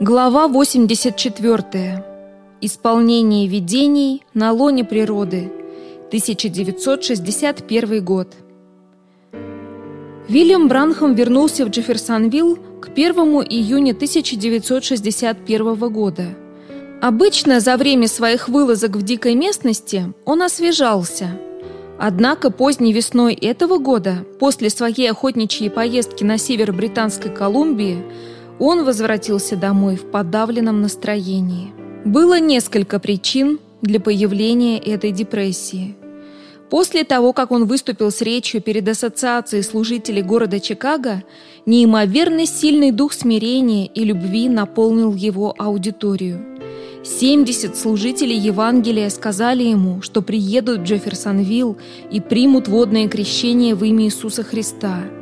Глава 84. Исполнение видений на лоне природы. 1961 год. Вильям Бранхам вернулся в Джефферсонвилл к 1 июня 1961 года. Обычно за время своих вылазок в дикой местности он освежался. Однако поздней весной этого года, после своей охотничьей поездки на север Британской Колумбии, он возвратился домой в подавленном настроении. Было несколько причин для появления этой депрессии. После того, как он выступил с речью перед Ассоциацией служителей города Чикаго, неимоверно сильный дух смирения и любви наполнил его аудиторию. 70 служителей Евангелия сказали ему, что приедут в Джефферсонвилл и примут водное крещение в имя Иисуса Христа –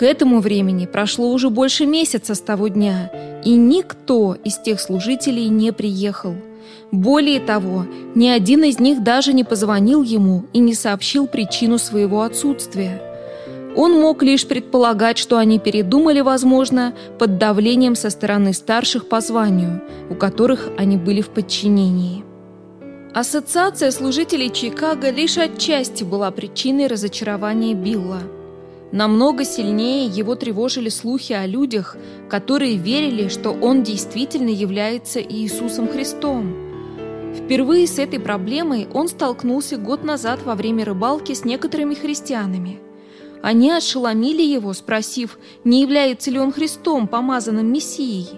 к этому времени прошло уже больше месяца с того дня, и никто из тех служителей не приехал. Более того, ни один из них даже не позвонил ему и не сообщил причину своего отсутствия. Он мог лишь предполагать, что они передумали, возможно, под давлением со стороны старших по званию, у которых они были в подчинении. Ассоциация служителей Чикаго лишь отчасти была причиной разочарования Билла – Намного сильнее его тревожили слухи о людях, которые верили, что он действительно является Иисусом Христом. Впервые с этой проблемой он столкнулся год назад во время рыбалки с некоторыми христианами. Они ошеломили его, спросив, не является ли он Христом, помазанным Мессией.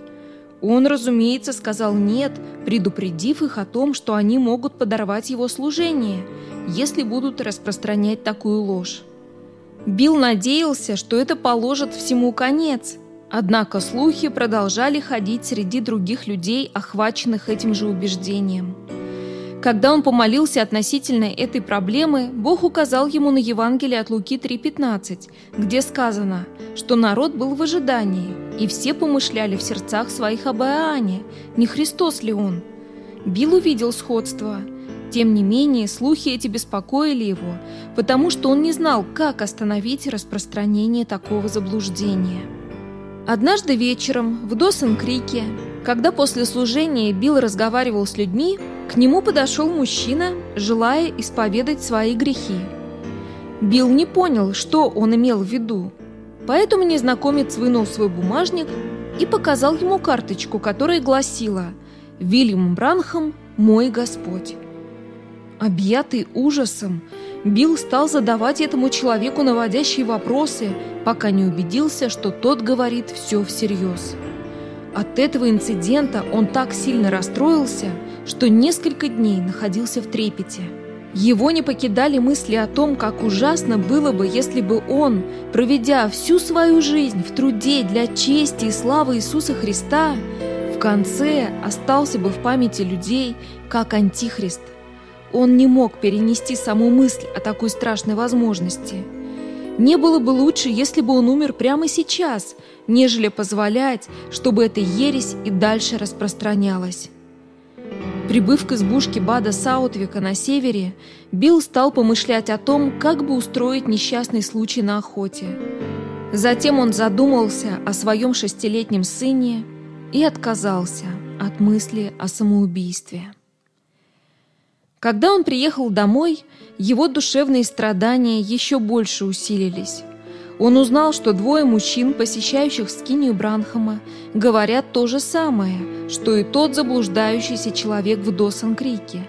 Он, разумеется, сказал «нет», предупредив их о том, что они могут подорвать его служение, если будут распространять такую ложь. Билл надеялся, что это положит всему конец. Однако слухи продолжали ходить среди других людей, охваченных этим же убеждением. Когда он помолился относительно этой проблемы, Бог указал ему на Евангелие от Луки 3.15, где сказано, что народ был в ожидании, и все помышляли в сердцах своих об Иоанне, не Христос ли он. Билл увидел сходство – тем не менее, слухи эти беспокоили его, потому что он не знал, как остановить распространение такого заблуждения. Однажды вечером в Досон-Крике, когда после служения Билл разговаривал с людьми, к нему подошел мужчина, желая исповедать свои грехи. Билл не понял, что он имел в виду, поэтому незнакомец вынул свой бумажник и показал ему карточку, которая гласила «Вильям Бранхам, мой Господь». Объятый ужасом, Билл стал задавать этому человеку наводящие вопросы, пока не убедился, что тот говорит все всерьез. От этого инцидента он так сильно расстроился, что несколько дней находился в трепете. Его не покидали мысли о том, как ужасно было бы, если бы он, проведя всю свою жизнь в труде для чести и славы Иисуса Христа, в конце остался бы в памяти людей как антихрист. Он не мог перенести саму мысль о такой страшной возможности. Не было бы лучше, если бы он умер прямо сейчас, нежели позволять, чтобы эта ересь и дальше распространялась. Прибыв к избушке Бада Саутвика на севере, Билл стал помышлять о том, как бы устроить несчастный случай на охоте. Затем он задумался о своем шестилетнем сыне и отказался от мысли о самоубийстве. Когда он приехал домой, его душевные страдания еще больше усилились. Он узнал, что двое мужчин, посещающих скинию Бранхама, говорят то же самое, что и тот заблуждающийся человек в Досан-Крике.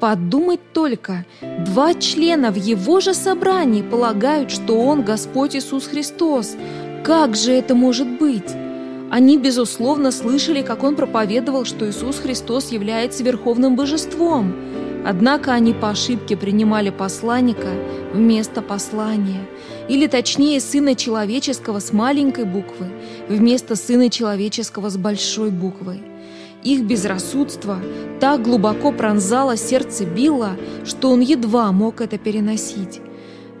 Подумать только, два члена в его же собрании полагают, что он Господь Иисус Христос. Как же это может быть? Они, безусловно, слышали, как он проповедовал, что Иисус Христос является верховным божеством – Однако они по ошибке принимали посланника вместо послания, или точнее Сына Человеческого с маленькой буквы вместо Сына Человеческого с большой буквы. Их безрассудство так глубоко пронзало сердце Билла, что он едва мог это переносить.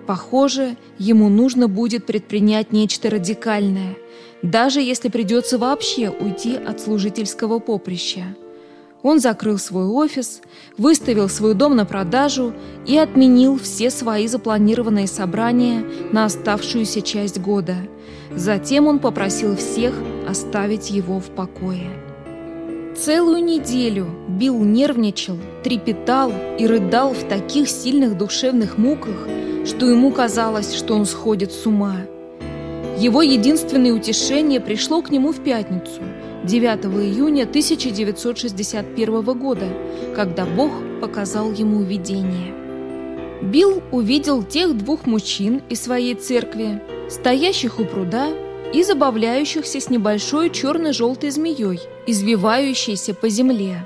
Похоже, ему нужно будет предпринять нечто радикальное, даже если придется вообще уйти от служительского поприща. Он закрыл свой офис, выставил свой дом на продажу и отменил все свои запланированные собрания на оставшуюся часть года. Затем он попросил всех оставить его в покое. Целую неделю Билл нервничал, трепетал и рыдал в таких сильных душевных муках, что ему казалось, что он сходит с ума. Его единственное утешение пришло к нему в пятницу, 9 июня 1961 года, когда Бог показал ему видение. Билл увидел тех двух мужчин из своей церкви, стоящих у пруда и забавляющихся с небольшой черно-желтой змеей, извивающейся по земле.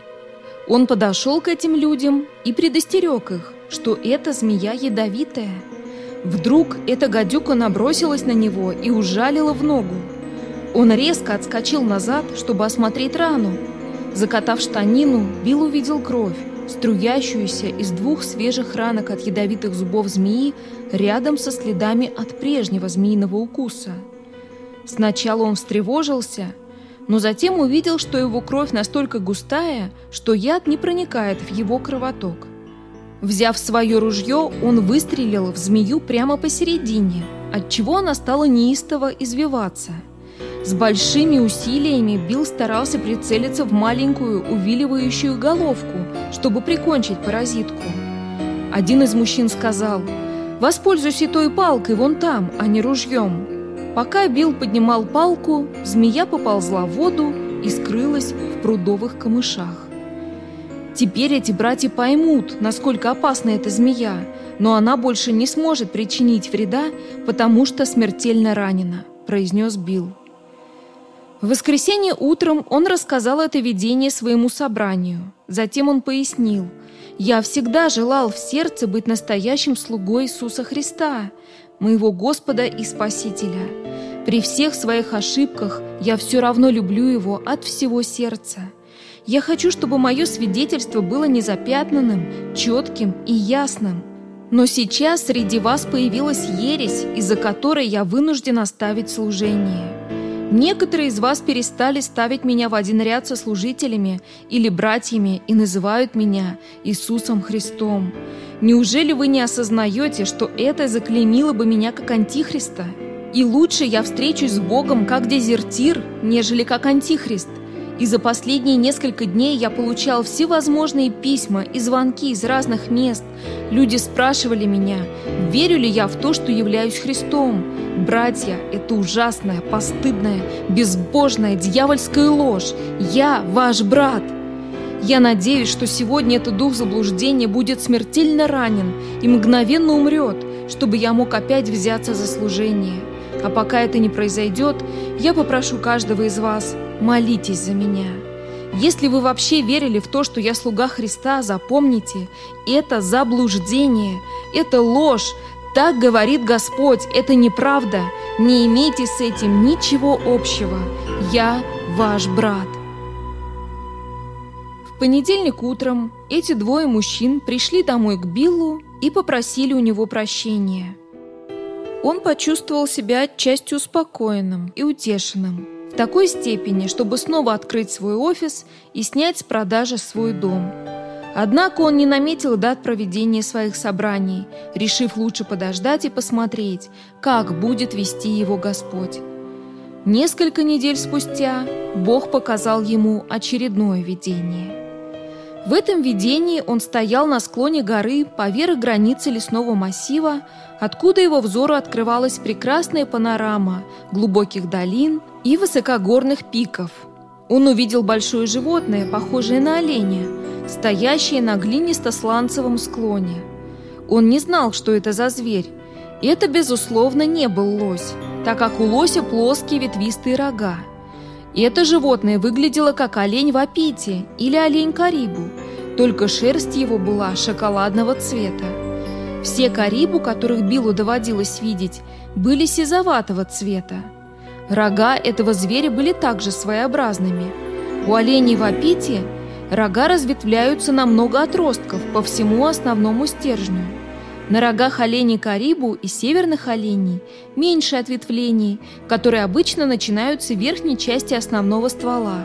Он подошел к этим людям и предостерег их, что эта змея ядовитая. Вдруг эта гадюка набросилась на него и ужалила в ногу. Он резко отскочил назад, чтобы осмотреть рану. Закатав штанину, Билл увидел кровь, струящуюся из двух свежих ранок от ядовитых зубов змеи рядом со следами от прежнего змеиного укуса. Сначала он встревожился, но затем увидел, что его кровь настолько густая, что яд не проникает в его кровоток. Взяв свое ружье, он выстрелил в змею прямо посередине, отчего она стала неистово извиваться. С большими усилиями Билл старался прицелиться в маленькую увиливающую головку, чтобы прикончить паразитку. Один из мужчин сказал, «Воспользуйся той палкой вон там, а не ружьем». Пока Билл поднимал палку, змея поползла в воду и скрылась в прудовых камышах. Теперь эти братья поймут, насколько опасна эта змея, но она больше не сможет причинить вреда, потому что смертельно ранена, произнес Билл. В воскресенье утром он рассказал это видение своему собранию. Затем он пояснил, «Я всегда желал в сердце быть настоящим слугой Иисуса Христа, моего Господа и Спасителя. При всех своих ошибках я все равно люблю Его от всего сердца. Я хочу, чтобы мое свидетельство было незапятнанным, четким и ясным. Но сейчас среди вас появилась ересь, из-за которой я вынужден оставить служение. Некоторые из вас перестали ставить меня в один ряд со служителями или братьями и называют меня Иисусом Христом. Неужели вы не осознаете, что это заклеймило бы меня как антихриста? И лучше я встречусь с Богом как дезертир, нежели как антихрист. И за последние несколько дней я получал всевозможные письма и звонки из разных мест. Люди спрашивали меня, верю ли я в то, что являюсь Христом. Братья, это ужасная, постыдная, безбожная, дьявольская ложь. Я ваш брат. Я надеюсь, что сегодня этот дух заблуждения будет смертельно ранен и мгновенно умрет, чтобы я мог опять взяться за служение. А пока это не произойдет, я попрошу каждого из вас, молитесь за меня. Если вы вообще верили в то, что я слуга Христа, запомните, это заблуждение, это ложь, так говорит Господь, это неправда, не имейте с этим ничего общего. Я ваш брат. В понедельник утром эти двое мужчин пришли домой к Биллу и попросили у него прощения. Он почувствовал себя отчасти успокоенным и утешенным. В такой степени, чтобы снова открыть свой офис и снять с продажи свой дом. Однако он не наметил дат проведения своих собраний, решив лучше подождать и посмотреть, как будет вести его Господь. Несколько недель спустя Бог показал ему очередное видение – в этом видении он стоял на склоне горы поверх границы лесного массива, откуда его взору открывалась прекрасная панорама глубоких долин и высокогорных пиков. Он увидел большое животное, похожее на оленя, стоящее на глинисто-сланцевом склоне. Он не знал, что это за зверь. Это, безусловно, не был лось, так как у лося плоские ветвистые рога. И это животное выглядело как олень в апите или олень карибу, только шерсть его была шоколадного цвета. Все карибу, которых Биллу доводилось видеть, были сизоватого цвета. Рога этого зверя были также своеобразными. У оленей в апите рога разветвляются на много отростков по всему основному стержню. На рогах оленей карибу и северных оленей меньше ответвлений, которые обычно начинаются в верхней части основного ствола.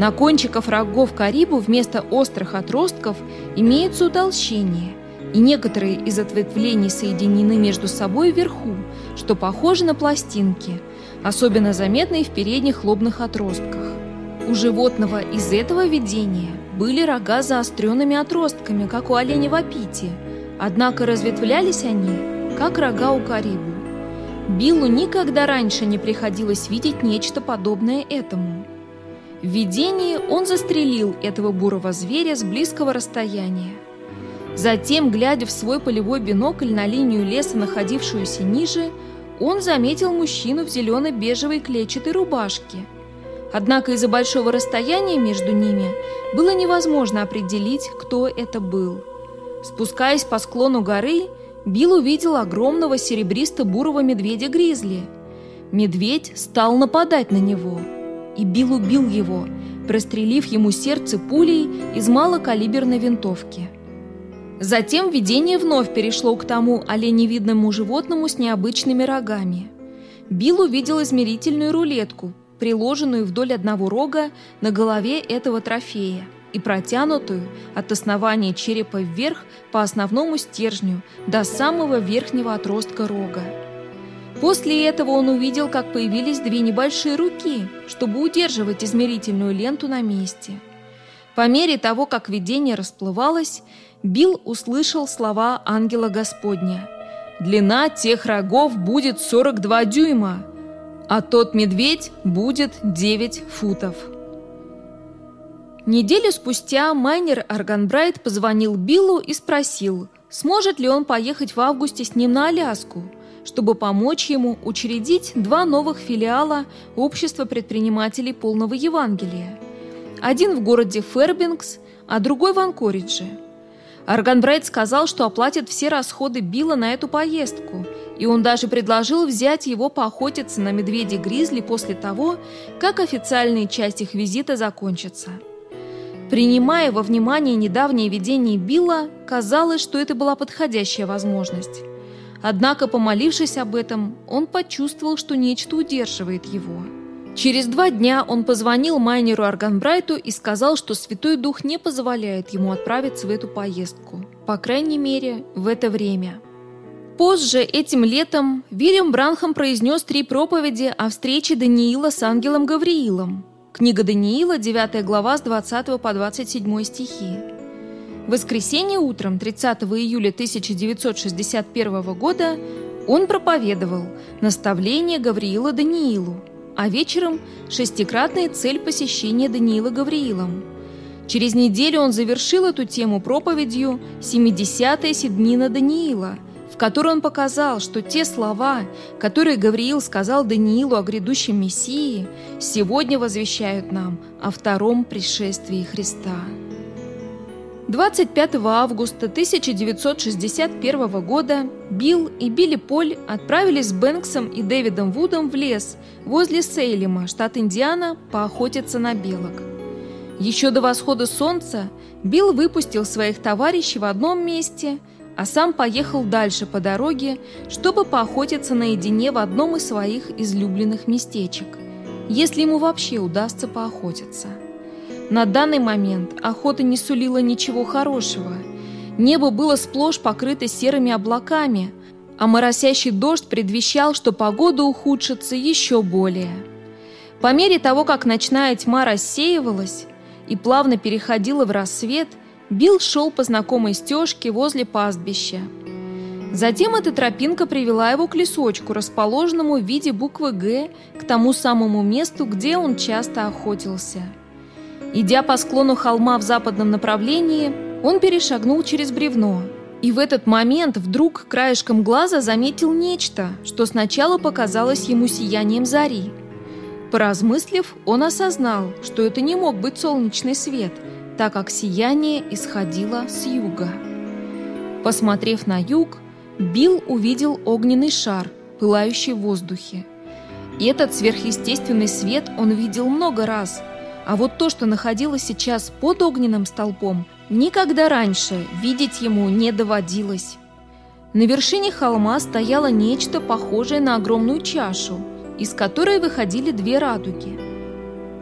На кончиках рогов карибу вместо острых отростков имеются утолщения, и некоторые из ответвлений соединены между собой вверху, что похоже на пластинки, особенно заметные в передних лобных отростках. У животного из этого видения были рога заостренными отростками, как у оленя в однако разветвлялись они, как рога у карибу. Биллу никогда раньше не приходилось видеть нечто подобное этому. В видении он застрелил этого бурого зверя с близкого расстояния. Затем, глядя в свой полевой бинокль на линию леса, находившуюся ниже, он заметил мужчину в зелено-бежевой клетчатой рубашке. Однако из-за большого расстояния между ними было невозможно определить, кто это был. Спускаясь по склону горы, Билл увидел огромного серебристо-бурого медведя-гризли. Медведь стал нападать на него, и Билл убил его, прострелив ему сердце пулей из малокалиберной винтовки. Затем видение вновь перешло к тому оленевидному животному с необычными рогами. Билл увидел измерительную рулетку, приложенную вдоль одного рога на голове этого трофея и протянутую от основания черепа вверх по основному стержню до самого верхнего отростка рога. После этого он увидел, как появились две небольшие руки, чтобы удерживать измерительную ленту на месте. По мере того, как видение расплывалось, Билл услышал слова ангела Господня. «Длина тех рогов будет 42 дюйма, а тот медведь будет 9 футов». Неделю спустя майнер Арганбрайт позвонил Биллу и спросил, сможет ли он поехать в августе с ним на Аляску, чтобы помочь ему учредить два новых филиала Общества предпринимателей полного Евангелия. Один в городе Фербингс, а другой в Анкоридже. Арганбрайт сказал, что оплатит все расходы Билла на эту поездку, и он даже предложил взять его поохотиться на медведя-гризли после того, как официальная часть их визита закончится. Принимая во внимание недавнее видение Билла, казалось, что это была подходящая возможность. Однако, помолившись об этом, он почувствовал, что нечто удерживает его. Через два дня он позвонил майнеру Арганбрайту и сказал, что Святой Дух не позволяет ему отправиться в эту поездку. По крайней мере, в это время. Позже, этим летом, Вильям Бранхам произнес три проповеди о встрече Даниила с ангелом Гавриилом. Книга Даниила, 9 глава с 20 по 27 стихи. В воскресенье утром 30 июля 1961 года он проповедовал наставление Гавриила Даниилу, а вечером – шестикратная цель посещения Даниила Гавриилом. Через неделю он завершил эту тему проповедью «70-я седмина Даниила», которой он показал, что те слова, которые Гавриил сказал Даниилу о грядущем Мессии, сегодня возвещают нам о втором пришествии Христа. 25 августа 1961 года Билл и Билли Поль отправились с Бэнксом и Дэвидом Вудом в лес возле Сейлема, штат Индиана, поохотиться на белок. Еще до восхода солнца Билл выпустил своих товарищей в одном месте – а сам поехал дальше по дороге, чтобы поохотиться наедине в одном из своих излюбленных местечек, если ему вообще удастся поохотиться. На данный момент охота не сулила ничего хорошего. Небо было сплошь покрыто серыми облаками, а моросящий дождь предвещал, что погода ухудшится еще более. По мере того, как ночная тьма рассеивалась и плавно переходила в рассвет – Билл шел по знакомой стежке возле пастбища. Затем эта тропинка привела его к лесочку, расположенному в виде буквы «Г», к тому самому месту, где он часто охотился. Идя по склону холма в западном направлении, он перешагнул через бревно. И в этот момент вдруг краешком глаза заметил нечто, что сначала показалось ему сиянием зари. Поразмыслив, он осознал, что это не мог быть солнечный свет – так как сияние исходило с юга. Посмотрев на юг, Билл увидел огненный шар, пылающий в воздухе. И этот сверхъестественный свет он видел много раз, а вот то, что находилось сейчас под огненным столпом, никогда раньше видеть ему не доводилось. На вершине холма стояло нечто похожее на огромную чашу, из которой выходили две радуги –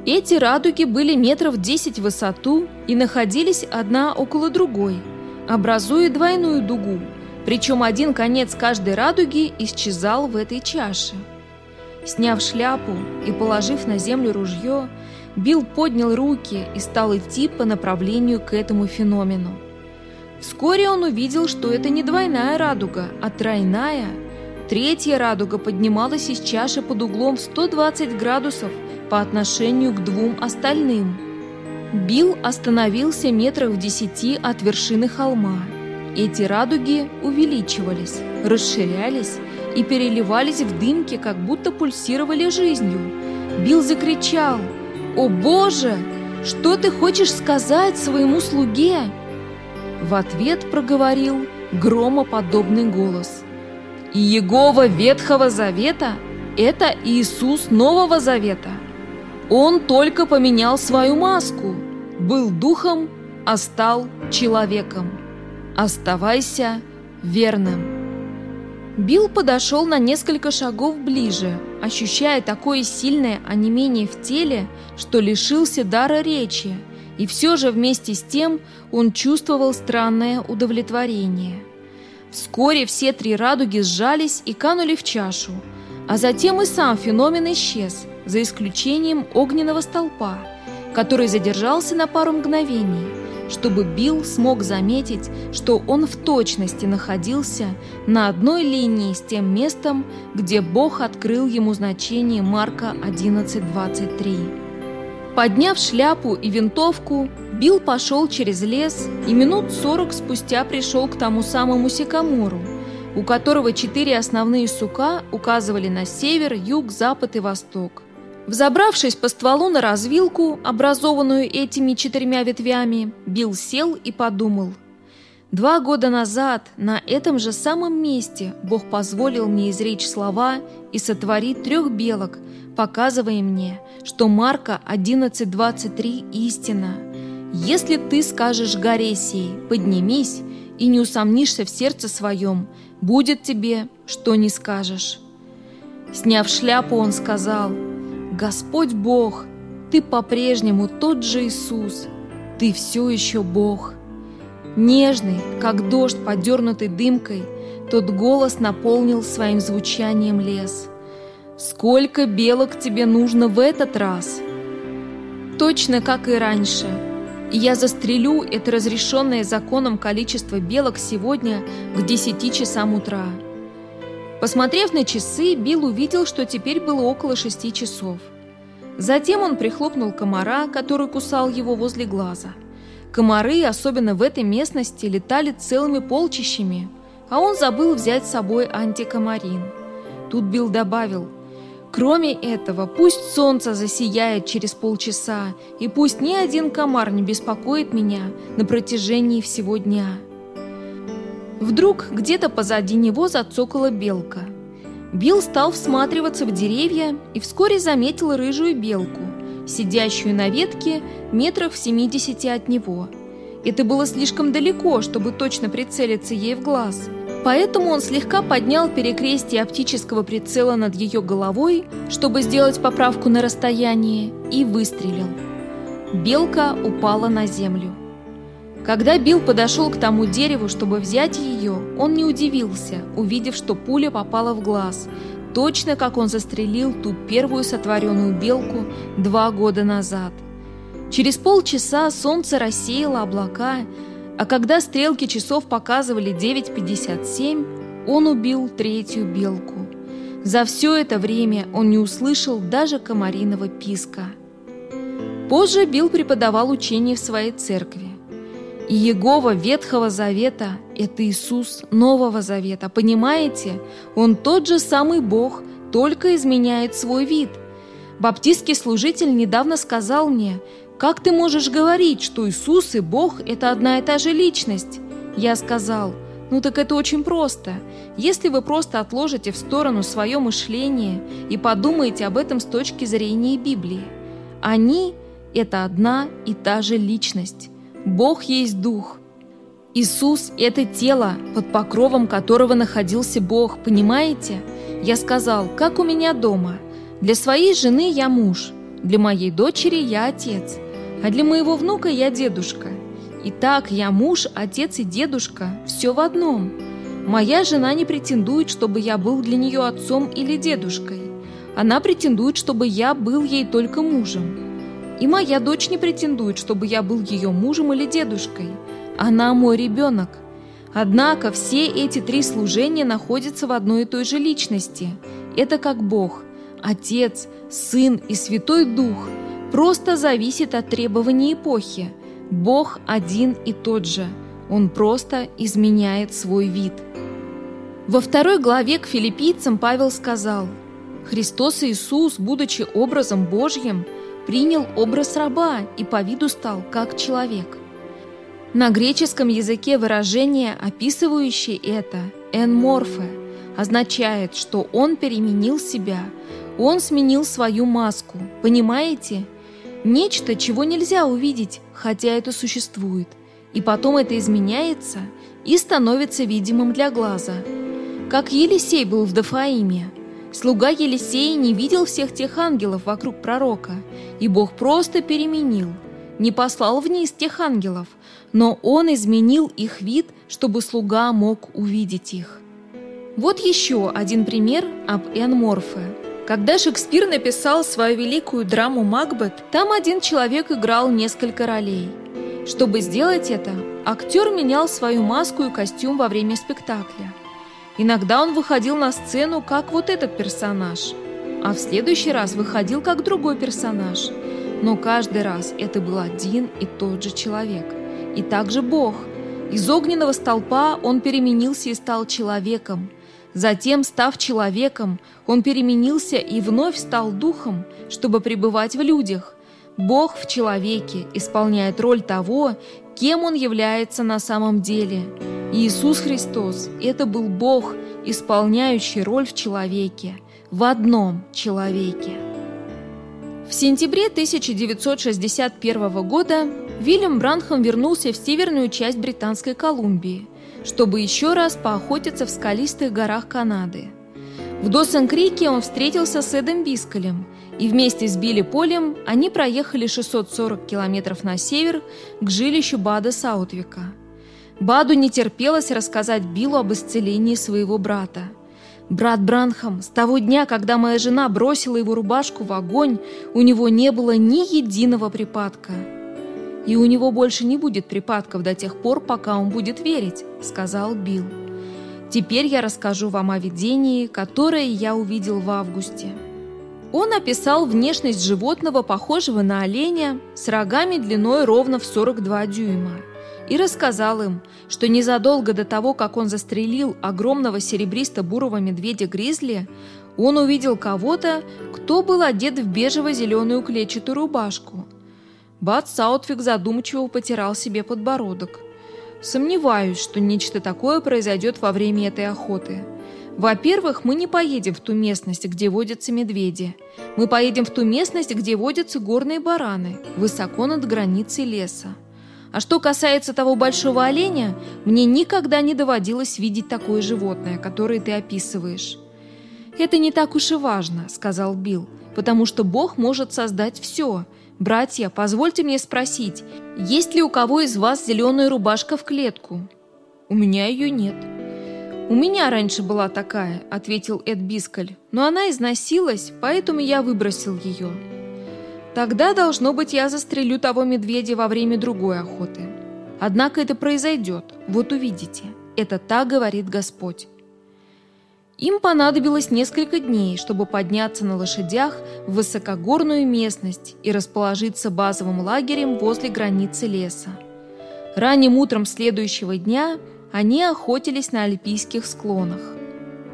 эти радуги были метров 10 в высоту и находились одна около другой, образуя двойную дугу, причем один конец каждой радуги исчезал в этой чаше. Сняв шляпу и положив на землю ружье, Билл поднял руки и стал идти по направлению к этому феномену. Вскоре он увидел, что это не двойная радуга, а тройная. Третья радуга поднималась из чаши под углом 120 градусов по отношению к двум остальным. Билл остановился метрах в десяти от вершины холма. Эти радуги увеличивались, расширялись и переливались в дымке, как будто пульсировали жизнью. Билл закричал «О Боже! Что ты хочешь сказать своему слуге?» В ответ проговорил громоподобный голос. «Иегова Ветхого Завета – это Иисус Нового Завета. Он только поменял свою маску, был духом, а стал человеком. Оставайся верным». Билл подошел на несколько шагов ближе, ощущая такое сильное онемение в теле, что лишился дара речи, и все же вместе с тем он чувствовал странное удовлетворение. Вскоре все три радуги сжались и канули в чашу, а затем и сам феномен исчез, за исключением огненного столпа, который задержался на пару мгновений – чтобы Билл смог заметить, что он в точности находился на одной линии с тем местом, где Бог открыл ему значение Марка 11.23. Подняв шляпу и винтовку, Билл пошел через лес и минут сорок спустя пришел к тому самому сикамору, у которого четыре основные сука указывали на север, юг, запад и восток. Взобравшись по стволу на развилку, образованную этими четырьмя ветвями, Билл сел и подумал. Два года назад на этом же самом месте Бог позволил мне изречь слова и сотворить трех белок, показывая мне, что Марка 11.23 истина. Если ты скажешь горе сей, поднимись, и не усомнишься в сердце своем, будет тебе, что не скажешь. Сняв шляпу, он сказал – Господь Бог, Ты по-прежнему тот же Иисус, Ты все еще Бог. Нежный, как дождь, подернутый дымкой, тот голос наполнил своим звучанием лес. «Сколько белок тебе нужно в этот раз?» Точно как и раньше. я застрелю это разрешенное законом количество белок сегодня к 10 часам утра. Посмотрев на часы, Билл увидел, что теперь было около шести часов. Затем он прихлопнул комара, который кусал его возле глаза. Комары, особенно в этой местности, летали целыми полчищами, а он забыл взять с собой антикомарин. Тут Билл добавил, «Кроме этого, пусть солнце засияет через полчаса, и пусть ни один комар не беспокоит меня на протяжении всего дня». Вдруг где-то позади него зацокала белка. Билл стал всматриваться в деревья и вскоре заметил рыжую белку, сидящую на ветке метрах в 70 от него. Это было слишком далеко, чтобы точно прицелиться ей в глаз. Поэтому он слегка поднял перекрестие оптического прицела над ее головой, чтобы сделать поправку на расстояние, и выстрелил. Белка упала на землю. Когда Билл подошел к тому дереву, чтобы взять ее, он не удивился, увидев, что пуля попала в глаз, точно как он застрелил ту первую сотворенную белку два года назад. Через полчаса солнце рассеяло облака, а когда стрелки часов показывали 9.57, он убил третью белку. За все это время он не услышал даже комариного писка. Позже Билл преподавал учение в своей церкви. Иегова Ветхого Завета – это Иисус Нового Завета. Понимаете? Он тот же самый Бог, только изменяет свой вид. Баптистский служитель недавно сказал мне, «Как ты можешь говорить, что Иисус и Бог – это одна и та же личность?» Я сказал, «Ну так это очень просто. Если вы просто отложите в сторону свое мышление и подумаете об этом с точки зрения Библии, они – это одна и та же личность». Бог есть Дух. Иисус – это тело, под покровом которого находился Бог, понимаете? Я сказал, как у меня дома. Для своей жены я муж, для моей дочери я отец, а для моего внука я дедушка. Итак, я муж, отец и дедушка, все в одном. Моя жена не претендует, чтобы я был для нее отцом или дедушкой. Она претендует, чтобы я был ей только мужем. И моя дочь не претендует, чтобы я был ее мужем или дедушкой. Она мой ребенок. Однако все эти три служения находятся в одной и той же личности. Это как Бог, Отец, Сын и Святой Дух. Просто зависит от требований эпохи. Бог один и тот же. Он просто изменяет свой вид. Во второй главе к филиппийцам Павел сказал, «Христос Иисус, будучи образом Божьим, принял образ раба и по виду стал как человек. На греческом языке выражение, описывающее это, «энморфе», означает, что он переменил себя, он сменил свою маску, понимаете? Нечто, чего нельзя увидеть, хотя это существует, и потом это изменяется и становится видимым для глаза. Как Елисей был в Дафаиме – Слуга Елисей не видел всех тех ангелов вокруг пророка, и Бог просто переменил, не послал вниз тех ангелов, но Он изменил их вид, чтобы слуга мог увидеть их. Вот еще один пример об Энморфе. Когда Шекспир написал свою великую драму «Макбет», там один человек играл несколько ролей. Чтобы сделать это, актер менял свою маску и костюм во время спектакля – Иногда он выходил на сцену как вот этот персонаж, а в следующий раз выходил как другой персонаж. Но каждый раз это был один и тот же человек. И также Бог. Из огненного столпа он переменился и стал человеком. Затем, став человеком, он переменился и вновь стал духом, чтобы пребывать в людях. Бог в человеке исполняет роль того, кем он является на самом деле. Иисус Христос – это был Бог, исполняющий роль в человеке, в одном человеке. В сентябре 1961 года Вильям Бранхам вернулся в северную часть Британской Колумбии, чтобы еще раз поохотиться в скалистых горах Канады. В Доссен-Крике он встретился с Эдом Бискалем, и вместе с Билли Полем они проехали 640 километров на север к жилищу Бада Саутвика. Баду не терпелось рассказать Биллу об исцелении своего брата. «Брат Бранхам, с того дня, когда моя жена бросила его рубашку в огонь, у него не было ни единого припадка». «И у него больше не будет припадков до тех пор, пока он будет верить», — сказал Билл. «Теперь я расскажу вам о видении, которое я увидел в августе». Он описал внешность животного, похожего на оленя, с рогами длиной ровно в 42 дюйма, и рассказал им, что незадолго до того, как он застрелил огромного серебристо-бурого медведя-гризли, он увидел кого-то, кто был одет в бежево-зеленую клетчатую рубашку. Бат Саутвик задумчиво потирал себе подбородок. «Сомневаюсь, что нечто такое произойдет во время этой охоты», во-первых, мы не поедем в ту местность, где водятся медведи. Мы поедем в ту местность, где водятся горные бараны, высоко над границей леса. А что касается того большого оленя, мне никогда не доводилось видеть такое животное, которое ты описываешь. «Это не так уж и важно», — сказал Билл, «потому что Бог может создать все. Братья, позвольте мне спросить, есть ли у кого из вас зеленая рубашка в клетку?» «У меня ее нет». «У меня раньше была такая», — ответил Эд Бискаль, «но она износилась, поэтому я выбросил ее». «Тогда, должно быть, я застрелю того медведя во время другой охоты. Однако это произойдет, вот увидите. Это так говорит Господь». Им понадобилось несколько дней, чтобы подняться на лошадях в высокогорную местность и расположиться базовым лагерем возле границы леса. Ранним утром следующего дня – они охотились на альпийских склонах.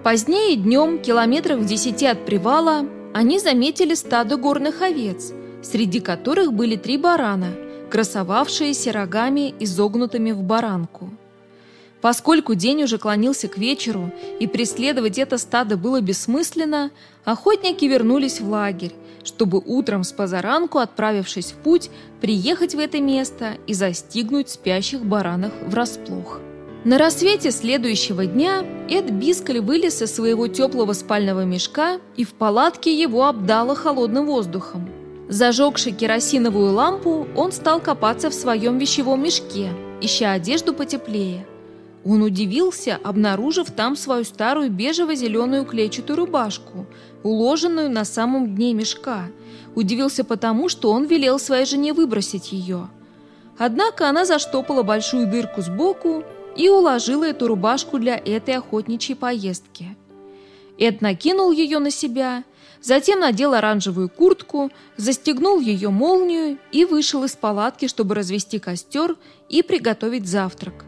Позднее днем, километрах в десяти от привала, они заметили стадо горных овец, среди которых были три барана, красовавшиеся рогами, изогнутыми в баранку. Поскольку день уже клонился к вечеру и преследовать это стадо было бессмысленно, охотники вернулись в лагерь, чтобы утром с позаранку, отправившись в путь, приехать в это место и застигнуть спящих баранов врасплох. На рассвете следующего дня Эд Бискаль вылез из своего теплого спального мешка, и в палатке его обдало холодным воздухом. Зажегши керосиновую лампу, он стал копаться в своем вещевом мешке, ища одежду потеплее. Он удивился, обнаружив там свою старую бежево-зеленую клетчатую рубашку, уложенную на самом дне мешка. Удивился потому, что он велел своей жене выбросить ее. Однако она заштопала большую дырку сбоку и уложила эту рубашку для этой охотничьей поездки. Эд накинул ее на себя, затем надел оранжевую куртку, застегнул ее молнию и вышел из палатки, чтобы развести костер и приготовить завтрак.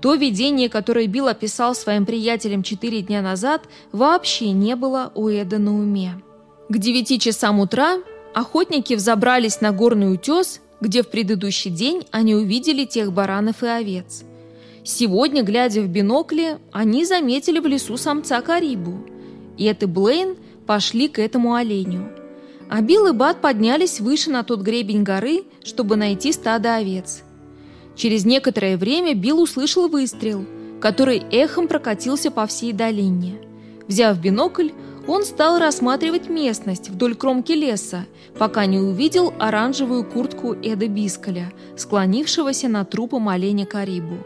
То видение, которое Билл описал своим приятелям четыре дня назад, вообще не было у Эда на уме. К девяти часам утра охотники взобрались на горный утес, где в предыдущий день они увидели тех баранов и овец. Сегодня, глядя в бинокли, они заметили в лесу самца Карибу. И и Блейн пошли к этому оленю. А Билл и Бат поднялись выше на тот гребень горы, чтобы найти стадо овец – Через некоторое время Билл услышал выстрел, который эхом прокатился по всей долине. Взяв бинокль, он стал рассматривать местность вдоль кромки леса, пока не увидел оранжевую куртку Эда Бискаля, склонившегося над трупом оленя Карибу.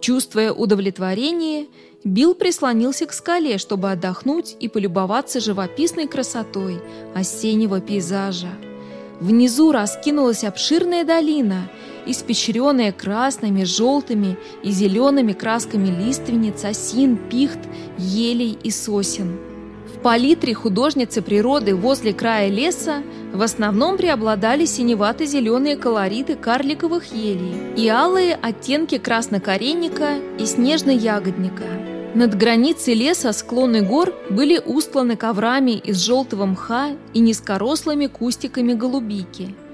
Чувствуя удовлетворение, Билл прислонился к скале, чтобы отдохнуть и полюбоваться живописной красотой осеннего пейзажа. Внизу раскинулась обширная долина – испещренная красными, желтыми и зелеными красками лиственниц, осин, пихт, елей и сосен. Палитре художницы природы возле края леса в основном преобладали синевато-зеленые колориты карликовых елей и алые оттенки краснокоренника и снежно-ягодника. Над границей леса склоны гор были устланы коврами из желтого мха и низкорослыми кустиками голубики –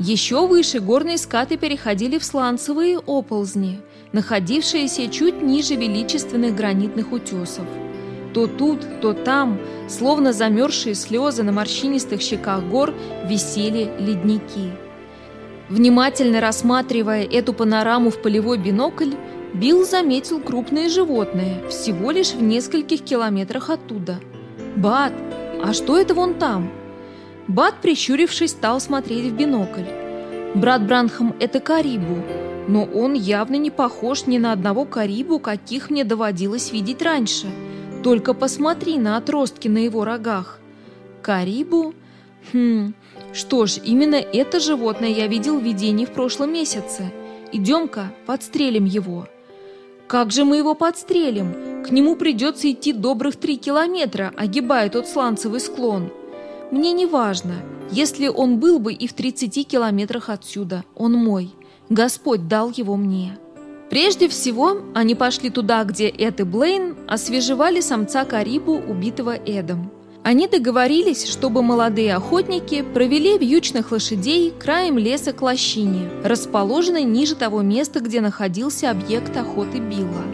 еще выше горные скаты переходили в сланцевые оползни, находившиеся чуть ниже величественных гранитных утесов. То тут, то там, словно замерзшие слезы на морщинистых щеках гор, висели ледники. Внимательно рассматривая эту панораму в полевой бинокль, Билл заметил крупное животное всего лишь в нескольких километрах оттуда. «Бат, а что это вон там?» Бат, прищурившись, стал смотреть в бинокль. Брат Бранхам – это Карибу, но он явно не похож ни на одного Карибу, каких мне доводилось видеть раньше. Только посмотри на отростки на его рогах. Карибу? Хм, что ж, именно это животное я видел в видении в прошлом месяце. Идем-ка, подстрелим его. Как же мы его подстрелим? К нему придется идти добрых три километра, огибая тот сланцевый склон. Мне не важно, если он был бы и в 30 километрах отсюда, он мой. Господь дал его мне. Прежде всего, они пошли туда, где Эд и Блейн освежевали самца Карибу, убитого Эдом. Они договорились, чтобы молодые охотники провели вьючных лошадей краем леса к лощине, расположенной ниже того места, где находился объект охоты Билла.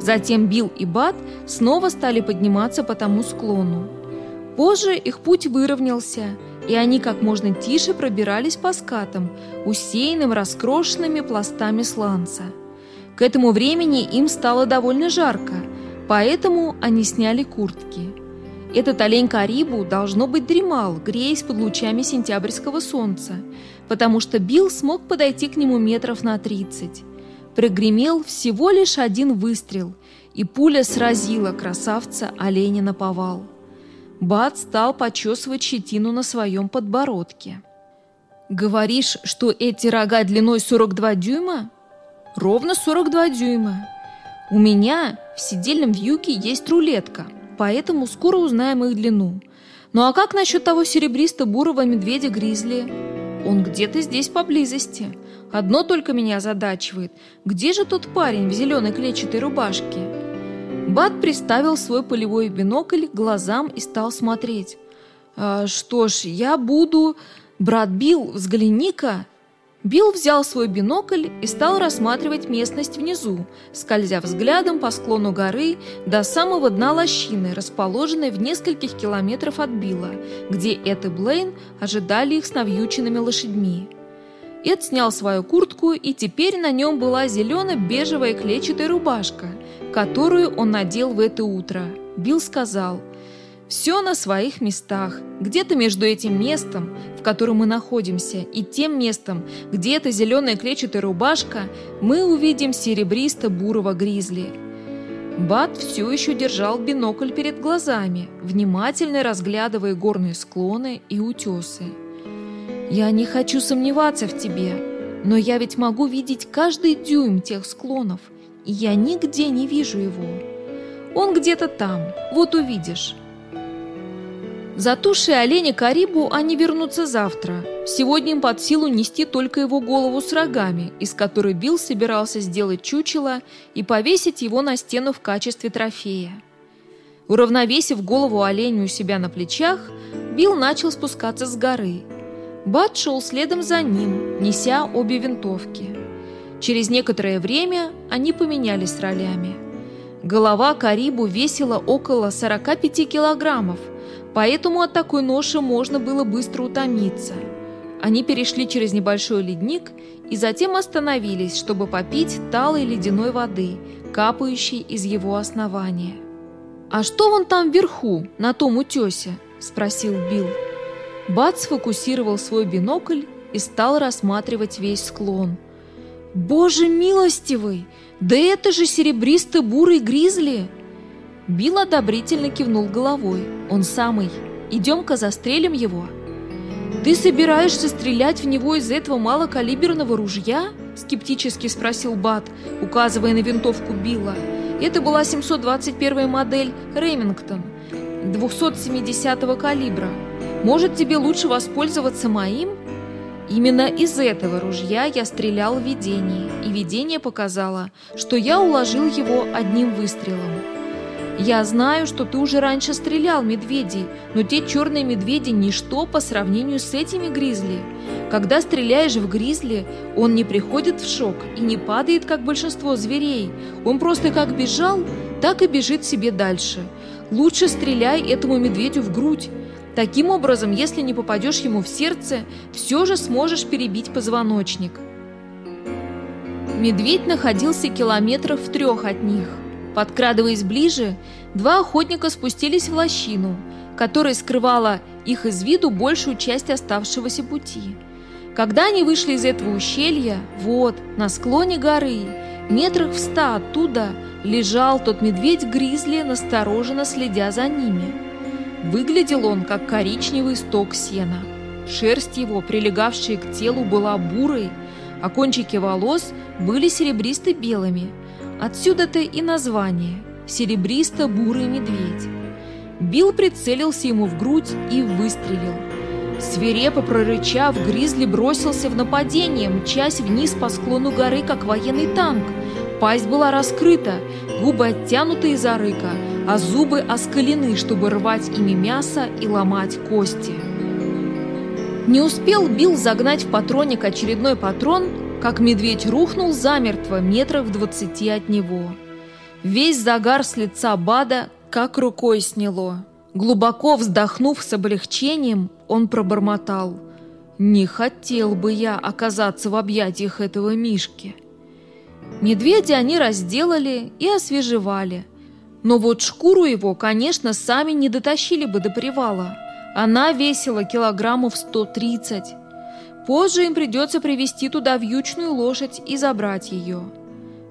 Затем Билл и Бат снова стали подниматься по тому склону. Позже их путь выровнялся, и они как можно тише пробирались по скатам, усеянным раскрошенными пластами сланца. К этому времени им стало довольно жарко, поэтому они сняли куртки. Этот олень Карибу, должно быть, дремал, греясь под лучами сентябрьского солнца, потому что Билл смог подойти к нему метров на тридцать. Прогремел всего лишь один выстрел, и пуля сразила красавца оленя на повал. Бат стал почесывать щетину на своем подбородке. «Говоришь, что эти рога длиной 42 дюйма?» «Ровно 42 дюйма. У меня в сидельном вьюке есть рулетка, поэтому скоро узнаем их длину. Ну а как насчет того серебристо-бурого медведя-гризли? Он где-то здесь поблизости. Одно только меня озадачивает. Где же тот парень в зеленой клетчатой рубашке?» Бат приставил свой полевой бинокль к глазам и стал смотреть. «А, «Что ж, я буду...» «Брат Билл, взгляни-ка!» Билл взял свой бинокль и стал рассматривать местность внизу, скользя взглядом по склону горы до самого дна лощины, расположенной в нескольких километров от Билла, где Эд и Блейн ожидали их с навьюченными лошадьми. Эд снял свою куртку, и теперь на нем была зелено-бежевая клетчатая рубашка, которую он надел в это утро. Билл сказал, Все на своих местах. Где-то между этим местом, в котором мы находимся, и тем местом, где эта зеленая клетчатая рубашка, мы увидим серебристо-бурого гризли. Бат все еще держал бинокль перед глазами, внимательно разглядывая горные склоны и утесы. «Я не хочу сомневаться в тебе, но я ведь могу видеть каждый дюйм тех склонов, и я нигде не вижу его. Он где-то там, вот увидишь». За тушей оленя Карибу они вернутся завтра. Сегодня им под силу нести только его голову с рогами, из которой Билл собирался сделать чучело и повесить его на стену в качестве трофея. Уравновесив голову оленя у себя на плечах, Билл начал спускаться с горы. Бат шел следом за ним, неся обе винтовки. Через некоторое время они поменялись ролями. Голова Карибу весила около 45 килограммов, Поэтому от такой ноши можно было быстро утомиться. Они перешли через небольшой ледник и затем остановились, чтобы попить талой ледяной воды, капающей из его основания. «А что вон там вверху, на том утесе?» – спросил Билл. Бат сфокусировал свой бинокль и стал рассматривать весь склон. «Боже милостивый! Да это же серебристо-бурый гризли!» Билл одобрительно кивнул головой. «Он самый. Идем-ка застрелим его». «Ты собираешься стрелять в него из этого малокалиберного ружья?» Скептически спросил Бат, указывая на винтовку Билла. Это была 721 модель Ремингтон 270 калибра. Может, тебе лучше воспользоваться моим? Именно из этого ружья я стрелял в видении, и видение показало, что я уложил его одним выстрелом. Я знаю, что ты уже раньше стрелял медведей, но те черные медведи – ничто по сравнению с этими гризли. Когда стреляешь в гризли, он не приходит в шок и не падает, как большинство зверей. Он просто как бежал, так и бежит себе дальше. Лучше стреляй этому медведю в грудь. Таким образом, если не попадешь ему в сердце, все же сможешь перебить позвоночник. Медведь находился километров в трех от них. Подкрадываясь ближе, два охотника спустились в лощину, которая скрывала их из виду большую часть оставшегося пути. Когда они вышли из этого ущелья, вот, на склоне горы, метрах в ста оттуда, лежал тот медведь-гризли, настороженно следя за ними. Выглядел он, как коричневый сток сена. Шерсть его, прилегавшая к телу, была бурой, а кончики волос были серебристо-белыми – Отсюда-то и название «Серебристо-бурый медведь». Билл прицелился ему в грудь и выстрелил. Свирепо прорычав, Гризли бросился в нападение, мчась вниз по склону горы, как военный танк. Пасть была раскрыта, губы оттянуты из рыка, а зубы оскалены, чтобы рвать ими мясо и ломать кости. Не успел Билл загнать в патроник очередной патрон, как медведь рухнул замертво метрах в двадцати от него. Весь загар с лица Бада как рукой сняло. Глубоко вздохнув с облегчением, он пробормотал. «Не хотел бы я оказаться в объятиях этого Мишки». Медведя они разделали и освежевали. Но вот шкуру его, конечно, сами не дотащили бы до привала. Она весила килограммов 130. Позже им придется привести туда вьючную лошадь и забрать ее.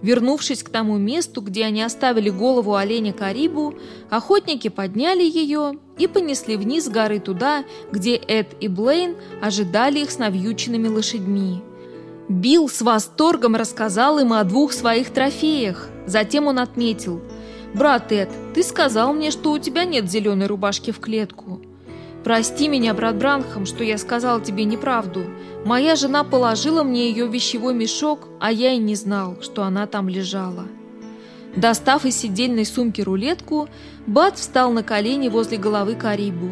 Вернувшись к тому месту, где они оставили голову оленя Карибу, охотники подняли ее и понесли вниз горы туда, где Эд и Блейн ожидали их с навьюченными лошадьми. Билл с восторгом рассказал им о двух своих трофеях. Затем он отметил, «Брат Эд, ты сказал мне, что у тебя нет зеленой рубашки в клетку. Прости меня, брат Бранхам, что я сказал тебе неправду. Моя жена положила мне ее вещевой мешок, а я и не знал, что она там лежала. Достав из сидельной сумки рулетку, Бат встал на колени возле головы Карибу.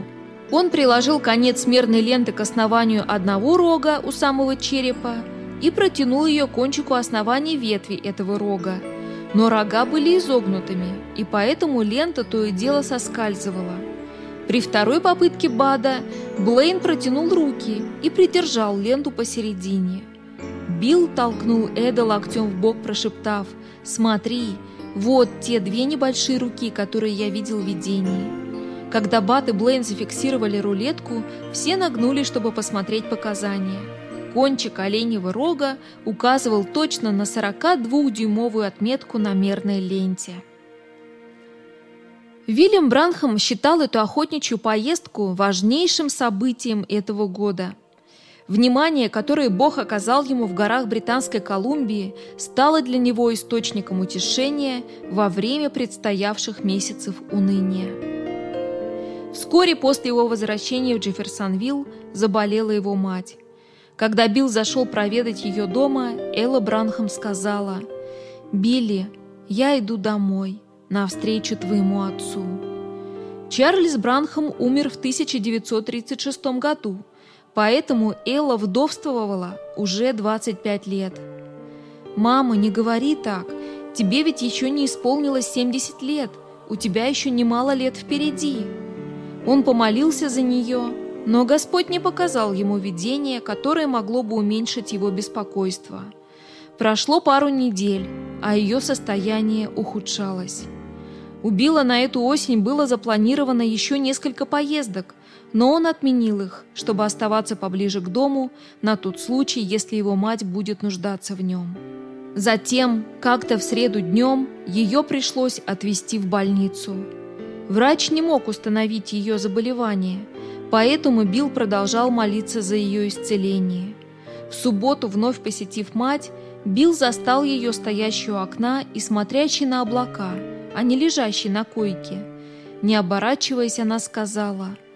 Он приложил конец мерной ленты к основанию одного рога у самого черепа и протянул ее кончику основания ветви этого рога. Но рога были изогнутыми, и поэтому лента то и дело соскальзывала. При второй попытке Бада Блейн протянул руки и придержал ленту посередине. Билл толкнул Эда локтем в бок, прошептав «Смотри, вот те две небольшие руки, которые я видел в видении». Когда Бат и Блейн зафиксировали рулетку, все нагнулись, чтобы посмотреть показания. Кончик оленьего рога указывал точно на 42-дюймовую отметку на мерной ленте. Вильям Бранхам считал эту охотничью поездку важнейшим событием этого года. Внимание, которое Бог оказал ему в горах Британской Колумбии, стало для него источником утешения во время предстоявших месяцев уныния. Вскоре после его возвращения в Джефферсонвилл заболела его мать. Когда Билл зашел проведать ее дома, Элла Бранхам сказала, «Билли, я иду домой, навстречу твоему отцу». Чарльз Бранхам умер в 1936 году – Поэтому Элла вдовствовала уже 25 лет. «Мама, не говори так. Тебе ведь еще не исполнилось 70 лет. У тебя еще немало лет впереди». Он помолился за нее, но Господь не показал ему видение, которое могло бы уменьшить его беспокойство. Прошло пару недель, а ее состояние ухудшалось. У Билла на эту осень было запланировано еще несколько поездок, но он отменил их, чтобы оставаться поближе к дому на тот случай, если его мать будет нуждаться в нем. Затем, как-то в среду днем, ее пришлось отвезти в больницу. Врач не мог установить ее заболевание, поэтому Билл продолжал молиться за ее исцеление. В субботу, вновь посетив мать, Билл застал ее стоящую у окна и смотрящей на облака, а не лежащей на койке. Не оборачиваясь, она сказала –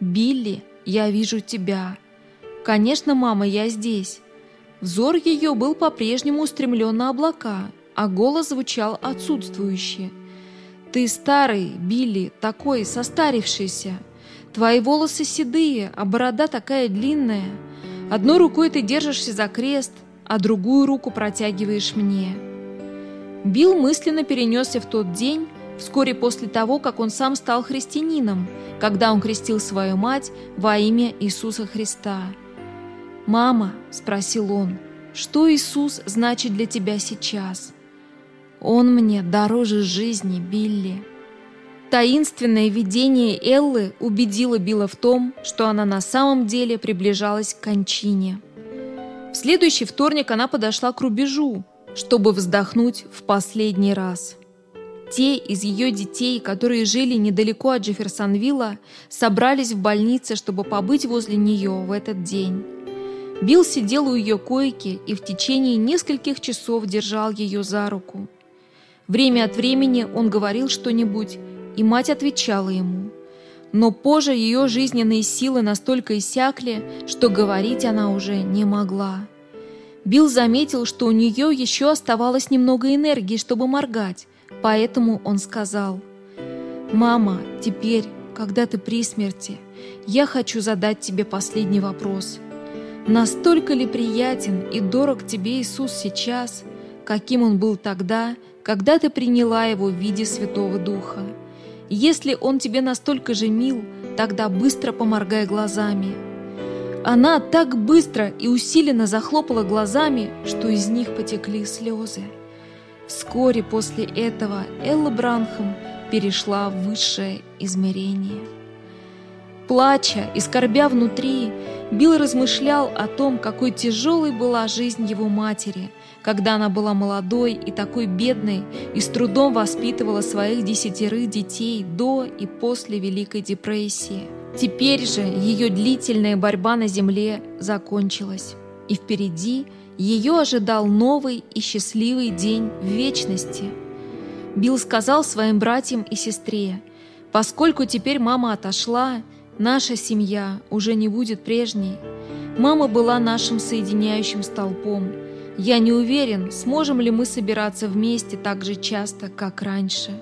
«Билли, я вижу тебя». «Конечно, мама, я здесь». Взор ее был по-прежнему устремлен на облака, а голос звучал отсутствующе. «Ты старый, Билли, такой, состарившийся. Твои волосы седые, а борода такая длинная. Одной рукой ты держишься за крест, а другую руку протягиваешь мне». Билл мысленно перенесся в тот день, вскоре после того, как он сам стал христианином, когда он крестил свою мать во имя Иисуса Христа. «Мама», — спросил он, — «что Иисус значит для тебя сейчас?» «Он мне дороже жизни, Билли». Таинственное видение Эллы убедило Билла в том, что она на самом деле приближалась к кончине. В следующий вторник она подошла к рубежу, чтобы вздохнуть в последний раз. Те из ее детей, которые жили недалеко от Джефферсонвилла, собрались в больнице, чтобы побыть возле нее в этот день. Билл сидел у ее койки и в течение нескольких часов держал ее за руку. Время от времени он говорил что-нибудь, и мать отвечала ему. Но позже ее жизненные силы настолько иссякли, что говорить она уже не могла. Билл заметил, что у нее еще оставалось немного энергии, чтобы моргать, Поэтому он сказал, «Мама, теперь, когда ты при смерти, я хочу задать тебе последний вопрос. Настолько ли приятен и дорог тебе Иисус сейчас, каким Он был тогда, когда ты приняла Его в виде Святого Духа? Если Он тебе настолько же мил, тогда быстро поморгай глазами». Она так быстро и усиленно захлопала глазами, что из них потекли слезы. Вскоре после этого Элла Бранхам перешла в высшее измерение. Плача и скорбя внутри, Билл размышлял о том, какой тяжелой была жизнь его матери, когда она была молодой и такой бедной и с трудом воспитывала своих десятерых детей до и после Великой депрессии. Теперь же ее длительная борьба на земле закончилась, и впереди – ее ожидал новый и счастливый день в вечности. Билл сказал своим братьям и сестре, «Поскольку теперь мама отошла, наша семья уже не будет прежней. Мама была нашим соединяющим столпом. Я не уверен, сможем ли мы собираться вместе так же часто, как раньше».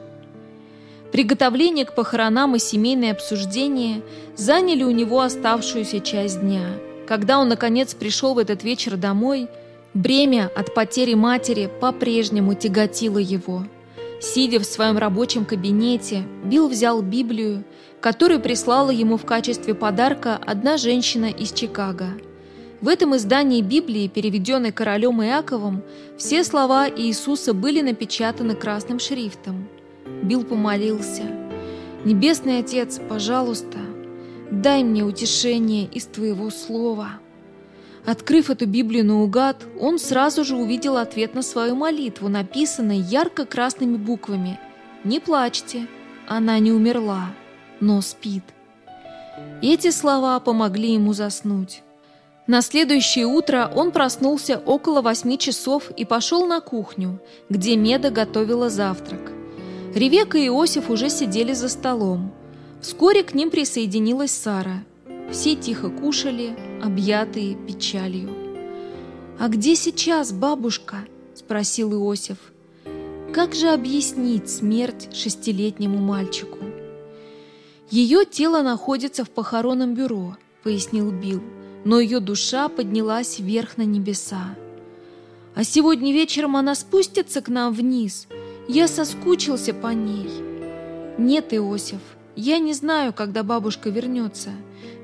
Приготовление к похоронам и семейное обсуждение заняли у него оставшуюся часть дня. Когда он, наконец, пришел в этот вечер домой – Бремя от потери матери по-прежнему тяготило его. Сидя в своем рабочем кабинете, Билл взял Библию, которую прислала ему в качестве подарка одна женщина из Чикаго. В этом издании Библии, переведенной королем Иаковом, все слова Иисуса были напечатаны красным шрифтом. Билл помолился. Небесный Отец, пожалуйста, дай мне утешение из Твоего Слова. Открыв эту Библию наугад, он сразу же увидел ответ на свою молитву, написанный ярко-красными буквами «Не плачьте, она не умерла, но спит». Эти слова помогли ему заснуть. На следующее утро он проснулся около восьми часов и пошел на кухню, где Меда готовила завтрак. Ревека и Иосиф уже сидели за столом. Вскоре к ним присоединилась Сара. Все тихо кушали, объятые печалью. «А где сейчас бабушка?» – спросил Иосиф. «Как же объяснить смерть шестилетнему мальчику?» «Ее тело находится в похоронном бюро», – пояснил Билл но ее душа поднялась вверх на небеса. А сегодня вечером она спустится к нам вниз. Я соскучился по ней. Нет, Иосиф, я не знаю, когда бабушка вернется.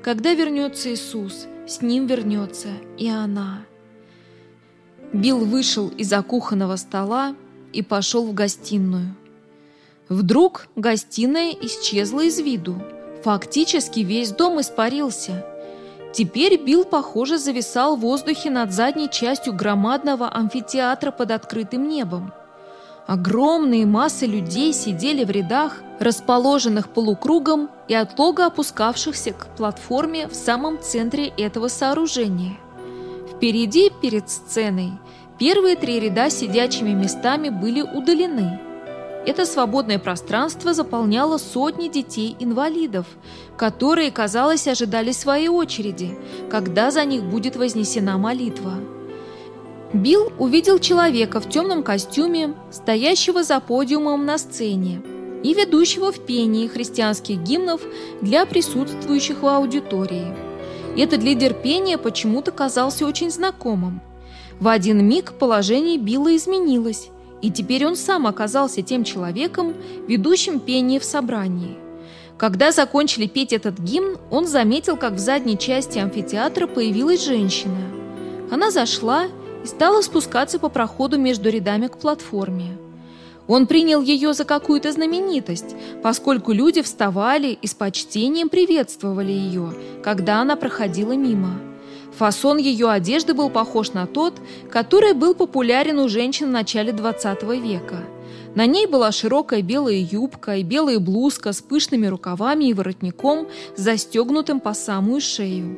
Когда вернется Иисус, с ним вернется и она. Билл вышел из-за кухонного стола и пошел в гостиную. Вдруг гостиная исчезла из виду. Фактически весь дом испарился – Теперь Билл, похоже, зависал в воздухе над задней частью громадного амфитеатра под открытым небом. Огромные массы людей сидели в рядах, расположенных полукругом и отлого опускавшихся к платформе в самом центре этого сооружения. Впереди, перед сценой, первые три ряда сидячими местами были удалены – это свободное пространство заполняло сотни детей-инвалидов, которые, казалось, ожидали своей очереди, когда за них будет вознесена молитва. Билл увидел человека в темном костюме, стоящего за подиумом на сцене, и ведущего в пении христианских гимнов для присутствующих в аудитории. Этот лидер пения почему-то казался очень знакомым. В один миг положение Билла изменилось, и теперь он сам оказался тем человеком, ведущим пение в собрании. Когда закончили петь этот гимн, он заметил, как в задней части амфитеатра появилась женщина. Она зашла и стала спускаться по проходу между рядами к платформе. Он принял ее за какую-то знаменитость, поскольку люди вставали и с почтением приветствовали ее, когда она проходила мимо. Фасон ее одежды был похож на тот, который был популярен у женщин в начале XX века. На ней была широкая белая юбка и белая блузка с пышными рукавами и воротником, застегнутым по самую шею.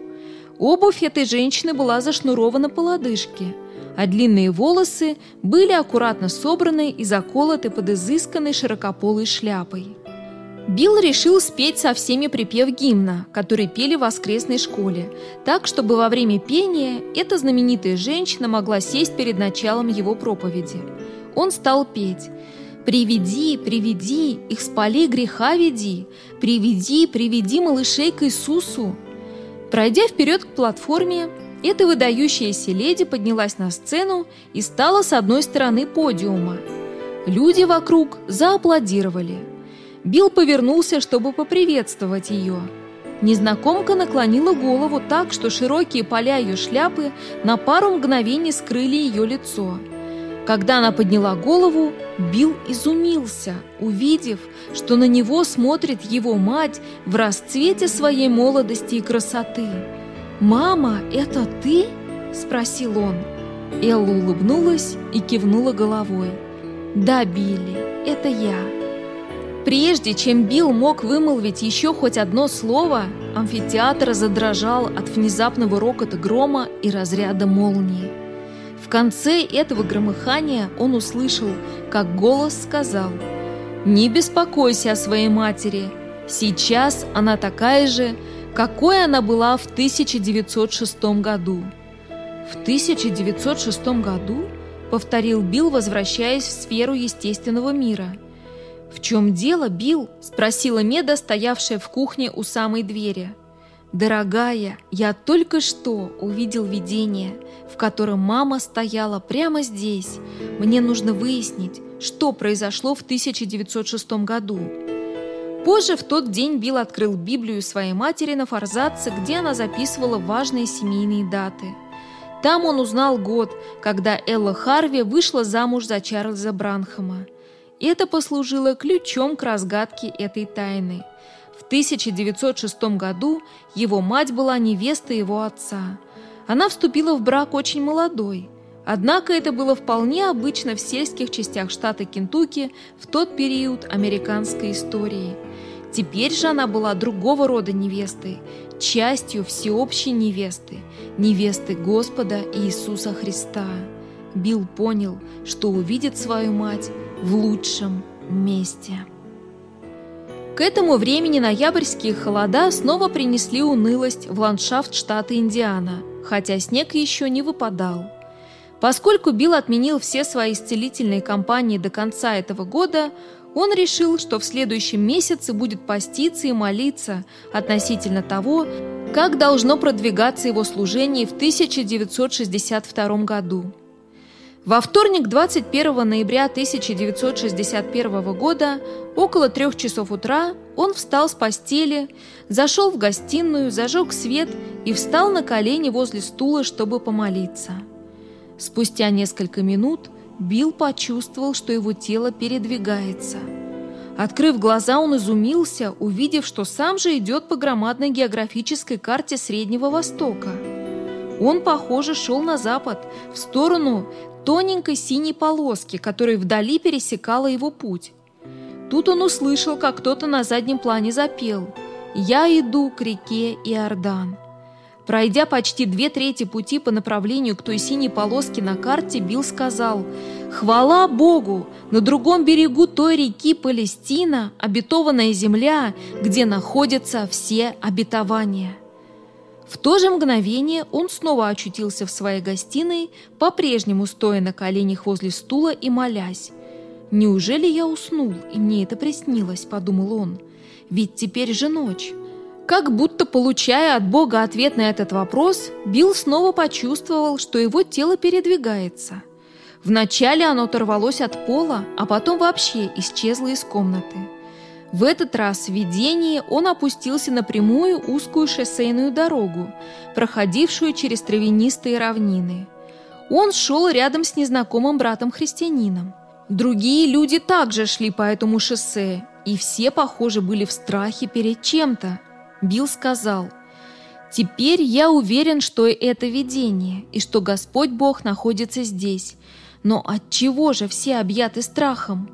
Обувь этой женщины была зашнурована по лодыжке, а длинные волосы были аккуратно собраны и заколоты под изысканной широкополой шляпой. Билл решил спеть со всеми припев гимна, который пели в воскресной школе, так, чтобы во время пения эта знаменитая женщина могла сесть перед началом его проповеди. Он стал петь «Приведи, приведи, их с полей греха веди, приведи, приведи малышей к Иисусу». Пройдя вперед к платформе, эта выдающаяся леди поднялась на сцену и стала с одной стороны подиума. Люди вокруг зааплодировали – Билл повернулся, чтобы поприветствовать ее. Незнакомка наклонила голову так, что широкие поля ее шляпы на пару мгновений скрыли ее лицо. Когда она подняла голову, Билл изумился, увидев, что на него смотрит его мать в расцвете своей молодости и красоты. «Мама, это ты?» – спросил он. Элла улыбнулась и кивнула головой. «Да, Билли, это я». Прежде чем Билл мог вымолвить еще хоть одно слово, амфитеатр задрожал от внезапного рокота грома и разряда молнии. В конце этого громыхания он услышал, как голос сказал «Не беспокойся о своей матери, сейчас она такая же, какой она была в 1906 году». «В 1906 году?» — повторил Билл, возвращаясь в сферу естественного мира — «В чем дело, Билл?» – спросила Меда, стоявшая в кухне у самой двери. «Дорогая, я только что увидел видение, в котором мама стояла прямо здесь. Мне нужно выяснить, что произошло в 1906 году». Позже в тот день Билл открыл Библию своей матери на форзаце, где она записывала важные семейные даты. Там он узнал год, когда Элла Харви вышла замуж за Чарльза Бранхама – Это послужило ключом к разгадке этой тайны. В 1906 году его мать была невестой его отца. Она вступила в брак очень молодой. Однако это было вполне обычно в сельских частях штата Кентукки в тот период американской истории. Теперь же она была другого рода невестой, частью всеобщей невесты, невесты Господа Иисуса Христа. Билл понял, что увидит свою мать в лучшем месте. К этому времени ноябрьские холода снова принесли унылость в ландшафт штата Индиана, хотя снег еще не выпадал. Поскольку Билл отменил все свои исцелительные кампании до конца этого года, он решил, что в следующем месяце будет поститься и молиться относительно того, как должно продвигаться его служение в 1962 году. Во вторник, 21 ноября 1961 года, около трех часов утра, он встал с постели, зашел в гостиную, зажег свет и встал на колени возле стула, чтобы помолиться. Спустя несколько минут Билл почувствовал, что его тело передвигается. Открыв глаза, он изумился, увидев, что сам же идет по громадной географической карте Среднего Востока. Он, похоже, шел на запад, в сторону тоненькой синей полоски, которая вдали пересекала его путь. Тут он услышал, как кто-то на заднем плане запел «Я иду к реке Иордан». Пройдя почти две трети пути по направлению к той синей полоске на карте, Билл сказал «Хвала Богу! На другом берегу той реки Палестина, обетованная земля, где находятся все обетования». В то же мгновение он снова очутился в своей гостиной, по-прежнему стоя на коленях возле стула и молясь. «Неужели я уснул, и мне это приснилось?» – подумал он. «Ведь теперь же ночь». Как будто получая от Бога ответ на этот вопрос, Билл снова почувствовал, что его тело передвигается. Вначале оно оторвалось от пола, а потом вообще исчезло из комнаты. В этот раз в видении он опустился на прямую узкую шоссейную дорогу, проходившую через травянистые равнины. Он шел рядом с незнакомым братом-христианином. Другие люди также шли по этому шоссе, и все, похоже, были в страхе перед чем-то. Билл сказал, «Теперь я уверен, что это видение, и что Господь Бог находится здесь. Но от чего же все объяты страхом?»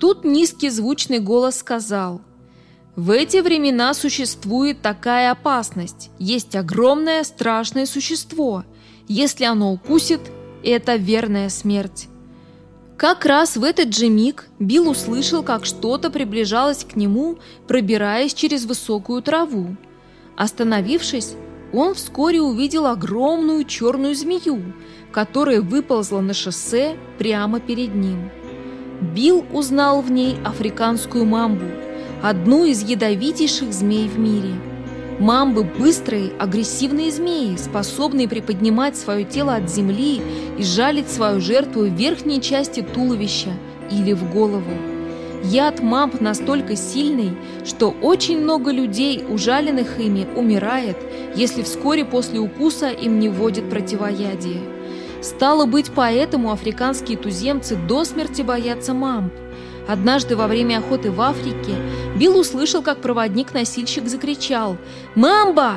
Тут низкий звучный голос сказал, «В эти времена существует такая опасность. Есть огромное страшное существо. Если оно укусит, это верная смерть». Как раз в этот же миг Билл услышал, как что-то приближалось к нему, пробираясь через высокую траву. Остановившись, он вскоре увидел огромную черную змею, которая выползла на шоссе прямо перед ним. Билл узнал в ней африканскую мамбу, одну из ядовитейших змей в мире. Мамбы – быстрые, агрессивные змеи, способные приподнимать свое тело от земли и жалить свою жертву в верхней части туловища или в голову. Яд мамб настолько сильный, что очень много людей, ужаленных ими, умирает, если вскоре после укуса им не вводят противоядие. Стало быть, поэтому африканские туземцы до смерти боятся мамп. Однажды во время охоты в Африке Билл услышал, как проводник-носильщик закричал «Мамба!».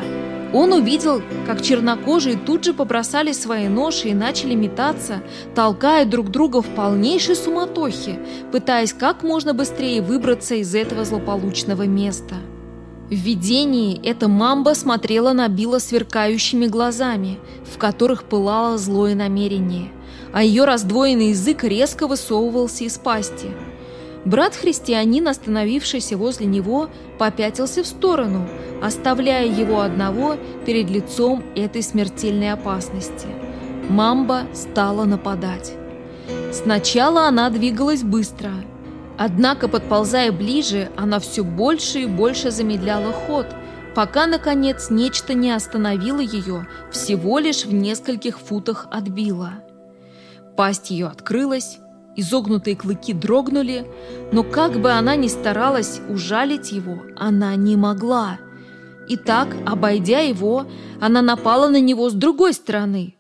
Он увидел, как чернокожие тут же побросали свои ноши и начали метаться, толкая друг друга в полнейшей суматохе, пытаясь как можно быстрее выбраться из этого злополучного места. В видении эта мамба смотрела на Билла сверкающими глазами, в которых пылало злое намерение, а ее раздвоенный язык резко высовывался из пасти. Брат-христианин, остановившийся возле него, попятился в сторону, оставляя его одного перед лицом этой смертельной опасности. Мамба стала нападать. Сначала она двигалась быстро – Однако, подползая ближе, она все больше и больше замедляла ход, пока, наконец, нечто не остановило ее всего лишь в нескольких футах от Билла. Пасть ее открылась, изогнутые клыки дрогнули, но как бы она ни старалась ужалить его, она не могла. Итак, обойдя его, она напала на него с другой стороны.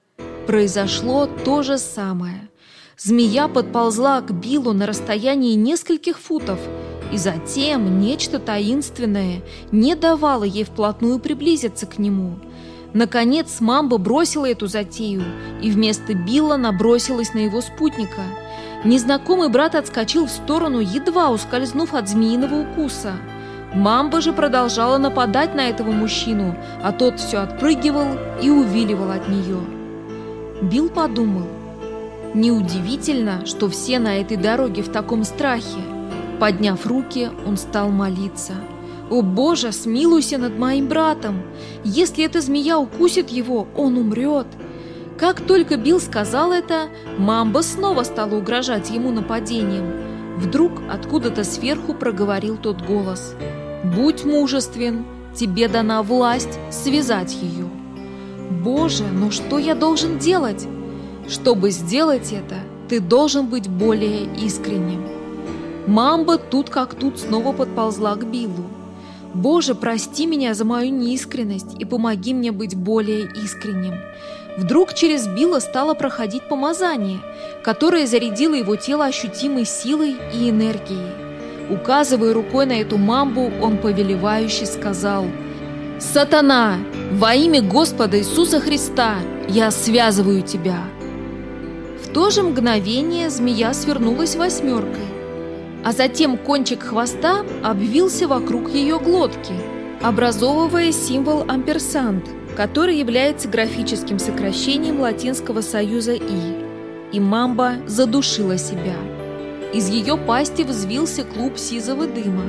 Произошло то же самое – змея подползла к Биллу на расстоянии нескольких футов, и затем нечто таинственное не давало ей вплотную приблизиться к нему. Наконец Мамба бросила эту затею и вместо Билла набросилась на его спутника. Незнакомый брат отскочил в сторону, едва ускользнув от змеиного укуса – Мамба же продолжала нападать на этого мужчину, а тот все отпрыгивал и увиливал от нее. Билл подумал, неудивительно, что все на этой дороге в таком страхе. Подняв руки, он стал молиться. «О Боже, смилуйся над моим братом! Если эта змея укусит его, он умрет!» Как только Билл сказал это, Мамба снова стала угрожать ему нападением. Вдруг откуда-то сверху проговорил тот голос – Будь мужествен, тебе дана власть связать ее. Боже, но что я должен делать? Чтобы сделать это, ты должен быть более искренним. Мамба тут как тут снова подползла к Биллу. Боже, прости меня за мою неискренность и помоги мне быть более искренним. Вдруг через Билла стало проходить помазание, которое зарядило его тело ощутимой силой и энергией. Указывая рукой на эту мамбу, он повелевающе сказал «Сатана, во имя Господа Иисуса Христа я связываю тебя!» В то же мгновение змея свернулась восьмеркой, а затем кончик хвоста обвился вокруг ее глотки, образовывая символ амперсант, который является графическим сокращением латинского союза «и». И мамба задушила себя. Из ее пасти взвился клуб сизого дыма.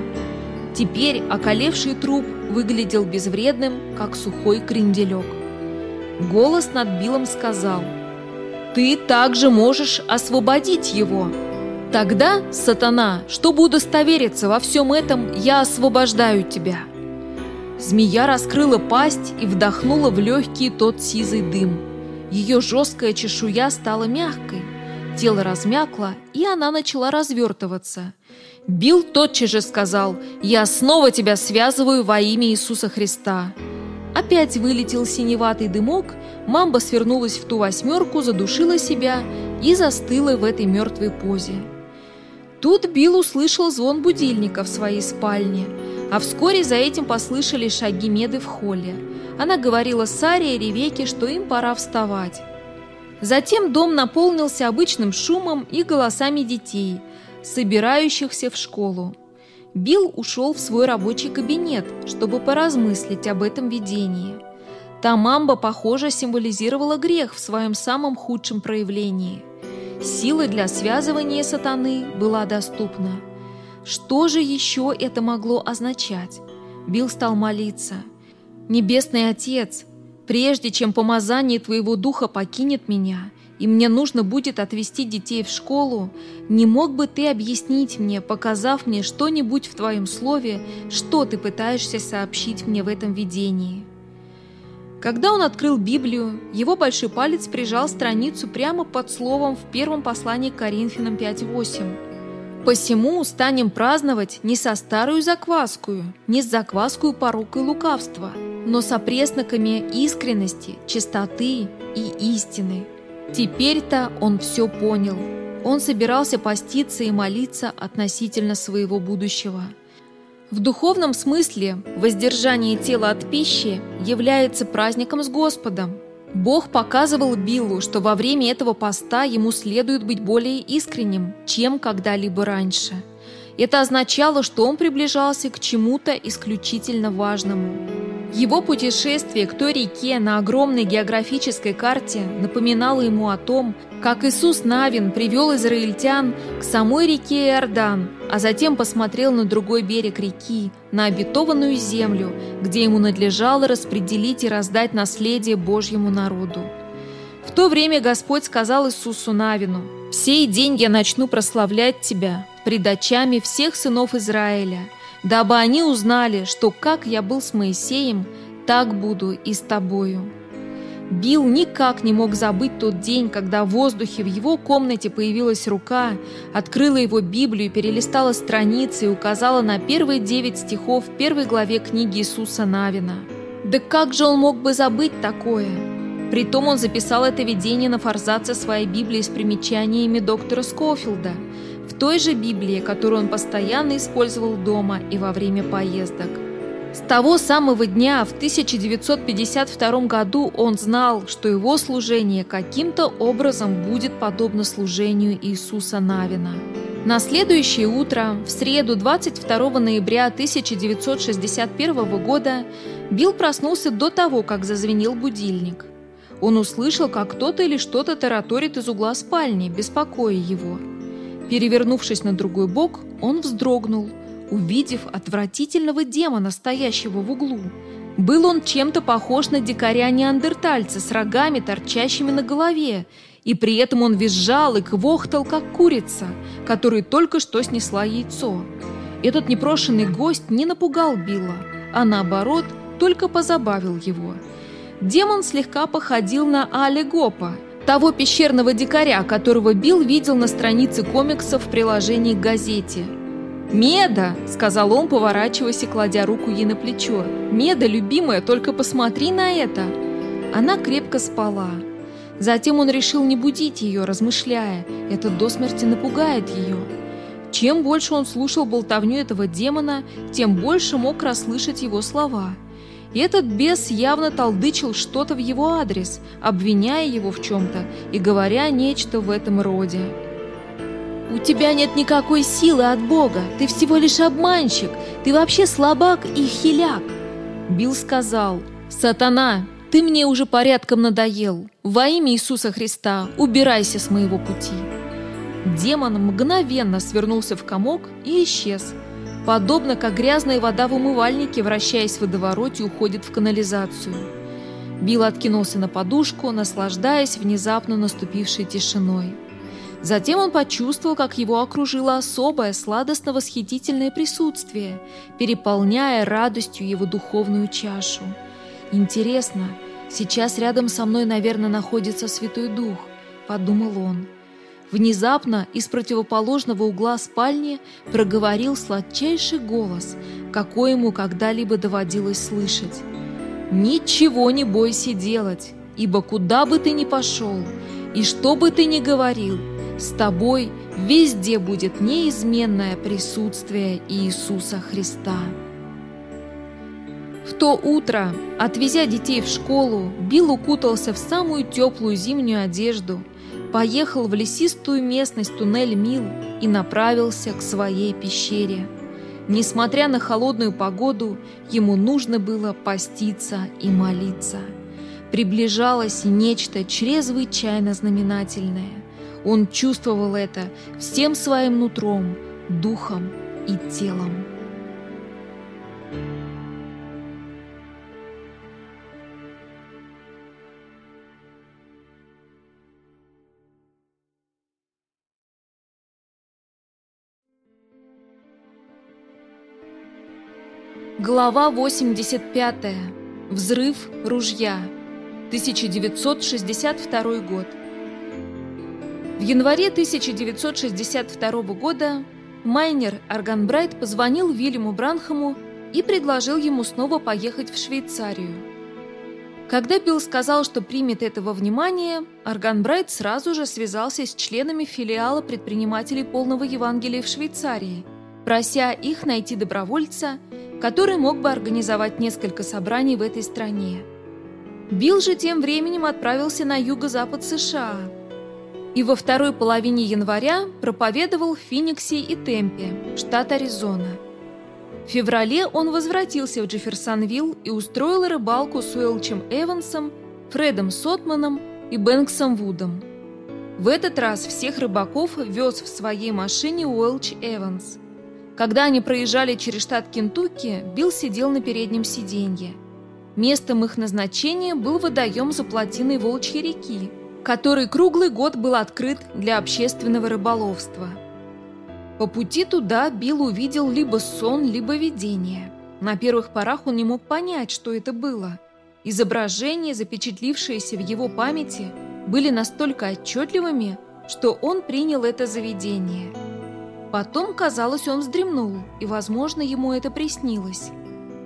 Теперь околевший труп выглядел безвредным, как сухой кренделек. Голос над Биллом сказал, «Ты также можешь освободить его. Тогда, сатана, чтобы удостовериться во всем этом, я освобождаю тебя». Змея раскрыла пасть и вдохнула в легкий тот сизый дым. Ее жесткая чешуя стала мягкой, Тело размякло, и она начала развертываться. Билл тотчас же сказал, «Я снова тебя связываю во имя Иисуса Христа». Опять вылетел синеватый дымок, мамба свернулась в ту восьмерку, задушила себя и застыла в этой мертвой позе. Тут Билл услышал звон будильника в своей спальне, а вскоре за этим послышались шаги Меды в холле. Она говорила Саре и Ревеке, что им пора вставать. Затем дом наполнился обычным шумом и голосами детей, собирающихся в школу. Билл ушел в свой рабочий кабинет, чтобы поразмыслить об этом видении. Та мамба, похоже, символизировала грех в своем самом худшем проявлении. Сила для связывания сатаны была доступна. Что же еще это могло означать? Билл стал молиться. «Небесный Отец, Прежде чем помазание Твоего Духа покинет меня, и мне нужно будет отвезти детей в школу, не мог бы Ты объяснить мне, показав мне что-нибудь в Твоем Слове, что Ты пытаешься сообщить мне в этом видении?» Когда он открыл Библию, его большой палец прижал страницу прямо под словом в первом послании к Коринфянам 5.8. «Посему станем праздновать не со старую закваскую, не с закваскую порока и лукавства, но с опресноками искренности, чистоты и истины. Теперь-то он все понял. Он собирался поститься и молиться относительно своего будущего. В духовном смысле воздержание тела от пищи является праздником с Господом. Бог показывал Биллу, что во время этого поста ему следует быть более искренним, чем когда-либо раньше. Это означало, что он приближался к чему-то исключительно важному. Его путешествие к той реке на огромной географической карте напоминало ему о том, как Иисус Навин привел израильтян к самой реке Иордан, а затем посмотрел на другой берег реки, на обетованную землю, где ему надлежало распределить и раздать наследие Божьему народу. В то время Господь сказал Иисусу Навину, «В сей день я начну прославлять тебя пред очами всех сынов Израиля, дабы они узнали, что как я был с Моисеем, так буду и с тобою». Билл никак не мог забыть тот день, когда в воздухе в его комнате появилась рука, открыла его Библию, перелистала страницы и указала на первые девять стихов в первой главе книги Иисуса Навина. Да как же он мог бы забыть такое? Притом он записал это видение на форзаце своей Библии с примечаниями доктора Скофилда, той же Библии, которую он постоянно использовал дома и во время поездок. С того самого дня в 1952 году он знал, что его служение каким-то образом будет подобно служению Иисуса Навина. На следующее утро, в среду 22 ноября 1961 года, Билл проснулся до того, как зазвенел будильник. Он услышал, как кто-то или что-то тараторит из угла спальни, беспокоя его. Перевернувшись на другой бок, он вздрогнул – увидев отвратительного демона, стоящего в углу. Был он чем-то похож на дикаря-неандертальца с рогами, торчащими на голове, и при этом он визжал и квохтал, как курица, которой только что снесла яйцо. Этот непрошенный гость не напугал Билла, а наоборот, только позабавил его. Демон слегка походил на Али Гопа, того пещерного дикаря, которого Билл видел на странице комиксов в приложении к газете – «Меда!» — сказал он, поворачиваясь и кладя руку ей на плечо. «Меда, любимая, только посмотри на это!» Она крепко спала. Затем он решил не будить ее, размышляя, это до смерти напугает ее. Чем больше он слушал болтовню этого демона, тем больше мог расслышать его слова. И этот бес явно толдычил что-то в его адрес, обвиняя его в чем-то и говоря нечто в этом роде. У тебя нет никакой силы от Бога, ты всего лишь обманщик, ты вообще слабак и хиляк. Билл сказал, «Сатана, ты мне уже порядком надоел. Во имя Иисуса Христа убирайся с моего пути». Демон мгновенно свернулся в комок и исчез, подобно как грязная вода в умывальнике, вращаясь в водовороте, уходит в канализацию. Билл откинулся на подушку, наслаждаясь внезапно наступившей тишиной. Затем он почувствовал, как его окружило особое сладостно-восхитительное присутствие, переполняя радостью его духовную чашу. «Интересно, сейчас рядом со мной, наверное, находится Святой Дух», — подумал он. Внезапно из противоположного угла спальни проговорил сладчайший голос, какой ему когда-либо доводилось слышать. «Ничего не бойся делать, ибо куда бы ты ни пошел, и что бы ты ни говорил, с тобой везде будет неизменное присутствие Иисуса Христа. В то утро, отвезя детей в школу, Билл укутался в самую теплую зимнюю одежду, поехал в лесистую местность туннель Мил и направился к своей пещере. Несмотря на холодную погоду, ему нужно было поститься и молиться. Приближалось нечто чрезвычайно знаменательное. Он чувствовал это всем своим нутром, духом и телом. Глава 85. Взрыв ружья. 1962 год. В январе 1962 года майнер Арганбрайт позвонил Вильяму Бранхаму и предложил ему снова поехать в Швейцарию. Когда Билл сказал, что примет этого внимания, Арганбрайт сразу же связался с членами филиала предпринимателей полного Евангелия в Швейцарии, прося их найти добровольца, который мог бы организовать несколько собраний в этой стране. Билл же тем временем отправился на юго-запад США – и во второй половине января проповедовал в Финиксе и Темпе, штат Аризона. В феврале он возвратился в Джефферсонвилл и устроил рыбалку с Уэлчем Эвансом, Фредом Сотманом и Бэнксом Вудом. В этот раз всех рыбаков вез в своей машине Уэлч Эванс. Когда они проезжали через штат Кентукки, Билл сидел на переднем сиденье. Местом их назначения был водоем за плотиной Волчьей реки, который круглый год был открыт для общественного рыболовства. По пути туда Билл увидел либо сон, либо видение. На первых порах он не мог понять, что это было. Изображения, запечатлившиеся в его памяти, были настолько отчетливыми, что он принял это заведение. Потом, казалось, он вздремнул, и, возможно, ему это приснилось.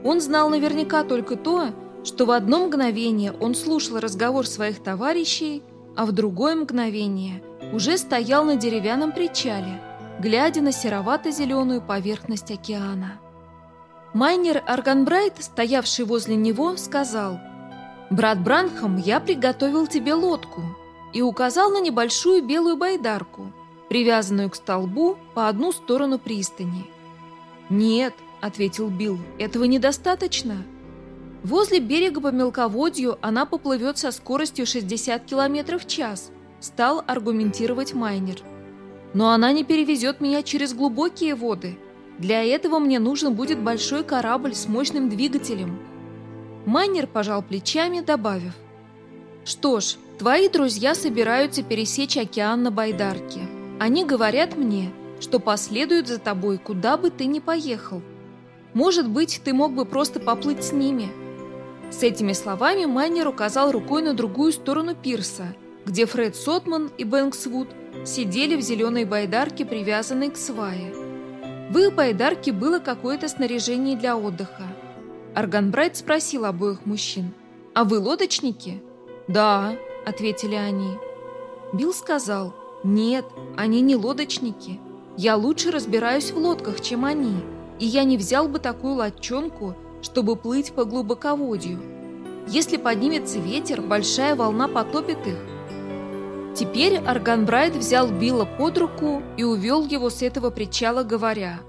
Он знал наверняка только то, что в одно мгновение он слушал разговор своих товарищей, а в другое мгновение уже стоял на деревянном причале, глядя на серовато-зеленую поверхность океана. Майнер Арганбрайт, стоявший возле него, сказал, «Брат Бранхам, я приготовил тебе лодку» и указал на небольшую белую байдарку, привязанную к столбу по одну сторону пристани. «Нет», — ответил Билл, — «этого недостаточно». Возле берега по мелководью она поплывет со скоростью 60 км в час, стал аргументировать майнер. Но она не перевезет меня через глубокие воды. Для этого мне нужен будет большой корабль с мощным двигателем. Майнер пожал плечами, добавив. Что ж, твои друзья собираются пересечь океан на байдарке. Они говорят мне, что последуют за тобой, куда бы ты ни поехал. Может быть, ты мог бы просто поплыть с ними. С этими словами Майнер указал рукой на другую сторону пирса, где Фред Сотман и Бэнксвуд сидели в зеленой байдарке, привязанной к свае. В их байдарке было какое-то снаряжение для отдыха. Арганбрайт спросил обоих мужчин, «А вы лодочники?» «Да», — ответили они. Билл сказал, «Нет, они не лодочники. Я лучше разбираюсь в лодках, чем они, и я не взял бы такую лодчонку, чтобы плыть по глубоководью. Если поднимется ветер, большая волна потопит их. Теперь Арганбрайт взял Билла под руку и увел его с этого причала, говоря,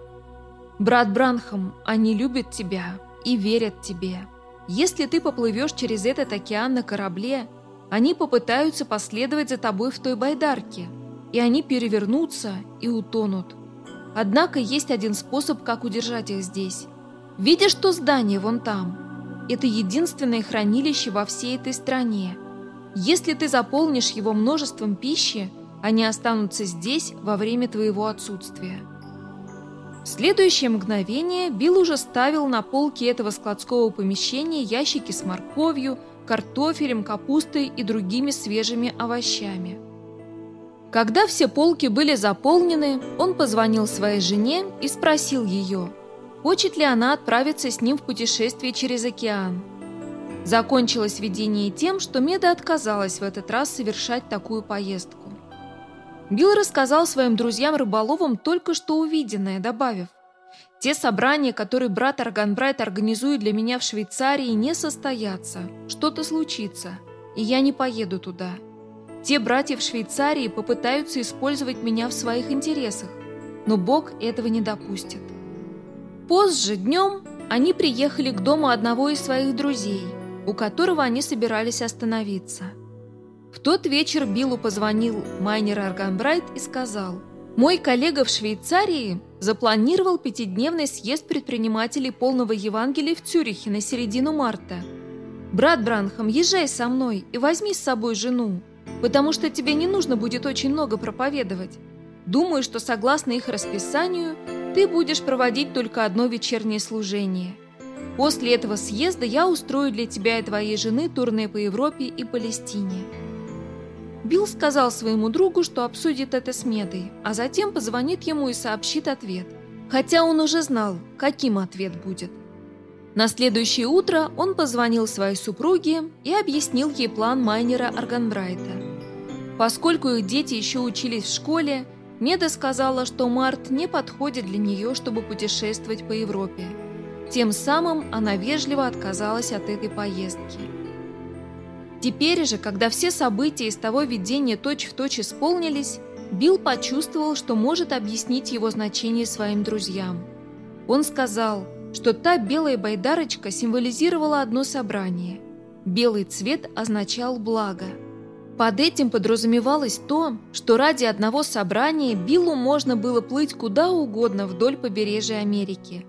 «Брат Бранхам, они любят тебя и верят тебе. Если ты поплывешь через этот океан на корабле, они попытаются последовать за тобой в той байдарке, и они перевернутся и утонут. Однако есть один способ, как удержать их здесь. Видишь то здание вон там? Это единственное хранилище во всей этой стране. Если ты заполнишь его множеством пищи, они останутся здесь во время твоего отсутствия. В следующее мгновение Билл уже ставил на полке этого складского помещения ящики с морковью, картофелем, капустой и другими свежими овощами. Когда все полки были заполнены, он позвонил своей жене и спросил ее, хочет ли она отправиться с ним в путешествие через океан. Закончилось видение тем, что Меда отказалась в этот раз совершать такую поездку. Билл рассказал своим друзьям-рыболовам только что увиденное, добавив, «Те собрания, которые брат Арганбрайт организует для меня в Швейцарии, не состоятся. Что-то случится, и я не поеду туда». Те братья в Швейцарии попытаются использовать меня в своих интересах, но Бог этого не допустит. Позже, днем, они приехали к дому одного из своих друзей, у которого они собирались остановиться. В тот вечер Биллу позвонил майнер Арганбрайт и сказал, «Мой коллега в Швейцарии запланировал пятидневный съезд предпринимателей полного Евангелия в Цюрихе на середину марта. Брат Бранхам, езжай со мной и возьми с собой жену потому что тебе не нужно будет очень много проповедовать. Думаю, что согласно их расписанию, ты будешь проводить только одно вечернее служение. После этого съезда я устрою для тебя и твоей жены турне по Европе и Палестине». Билл сказал своему другу, что обсудит это с Медой, а затем позвонит ему и сообщит ответ, хотя он уже знал, каким ответ будет. На следующее утро он позвонил своей супруге и объяснил ей план майнера Арганбрайта. Поскольку их дети еще учились в школе, Меда сказала, что март не подходит для нее, чтобы путешествовать по Европе. Тем самым она вежливо отказалась от этой поездки. Теперь же, когда все события из того видения точь-в-точь точь исполнились, Билл почувствовал, что может объяснить его значение своим друзьям. Он сказал, что та белая байдарочка символизировала одно собрание. Белый цвет означал благо – под этим подразумевалось то, что ради одного собрания Биллу можно было плыть куда угодно вдоль побережья Америки.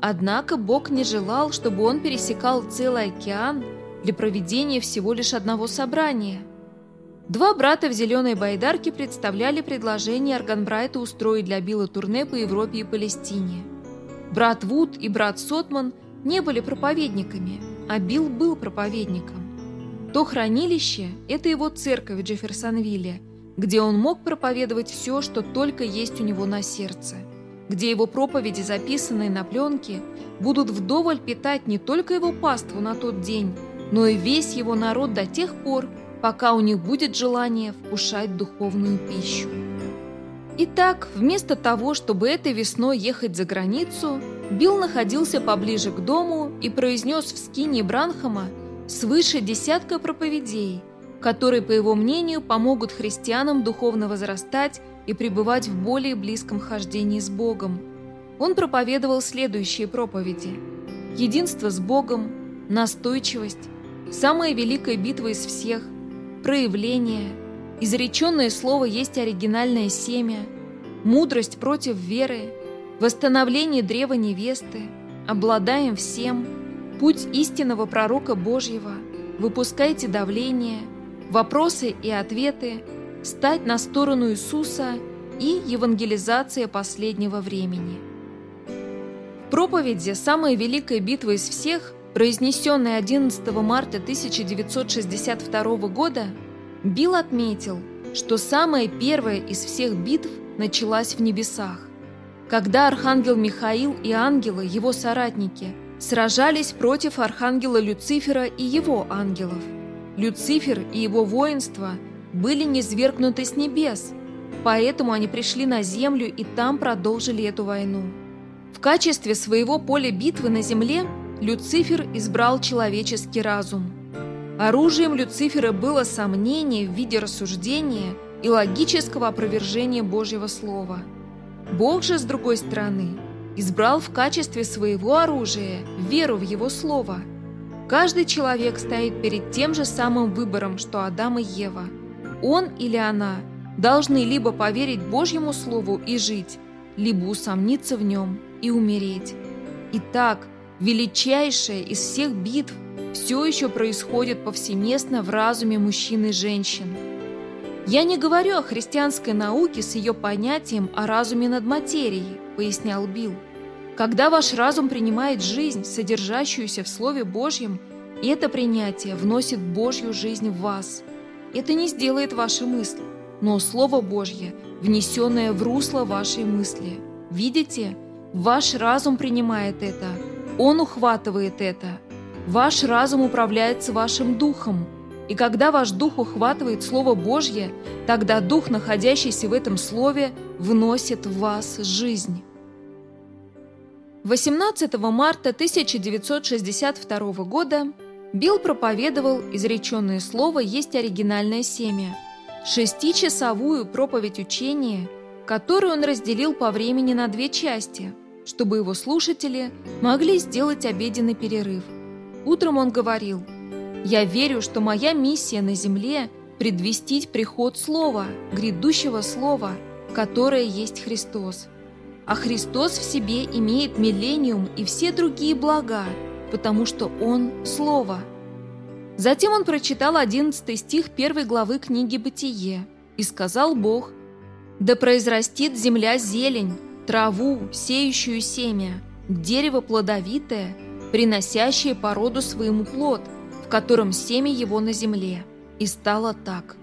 Однако Бог не желал, чтобы он пересекал целый океан для проведения всего лишь одного собрания. Два брата в зеленой байдарке представляли предложение Арганбрайта устроить для Билла турне по Европе и Палестине. Брат Вуд и брат Сотман не были проповедниками, а Билл был проповедником. То хранилище – это его церковь в Джефферсонвилле, где он мог проповедовать все, что только есть у него на сердце, где его проповеди, записанные на пленке, будут вдоволь питать не только его паству на тот день, но и весь его народ до тех пор, пока у них будет желание вкушать духовную пищу. Итак, вместо того, чтобы этой весной ехать за границу, Билл находился поближе к дому и произнес в скине Бранхама свыше десятка проповедей, которые, по его мнению, помогут христианам духовно возрастать и пребывать в более близком хождении с Богом. Он проповедовал следующие проповеди. Единство с Богом, настойчивость, самая великая битва из всех, проявление, изреченное слово есть оригинальное семя, мудрость против веры, восстановление древа невесты, обладаем всем, путь истинного пророка Божьего, выпускайте давление, вопросы и ответы, стать на сторону Иисуса и евангелизация последнего времени. В проповеди «Самая великая битва из всех», произнесенной 11 марта 1962 года, Билл отметил, что самая первая из всех битв началась в небесах. Когда архангел Михаил и ангелы, его соратники, сражались против архангела Люцифера и его ангелов. Люцифер и его воинство были низвергнуты с небес, поэтому они пришли на землю и там продолжили эту войну. В качестве своего поля битвы на земле Люцифер избрал человеческий разум. Оружием Люцифера было сомнение в виде рассуждения и логического опровержения Божьего Слова – Бог же, с другой стороны, избрал в качестве своего оружия веру в Его Слово. Каждый человек стоит перед тем же самым выбором, что Адам и Ева. Он или она должны либо поверить Божьему Слову и жить, либо усомниться в нем и умереть. Итак, величайшая из всех битв все еще происходит повсеместно в разуме мужчин и женщин – «Я не говорю о христианской науке с ее понятием о разуме над материей», — пояснял Билл. «Когда ваш разум принимает жизнь, содержащуюся в Слове Божьем, это принятие вносит Божью жизнь в вас. Это не сделает ваши мысли, но Слово Божье, внесенное в русло вашей мысли. Видите? Ваш разум принимает это, он ухватывает это. Ваш разум управляется вашим духом, и когда ваш дух ухватывает Слово Божье, тогда дух, находящийся в этом Слове, вносит в вас жизнь. 18 марта 1962 года Билл проповедовал «Изреченное слово есть оригинальное семя» шестичасовую проповедь учения, которую он разделил по времени на две части, чтобы его слушатели могли сделать обеденный перерыв. Утром он говорил – я верю, что моя миссия на земле – предвестить приход Слова, грядущего Слова, которое есть Христос. А Христос в себе имеет миллениум и все другие блага, потому что Он – Слово. Затем он прочитал 11 стих первой главы книги «Бытие» и сказал Бог, «Да произрастит земля зелень, траву, сеющую семя, дерево плодовитое, приносящее породу своему плод, котором семя его на земле. И стало так.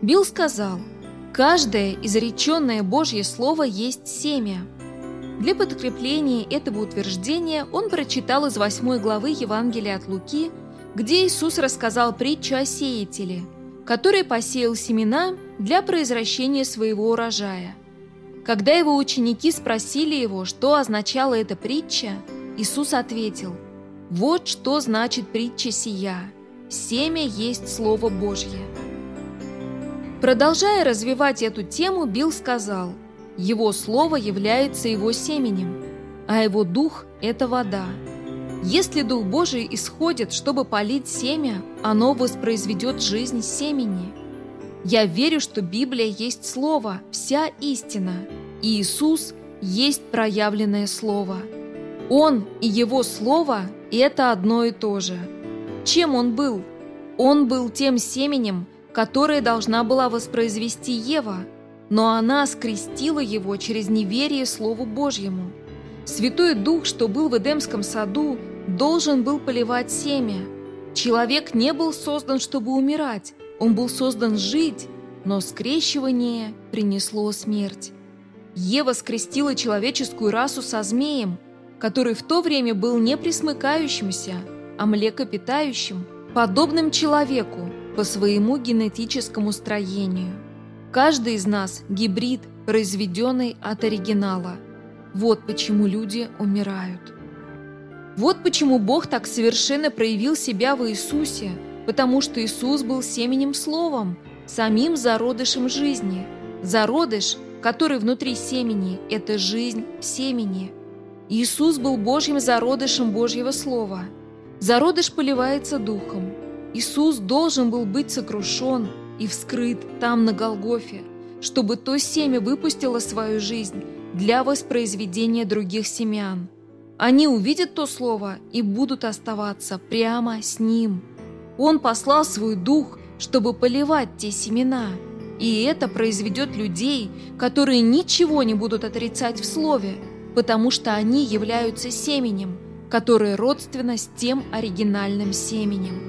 Билл сказал, «Каждое изреченное Божье Слово есть семя». Для подкрепления этого утверждения он прочитал из 8 главы Евангелия от Луки, где Иисус рассказал притчу о сеятеле, который посеял семена для произвращения своего урожая. Когда его ученики спросили его, что означала эта притча, Иисус ответил – вот что значит притча сия. Семя есть Слово Божье. Продолжая развивать эту тему, Билл сказал, «Его Слово является его семенем, а его Дух – это вода. Если Дух Божий исходит, чтобы полить семя, оно воспроизведет жизнь семени. Я верю, что Библия есть Слово, вся истина, и Иисус есть проявленное Слово. Он и Его Слово – это одно и то же. Чем Он был? Он был тем семенем, которое должна была воспроизвести Ева, но она скрестила его через неверие Слову Божьему. Святой Дух, что был в Эдемском саду, должен был поливать семя. Человек не был создан, чтобы умирать, он был создан жить, но скрещивание принесло смерть. Ева скрестила человеческую расу со змеем, который в то время был не присмыкающимся, а млекопитающим, подобным человеку по своему генетическому строению. Каждый из нас – гибрид, произведенный от оригинала. Вот почему люди умирают. Вот почему Бог так совершенно проявил себя в Иисусе, потому что Иисус был семенем Словом, самим зародышем жизни. Зародыш, который внутри семени – это жизнь в семени. Иисус был Божьим зародышем Божьего Слова. Зародыш поливается духом. Иисус должен был быть сокрушен и вскрыт там, на Голгофе, чтобы то семя выпустило свою жизнь для воспроизведения других семян – они увидят то слово и будут оставаться прямо с ним. Он послал свой дух, чтобы поливать те семена. И это произведет людей, которые ничего не будут отрицать в слове, потому что они являются семенем, которое родственно с тем оригинальным семенем.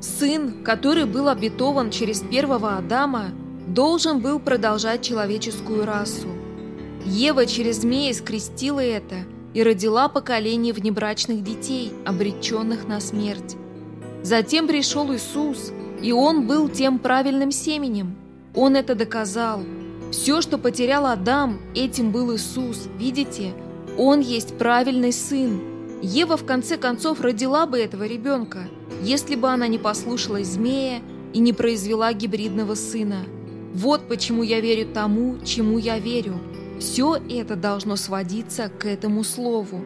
Сын, который был обетован через первого Адама, должен был продолжать человеческую расу. Ева через змея скрестила это и родила поколение внебрачных детей, обреченных на смерть. Затем пришел Иисус, и Он был тем правильным семенем. Он это доказал. Все, что потерял Адам, этим был Иисус. Видите? Он есть правильный сын. Ева в конце концов родила бы этого ребенка, если бы она не послушалась змея и не произвела гибридного сына. Вот почему я верю тому, чему я верю – все это должно сводиться к этому слову.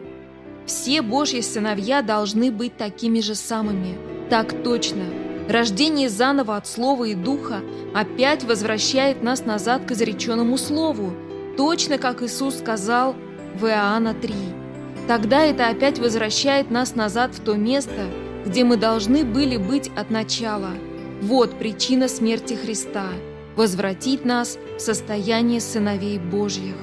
Все Божьи сыновья должны быть такими же самыми. Так точно. Рождение заново от Слова и Духа опять возвращает нас назад к изреченному Слову, точно как Иисус сказал в Иоанна 3. Тогда это опять возвращает нас назад в то место, где мы должны были быть от начала. Вот причина смерти Христа – возвратить нас в состояние сыновей Божьих.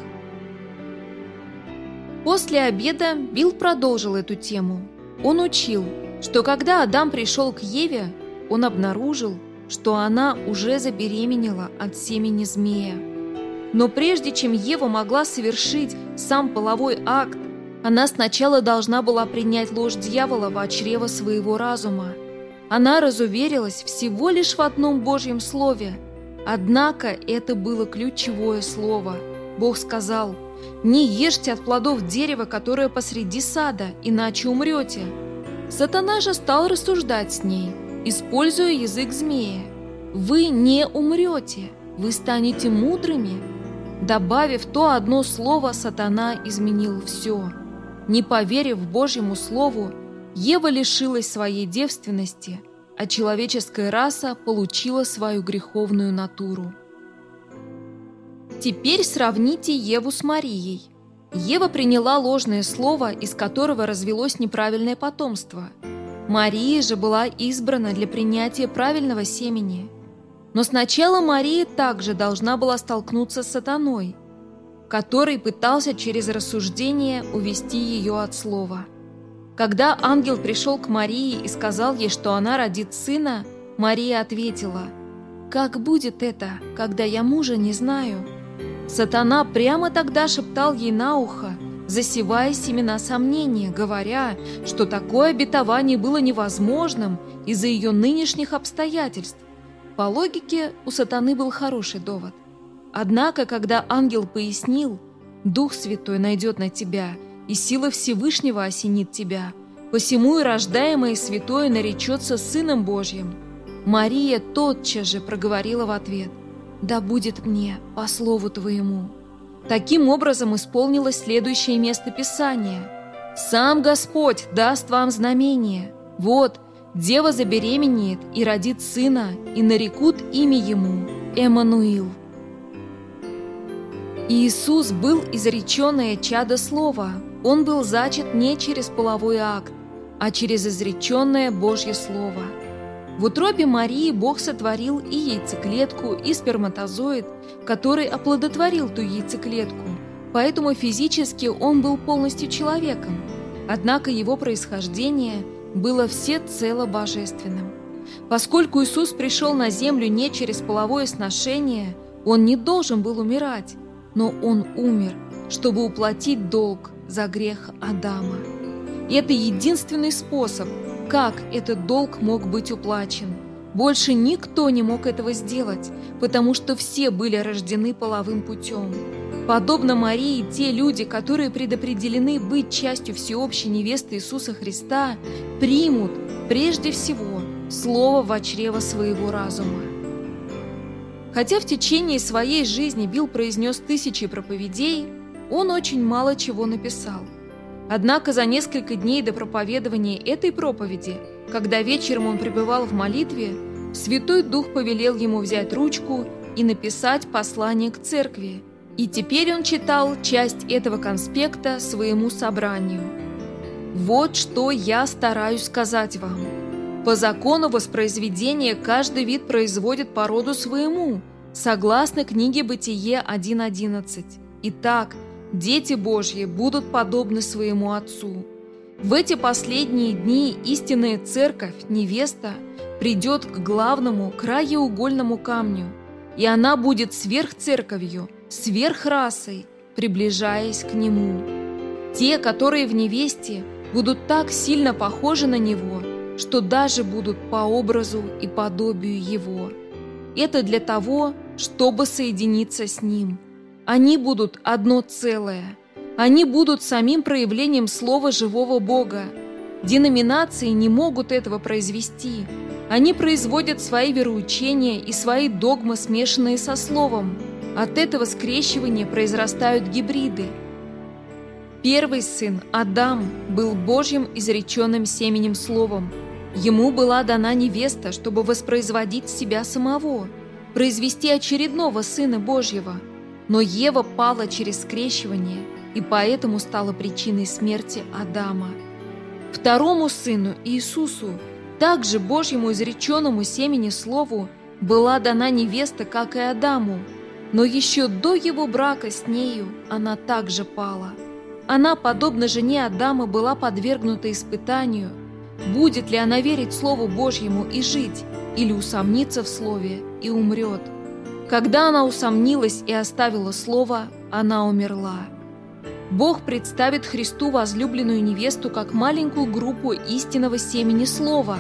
После обеда Билл продолжил эту тему. Он учил, что когда Адам пришел к Еве, он обнаружил, что она уже забеременела от семени змея. Но прежде чем Ева могла совершить сам половой акт, она сначала должна была принять ложь дьявола в чрево своего разума. Она разуверилась всего лишь в одном Божьем слове – Однако это было ключевое слово. Бог сказал, «Не ешьте от плодов дерева, которое посреди сада, иначе умрете». Сатана же стал рассуждать с ней, используя язык змея. «Вы не умрете, вы станете мудрыми». Добавив то одно слово, сатана изменил все. Не поверив Божьему слову, Ева лишилась своей девственности – а человеческая раса получила свою греховную натуру. Теперь сравните Еву с Марией. Ева приняла ложное слово, из которого развелось неправильное потомство. Мария же была избрана для принятия правильного семени. Но сначала Мария также должна была столкнуться с сатаной, который пытался через рассуждение увести ее от слова. Когда ангел пришел к Марии и сказал ей, что она родит сына, Мария ответила, «Как будет это, когда я мужа не знаю?» Сатана прямо тогда шептал ей на ухо, засевая семена сомнения, говоря, что такое обетование было невозможным из-за ее нынешних обстоятельств. По логике, у сатаны был хороший довод. Однако, когда ангел пояснил, «Дух Святой найдет на тебя», и сила Всевышнего осенит тебя. Посему и рождаемое святое наречется Сыном Божьим». Мария тотчас же проговорила в ответ, «Да будет мне по слову Твоему». Таким образом исполнилось следующее место Писания. «Сам Господь даст вам знамение. Вот, дева забеременеет и родит сына, и нарекут имя ему Эммануил». Иисус был изреченное чадо слова, он был зачат не через половой акт, а через изреченное Божье Слово. В утробе Марии Бог сотворил и яйцеклетку, и сперматозоид, который оплодотворил ту яйцеклетку, поэтому физически он был полностью человеком. Однако его происхождение было всецело божественным. Поскольку Иисус пришел на землю не через половое сношение, он не должен был умирать, но Он умер, чтобы уплатить долг за грех Адама. И это единственный способ, как этот долг мог быть уплачен. Больше никто не мог этого сделать, потому что все были рождены половым путем. Подобно Марии, те люди, которые предопределены быть частью всеобщей невесты Иисуса Христа, примут прежде всего слово в чрево своего разума. Хотя в течение своей жизни Билл произнес тысячи проповедей, он очень мало чего написал. Однако за несколько дней до проповедования этой проповеди, когда вечером он пребывал в молитве, Святой Дух повелел ему взять ручку и написать послание к церкви, и теперь он читал часть этого конспекта своему собранию. «Вот что я стараюсь сказать вам. По закону воспроизведения каждый вид производит по роду своему, согласно книге «Бытие 1.11». Итак, дети Божьи будут подобны своему Отцу. В эти последние дни истинная церковь, невеста, придет к главному краеугольному камню, и она будет сверхцерковью, сверхрасой, приближаясь к нему. Те, которые в невесте, будут так сильно похожи на него, что даже будут по образу и подобию его. Это для того, чтобы соединиться с ним. Они будут одно целое. Они будут самим проявлением слова живого Бога. Деноминации не могут этого произвести. Они производят свои вероучения и свои догмы, смешанные со словом. От этого скрещивания произрастают гибриды. Первый сын, Адам, был Божьим изреченным семенем словом. Ему была дана невеста, чтобы воспроизводить себя самого, произвести очередного сына Божьего. Но Ева пала через скрещивание и поэтому стала причиной смерти Адама. Второму сыну, Иисусу, также Божьему изреченному семени Слову, была дана невеста, как и Адаму, но еще до его брака с нею она также пала. Она, подобно жене Адама, была подвергнута испытанию, будет ли она верить Слову Божьему и жить, или усомниться в Слове и умрет. Когда она усомнилась и оставила Слово, она умерла. Бог представит Христу возлюбленную невесту как маленькую группу истинного семени Слова.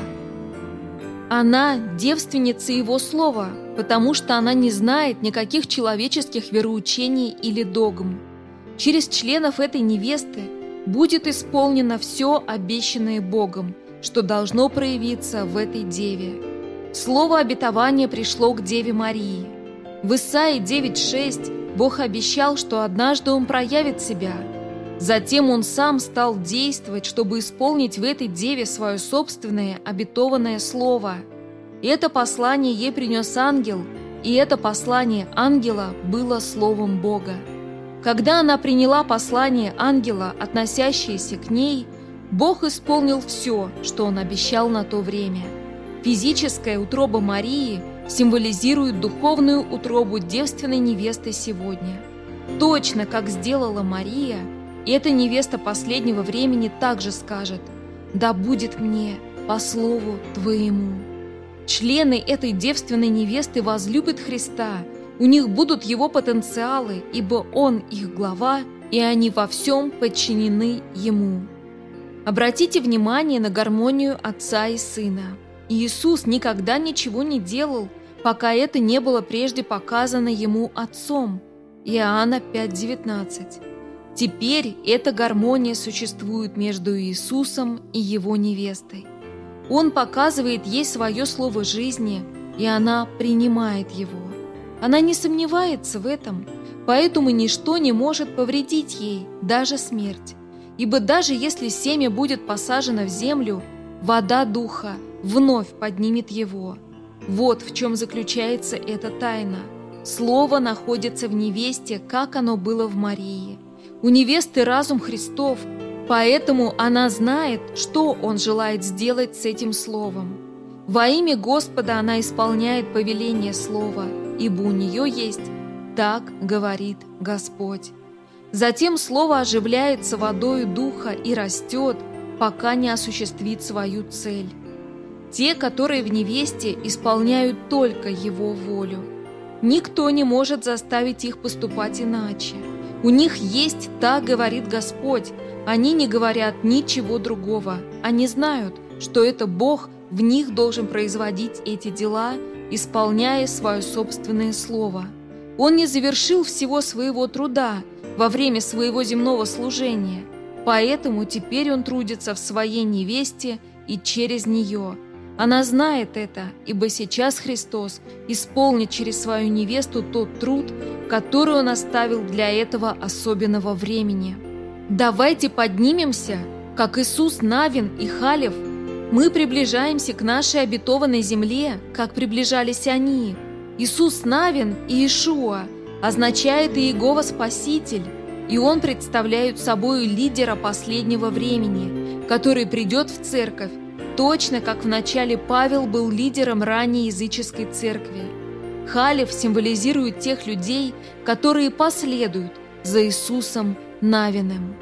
Она – девственница Его Слова, потому что она не знает никаких человеческих вероучений или догм. Через членов этой невесты будет исполнено все обещанное Богом, что должно проявиться в этой деве. Слово обетования пришло к Деве Марии. В Исаии 9.6 Бог обещал, что однажды Он проявит себя. Затем Он сам стал действовать, чтобы исполнить в этой деве свое собственное обетованное слово. Это послание ей принес ангел, и это послание ангела было словом Бога. Когда она приняла послание ангела, относящееся к ней, Бог исполнил все, что Он обещал на то время. Физическая утроба Марии – символизирует духовную утробу девственной невесты сегодня. Точно как сделала Мария, эта невеста последнего времени также скажет «Да будет мне по слову Твоему». Члены этой девственной невесты возлюбят Христа, у них будут его потенциалы, ибо Он их глава, и они во всем подчинены Ему. Обратите внимание на гармонию Отца и Сына. Иисус никогда ничего не делал, пока это не было прежде показано ему Отцом. Иоанна 5.19. Теперь эта гармония существует между Иисусом и его невестой. Он показывает ей свое слово жизни, и она принимает его. Она не сомневается в этом, поэтому ничто не может повредить ей, даже смерть. Ибо даже если семя будет посажено в землю, вода Духа вновь поднимет его – вот в чем заключается эта тайна. Слово находится в невесте, как оно было в Марии. У невесты разум Христов, поэтому она знает, что Он желает сделать с этим словом. Во имя Господа она исполняет повеление слова, ибо у нее есть «Так говорит Господь». Затем слово оживляется водою духа и растет, пока не осуществит свою цель. Те, которые в невесте исполняют только его волю. Никто не может заставить их поступать иначе. У них есть «так говорит Господь». Они не говорят ничего другого. Они знают, что это Бог в них должен производить эти дела, исполняя свое собственное слово. Он не завершил всего своего труда во время своего земного служения, поэтому теперь он трудится в своей невесте и через нее – она знает это, ибо сейчас Христос исполнит через свою невесту тот труд, который Он оставил для этого особенного времени. Давайте поднимемся, как Иисус Навин и Халев. Мы приближаемся к нашей обетованной земле, как приближались они. Иисус Навин и Ишуа означает Иегова Спаситель, и он представляет собой лидера последнего времени, который придет в церковь точно как в начале Павел был лидером ранней языческой церкви. Халев символизирует тех людей, которые последуют за Иисусом Навиным.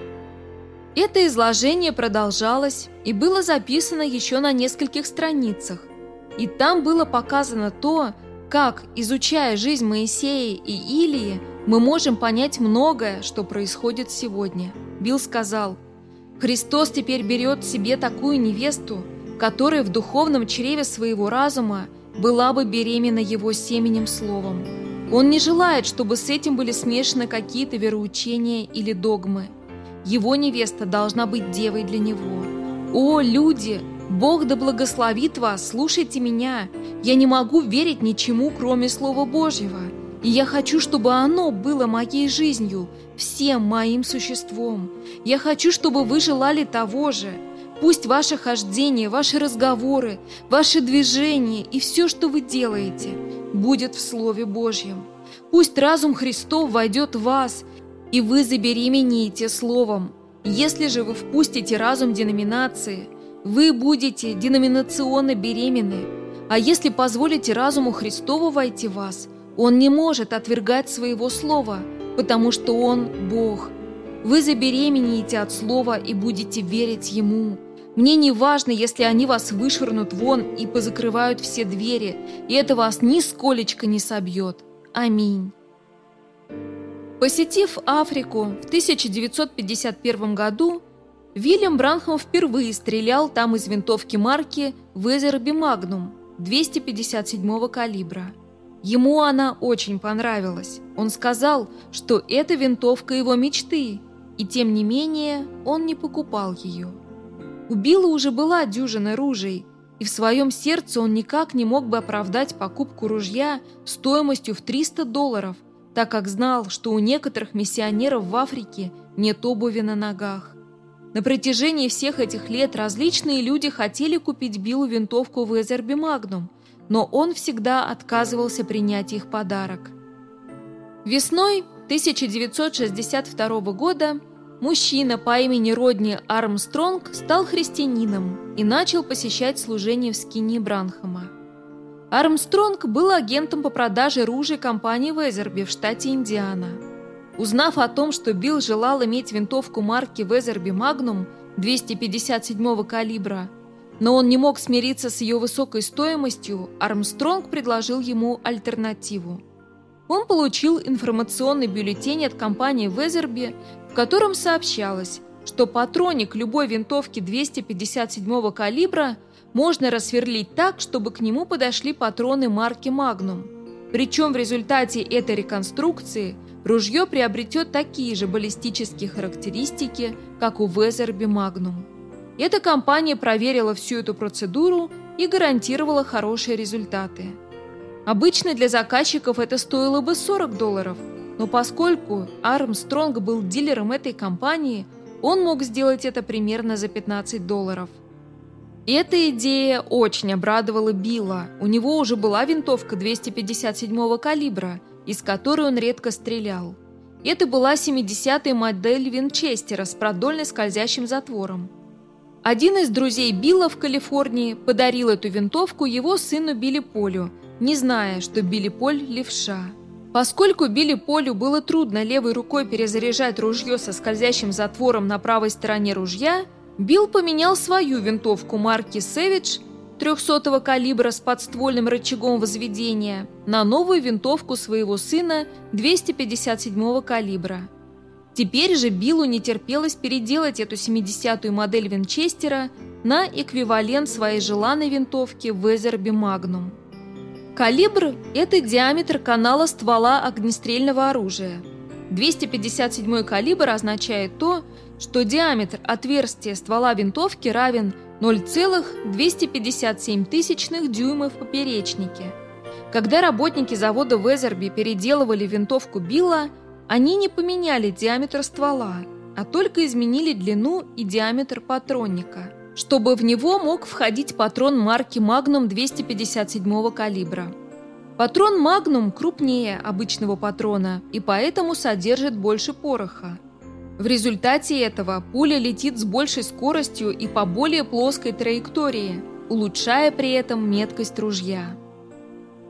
Это изложение продолжалось и было записано еще на нескольких страницах. И там было показано то, как, изучая жизнь Моисея и Илии, мы можем понять многое, что происходит сегодня. Билл сказал, «Христос теперь берет себе такую невесту, которая в духовном чреве своего разума была бы беременна его семенем словом. Он не желает, чтобы с этим были смешаны какие-то вероучения или догмы. Его невеста должна быть девой для него. О, люди! Бог да благословит вас, слушайте меня. Я не могу верить ничему, кроме Слова Божьего. И я хочу, чтобы оно было моей жизнью, всем моим существом. Я хочу, чтобы вы желали того же – Пусть ваше хождение, ваши разговоры, ваши движения и все, что вы делаете, будет в Слове Божьем. Пусть разум Христов войдет в вас, и вы забеременеете Словом. Если же вы впустите разум деноминации, вы будете деноминационно беременны. А если позволите разуму Христову войти в вас, он не может отвергать своего Слова, потому что он Бог. Вы забеременеете от Слова и будете верить Ему. Мне не важно, если они вас вышвырнут вон и позакрывают все двери, и это вас нисколечко не собьет. Аминь. Посетив Африку в 1951 году, Вильям Бранхам впервые стрелял там из винтовки марки Везерби Магнум 257 калибра. Ему она очень понравилась. Он сказал, что это винтовка его мечты, и тем не менее он не покупал ее. У Билла уже была дюжина ружей, и в своем сердце он никак не мог бы оправдать покупку ружья стоимостью в 300 долларов, так как знал, что у некоторых миссионеров в Африке нет обуви на ногах. На протяжении всех этих лет различные люди хотели купить Биллу винтовку в Эзерби Магнум, но он всегда отказывался принять их подарок. Весной 1962 года Мужчина по имени Родни Армстронг стал христианином и начал посещать служение в скине Бранхама. Армстронг был агентом по продаже ружей компании Везерби в штате Индиана. Узнав о том, что Билл желал иметь винтовку марки Везерби Магнум 257 калибра, но он не мог смириться с ее высокой стоимостью, Армстронг предложил ему альтернативу. Он получил информационный бюллетень от компании Везерби, в котором сообщалось, что патроник любой винтовки 257 калибра можно рассверлить так, чтобы к нему подошли патроны марки «Магнум». Причем в результате этой реконструкции ружье приобретет такие же баллистические характеристики, как у Везерби «Магнум». Эта компания проверила всю эту процедуру и гарантировала хорошие результаты. Обычно для заказчиков это стоило бы 40 долларов – но поскольку Армстронг был дилером этой компании, он мог сделать это примерно за 15 долларов. Эта идея очень обрадовала Билла. У него уже была винтовка 257 калибра, из которой он редко стрелял. Это была 70-я модель Винчестера с продольно скользящим затвором. Один из друзей Билла в Калифорнии подарил эту винтовку его сыну Билли Полю, не зная, что Билли Поль – левша. Поскольку Билли Полю было трудно левой рукой перезаряжать ружье со скользящим затвором на правой стороне ружья, Билл поменял свою винтовку марки Savage 300 калибра с подствольным рычагом возведения на новую винтовку своего сына 257 калибра. Теперь же Биллу не терпелось переделать эту 70-ю модель Винчестера на эквивалент своей желанной винтовки Везерби Магнум. Калибр – это диаметр канала ствола огнестрельного оружия. 257 калибр означает то, что диаметр отверстия ствола винтовки равен 0,257 дюймов в поперечнике. Когда работники завода Везерби переделывали винтовку Билла, они не поменяли диаметр ствола, а только изменили длину и диаметр патронника – чтобы в него мог входить патрон марки Magnum 257 калибра. Патрон Magnum крупнее обычного патрона и поэтому содержит больше пороха. В результате этого пуля летит с большей скоростью и по более плоской траектории, улучшая при этом меткость ружья.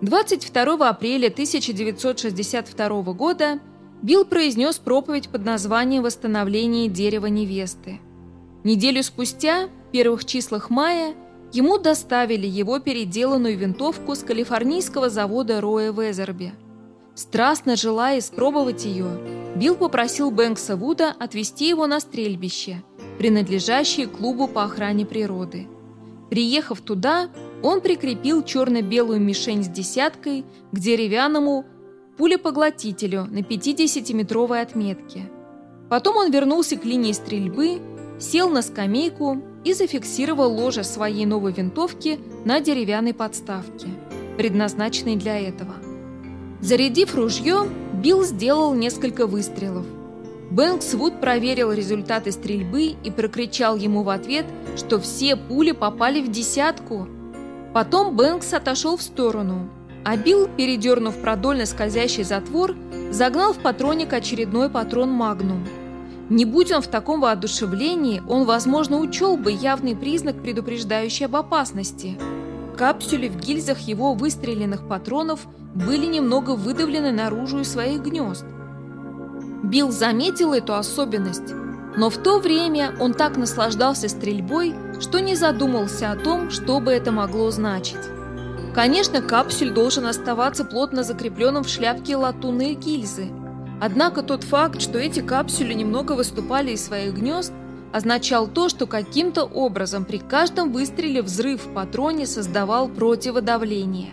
22 апреля 1962 года Билл произнес проповедь под названием «Восстановление дерева невесты». Неделю спустя первых числах мая ему доставили его переделанную винтовку с калифорнийского завода Роя Везерби. Страстно желая испробовать ее, Билл попросил Бэнкса Вуда отвезти его на стрельбище, принадлежащее клубу по охране природы. Приехав туда, он прикрепил черно-белую мишень с десяткой к деревянному пулепоглотителю на 50-метровой отметке. Потом он вернулся к линии стрельбы, сел на скамейку и зафиксировал ложе своей новой винтовки на деревянной подставке, предназначенной для этого. Зарядив ружье, Билл сделал несколько выстрелов. Бэнкс Вуд проверил результаты стрельбы и прокричал ему в ответ, что все пули попали в десятку. Потом Бэнкс отошел в сторону, а Билл, передернув продольно скользящий затвор, загнал в патроник очередной патрон «Магнум». Не будь он в таком воодушевлении, он, возможно, учел бы явный признак, предупреждающий об опасности. Капсюли в гильзах его выстреленных патронов были немного выдавлены наружу из своих гнезд. Билл заметил эту особенность, но в то время он так наслаждался стрельбой, что не задумался о том, что бы это могло значить. Конечно, капсюль должен оставаться плотно закрепленным в шляпке латунной гильзы – Однако тот факт, что эти капсюли немного выступали из своих гнезд, означал то, что каким-то образом при каждом выстреле взрыв в патроне создавал противодавление.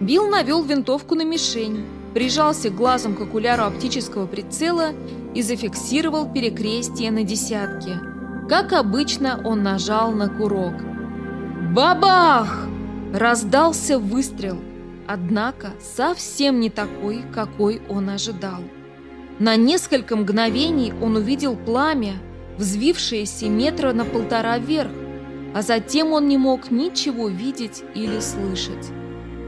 Билл навел винтовку на мишень, прижался глазом к окуляру оптического прицела и зафиксировал перекрестие на десятке. Как обычно, он нажал на курок. «Бабах!» Раздался выстрел однако совсем не такой, какой он ожидал. На несколько мгновений он увидел пламя, взвившееся метра на полтора вверх, а затем он не мог ничего видеть или слышать.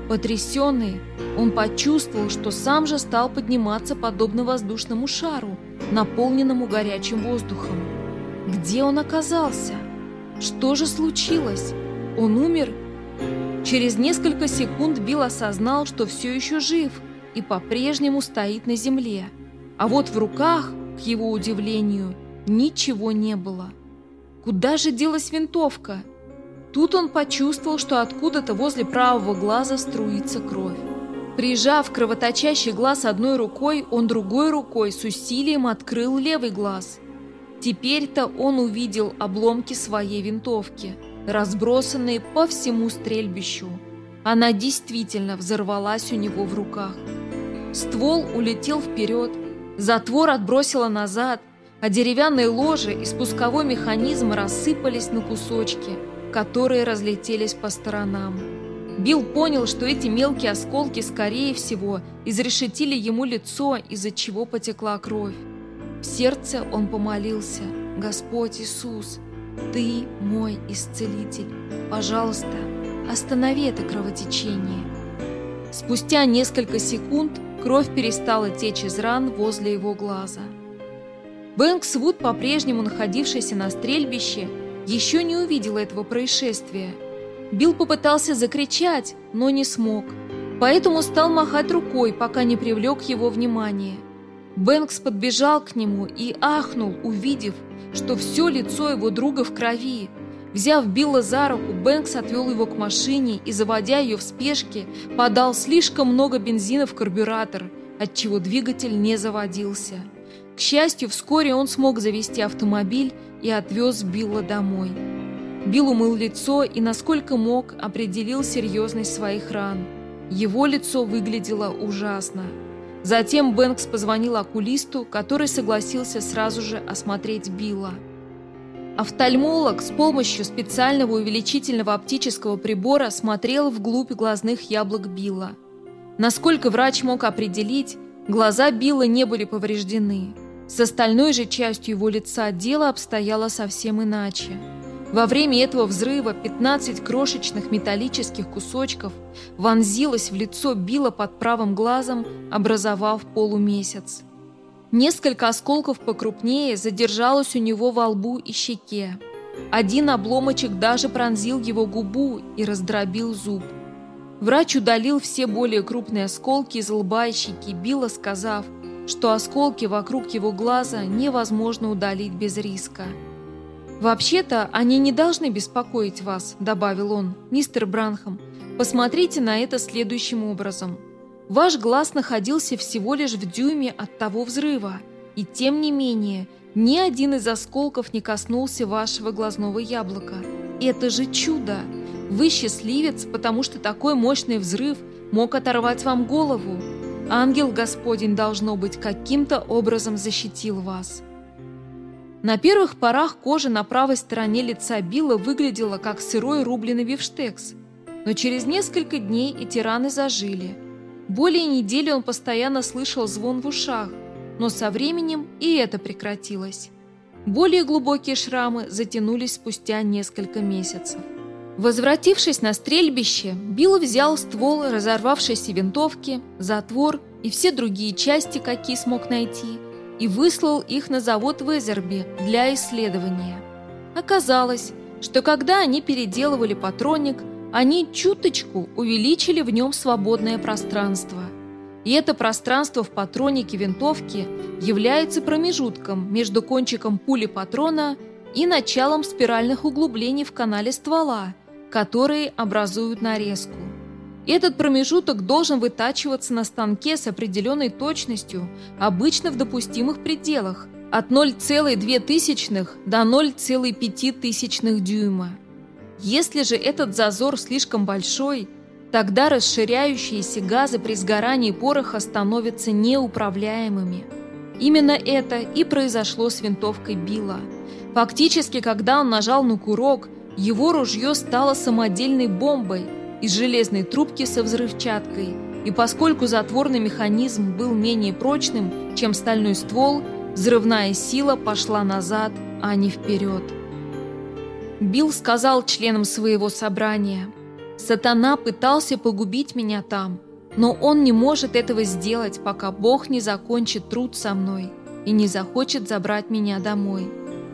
Потрясенный, он почувствовал, что сам же стал подниматься подобно воздушному шару, наполненному горячим воздухом. Где он оказался? Что же случилось? Он умер Через несколько секунд Билл осознал, что все еще жив и по-прежнему стоит на земле. А вот в руках, к его удивлению, ничего не было. Куда же делась винтовка? Тут он почувствовал, что откуда-то возле правого глаза струится кровь. Прижав кровоточащий глаз одной рукой, он другой рукой с усилием открыл левый глаз. Теперь-то он увидел обломки своей винтовки – разбросанные по всему стрельбищу. Она действительно взорвалась у него в руках. Ствол улетел вперед, затвор отбросило назад, а деревянные ложи и спусковой механизм рассыпались на кусочки, которые разлетелись по сторонам. Билл понял, что эти мелкие осколки, скорее всего, изрешетили ему лицо, из-за чего потекла кровь. В сердце он помолился «Господь Иисус, ты мой исцелитель. Пожалуйста, останови это кровотечение. Спустя несколько секунд кровь перестала течь из ран возле его глаза. Бэнкс Вуд, по-прежнему находившийся на стрельбище, еще не увидел этого происшествия. Билл попытался закричать, но не смог, поэтому стал махать рукой, пока не привлек его внимание. Бэнкс подбежал к нему и ахнул, увидев, что все лицо его друга в крови. Взяв Билла за руку, Бэнкс отвел его к машине и, заводя ее в спешке, подал слишком много бензина в карбюратор, отчего двигатель не заводился. К счастью, вскоре он смог завести автомобиль и отвез Билла домой. Билл умыл лицо и, насколько мог, определил серьезность своих ран. Его лицо выглядело ужасно. Затем Бэнкс позвонил окулисту, который согласился сразу же осмотреть Билла. Офтальмолог с помощью специального увеличительного оптического прибора смотрел вглубь глазных яблок Билла. Насколько врач мог определить, глаза Билла не были повреждены. С остальной же частью его лица дело обстояло совсем иначе. Во время этого взрыва 15 крошечных металлических кусочков вонзилось в лицо Билла под правым глазом, образовав полумесяц. Несколько осколков покрупнее задержалось у него во лбу и щеке. Один обломочек даже пронзил его губу и раздробил зуб. Врач удалил все более крупные осколки из лба и щеки Билла, сказав, что осколки вокруг его глаза невозможно удалить без риска. «Вообще-то они не должны беспокоить вас», — добавил он, — «мистер Бранхам. Посмотрите на это следующим образом. Ваш глаз находился всего лишь в дюйме от того взрыва, и тем не менее ни один из осколков не коснулся вашего глазного яблока. Это же чудо! Вы счастливец, потому что такой мощный взрыв мог оторвать вам голову. Ангел Господень, должно быть, каким-то образом защитил вас». На первых порах кожа на правой стороне лица Билла выглядела как сырой рубленый бифштекс, но через несколько дней эти раны зажили. Более недели он постоянно слышал звон в ушах, но со временем и это прекратилось. Более глубокие шрамы затянулись спустя несколько месяцев. Возвратившись на стрельбище, Билл взял ствол разорвавшейся винтовки, затвор и все другие части, какие смог найти – и выслал их на завод в Эзерби для исследования. Оказалось, что когда они переделывали патроник, они чуточку увеличили в нем свободное пространство. И это пространство в патронике винтовки является промежутком между кончиком пули патрона и началом спиральных углублений в канале ствола, которые образуют нарезку. Этот промежуток должен вытачиваться на станке с определенной точностью, обычно в допустимых пределах, от 0,2 до 0,5 дюйма. Если же этот зазор слишком большой, тогда расширяющиеся газы при сгорании пороха становятся неуправляемыми. Именно это и произошло с винтовкой Билла. Фактически, когда он нажал на курок, его ружье стало самодельной бомбой – из железной трубки со взрывчаткой, и поскольку затворный механизм был менее прочным, чем стальной ствол, взрывная сила пошла назад, а не вперед. Билл сказал членам своего собрания, «Сатана пытался погубить меня там, но он не может этого сделать, пока Бог не закончит труд со мной и не захочет забрать меня домой.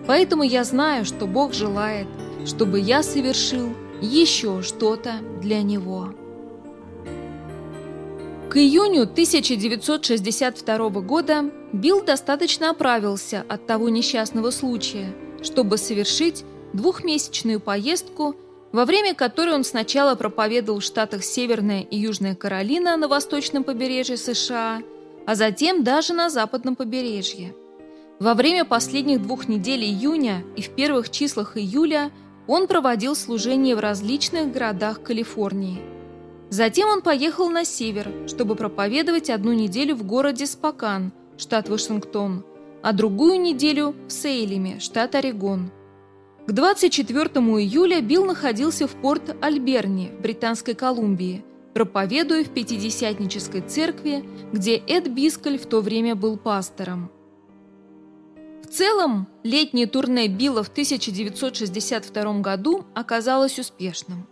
Поэтому я знаю, что Бог желает, чтобы я совершил еще что-то для него. К июню 1962 года Билл достаточно оправился от того несчастного случая, чтобы совершить двухмесячную поездку, во время которой он сначала проповедовал в штатах Северная и Южная Каролина на восточном побережье США, а затем даже на западном побережье. Во время последних двух недель июня и в первых числах июля – он проводил служение в различных городах Калифорнии. Затем он поехал на север, чтобы проповедовать одну неделю в городе Спокан, штат Вашингтон, а другую неделю в Сейлеме, штат Орегон. К 24 июля Билл находился в порт Альберни, Британской Колумбии, проповедуя в Пятидесятнической церкви, где Эд Бискаль в то время был пастором. В целом, летнее турне Билла в 1962 году оказалось успешным.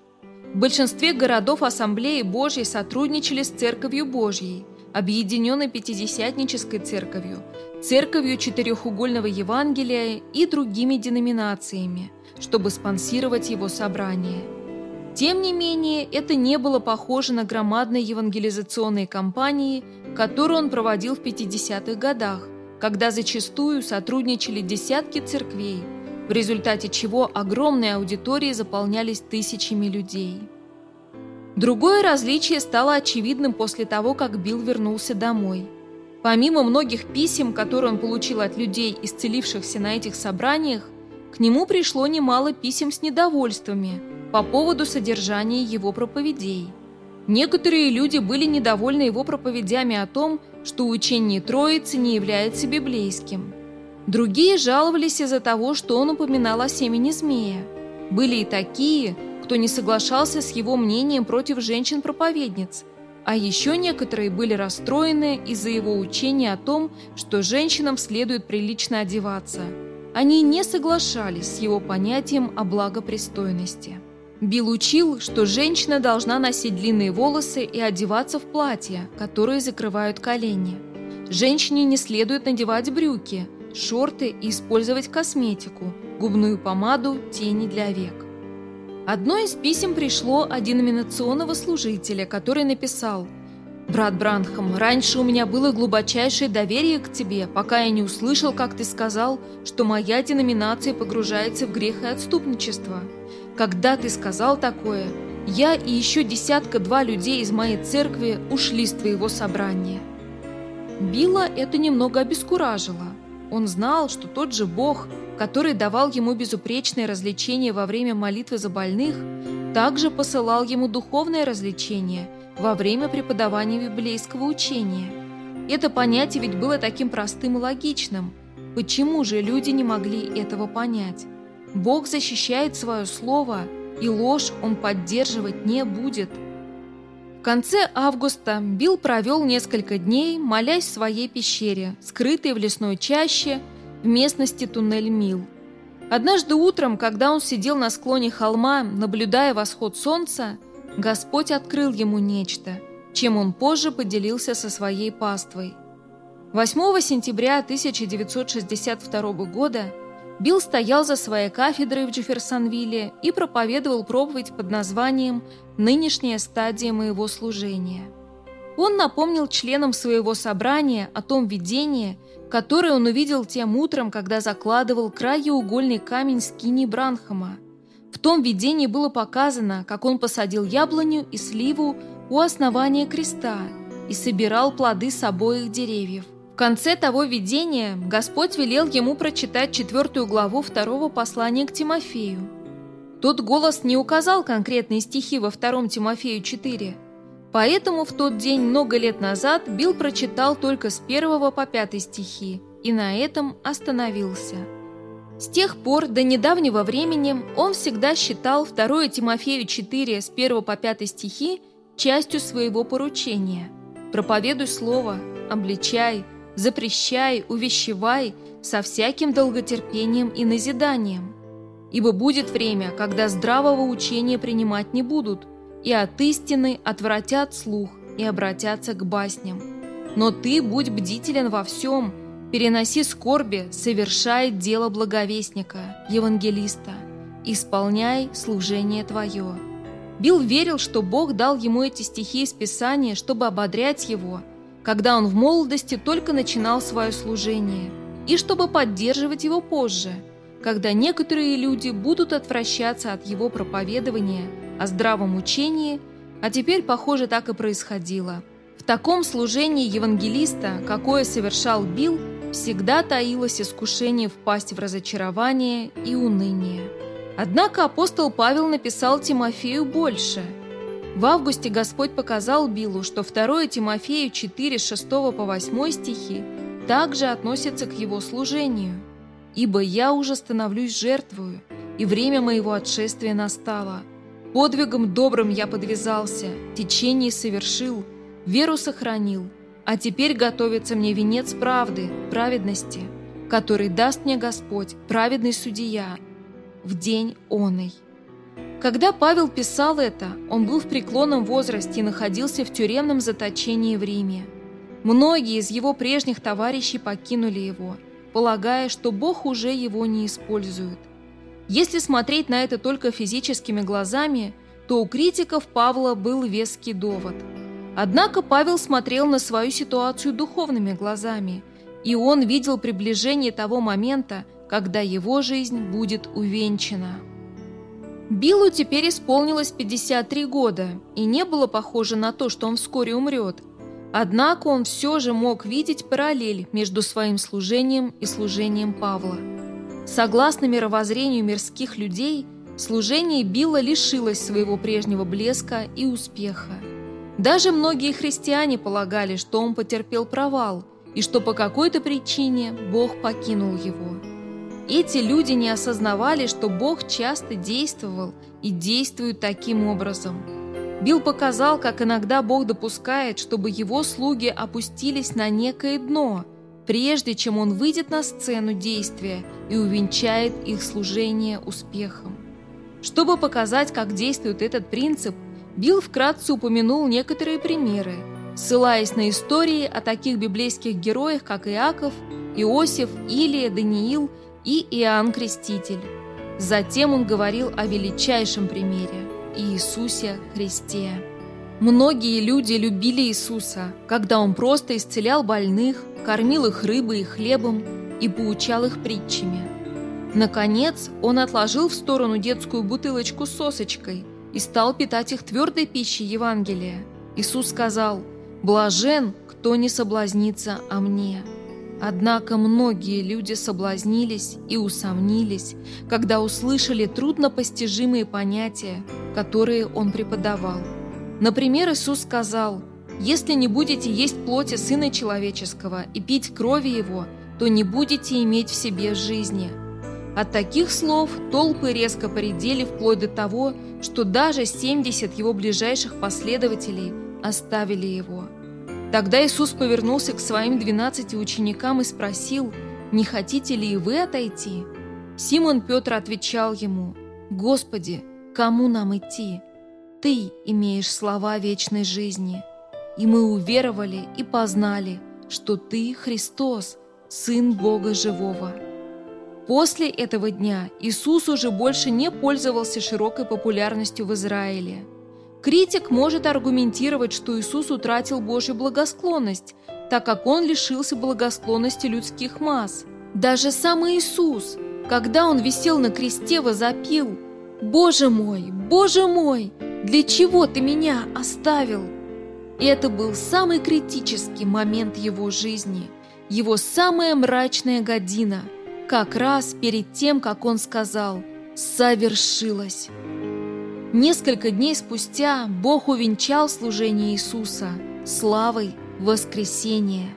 В большинстве городов Ассамблеи Божьей сотрудничали с Церковью Божьей, Объединенной Пятидесятнической Церковью, Церковью Четырехугольного Евангелия и другими деноминациями, чтобы спонсировать его собрание. Тем не менее, это не было похоже на громадные евангелизационные кампании, которые он проводил в 50-х годах, когда зачастую сотрудничали десятки церквей, в результате чего огромные аудитории заполнялись тысячами людей. Другое различие стало очевидным после того, как Билл вернулся домой. Помимо многих писем, которые он получил от людей, исцелившихся на этих собраниях, к нему пришло немало писем с недовольствами по поводу содержания его проповедей. Некоторые люди были недовольны его проповедями о том, что учение Троицы не является библейским. Другие жаловались из-за того, что он упоминал о семени змея. Были и такие, кто не соглашался с его мнением против женщин-проповедниц, а еще некоторые были расстроены из-за его учения о том, что женщинам следует прилично одеваться. Они не соглашались с его понятием о благопристойности. Билл учил, что женщина должна носить длинные волосы и одеваться в платья, которые закрывают колени. Женщине не следует надевать брюки, шорты и использовать косметику, губную помаду, тени для век. Одно из писем пришло от деноминационного служителя, который написал «Брат Бранхам, раньше у меня было глубочайшее доверие к тебе, пока я не услышал, как ты сказал, что моя деноминация погружается в грех и отступничество». Когда ты сказал такое, я и еще десятка-два людей из моей церкви ушли с твоего собрания». Билла это немного обескуражило. Он знал, что тот же Бог, который давал ему безупречное развлечение во время молитвы за больных, также посылал ему духовное развлечение во время преподавания библейского учения. Это понятие ведь было таким простым и логичным. Почему же люди не могли этого понять? Бог защищает свое слово, и ложь он поддерживать не будет. В конце августа Билл провел несколько дней, молясь в своей пещере, скрытой в лесной чаще в местности Туннель-Мил. Однажды утром, когда он сидел на склоне холма, наблюдая восход солнца, Господь открыл ему нечто, чем он позже поделился со своей паствой. 8 сентября 1962 года Билл стоял за своей кафедрой в Джефферсонвилле и проповедовал проповедь под названием «Нынешняя стадия моего служения». Он напомнил членам своего собрания о том видении, которое он увидел тем утром, когда закладывал краеугольный камень скини Бранхама. В том видении было показано, как он посадил яблоню и сливу у основания креста и собирал плоды с обоих деревьев. В конце того видения Господь велел ему прочитать четвертую главу второго послания к Тимофею. Тот голос не указал конкретные стихи во втором Тимофею 4, поэтому в тот день много лет назад Билл прочитал только с первого по пятый стихи и на этом остановился. С тех пор до недавнего времени он всегда считал 2 Тимофею 4 с 1 по 5 стихи частью своего поручения. «Проповедуй слово, обличай, запрещай, увещевай со всяким долготерпением и назиданием. Ибо будет время, когда здравого учения принимать не будут, и от истины отвратят слух и обратятся к басням. Но ты будь бдителен во всем, переноси скорби, совершай дело благовестника, евангелиста, исполняй служение твое». Билл верил, что Бог дал ему эти стихи из Писания, чтобы ободрять его – когда он в молодости только начинал свое служение, и чтобы поддерживать его позже, когда некоторые люди будут отвращаться от его проповедования о здравом учении, а теперь, похоже, так и происходило. В таком служении евангелиста, какое совершал Билл, всегда таилось искушение впасть в разочарование и уныние. Однако апостол Павел написал Тимофею больше – в августе Господь показал Биллу, что 2 Тимофею 4, 6 по 8 стихи также относятся к его служению. «Ибо я уже становлюсь жертвою, и время моего отшествия настало. Подвигом добрым я подвязался, течение совершил, веру сохранил, а теперь готовится мне венец правды, праведности, который даст мне Господь, праведный судья, в день оной». Когда Павел писал это, он был в преклонном возрасте и находился в тюремном заточении в Риме. Многие из его прежних товарищей покинули его, полагая, что Бог уже его не использует. Если смотреть на это только физическими глазами, то у критиков Павла был веский довод. Однако Павел смотрел на свою ситуацию духовными глазами, и он видел приближение того момента, когда его жизнь будет увенчана. Биллу теперь исполнилось 53 года, и не было похоже на то, что он вскоре умрет. Однако он все же мог видеть параллель между своим служением и служением Павла. Согласно мировоззрению мирских людей, служение Билла лишилось своего прежнего блеска и успеха. Даже многие христиане полагали, что он потерпел провал и что по какой-то причине Бог покинул его. Эти люди не осознавали, что Бог часто действовал и действует таким образом. Билл показал, как иногда Бог допускает, чтобы его слуги опустились на некое дно, прежде чем он выйдет на сцену действия и увенчает их служение успехом. Чтобы показать, как действует этот принцип, Билл вкратце упомянул некоторые примеры, ссылаясь на истории о таких библейских героях, как Иаков, Иосиф, Илия, Даниил – и Иоанн Креститель. Затем он говорил о величайшем примере – Иисусе Христе. Многие люди любили Иисуса, когда Он просто исцелял больных, кормил их рыбой и хлебом и поучал их притчами. Наконец, Он отложил в сторону детскую бутылочку с сосочкой и стал питать их твердой пищей Евангелия. Иисус сказал «Блажен, кто не соблазнится о мне». Однако многие люди соблазнились и усомнились, когда услышали труднопостижимые понятия, которые он преподавал. Например, Иисус сказал, «Если не будете есть плоти Сына Человеческого и пить крови Его, то не будете иметь в себе жизни». От таких слов толпы резко поредели вплоть до того, что даже 70 его ближайших последователей оставили его. Тогда Иисус повернулся к своим двенадцати ученикам и спросил, «Не хотите ли и вы отойти?» Симон Петр отвечал ему, «Господи, кому нам идти? Ты имеешь слова вечной жизни, и мы уверовали и познали, что Ты Христос, Сын Бога Живого». После этого дня Иисус уже больше не пользовался широкой популярностью в Израиле – Критик может аргументировать, что Иисус утратил Божью благосклонность, так как он лишился благосклонности людских масс. Даже сам Иисус, когда он висел на кресте, возопил «Боже мой, Боже мой, для чего ты меня оставил?» Это был самый критический момент его жизни, его самая мрачная година, как раз перед тем, как он сказал «Совершилось». Несколько дней спустя Бог увенчал служение Иисуса славой воскресения.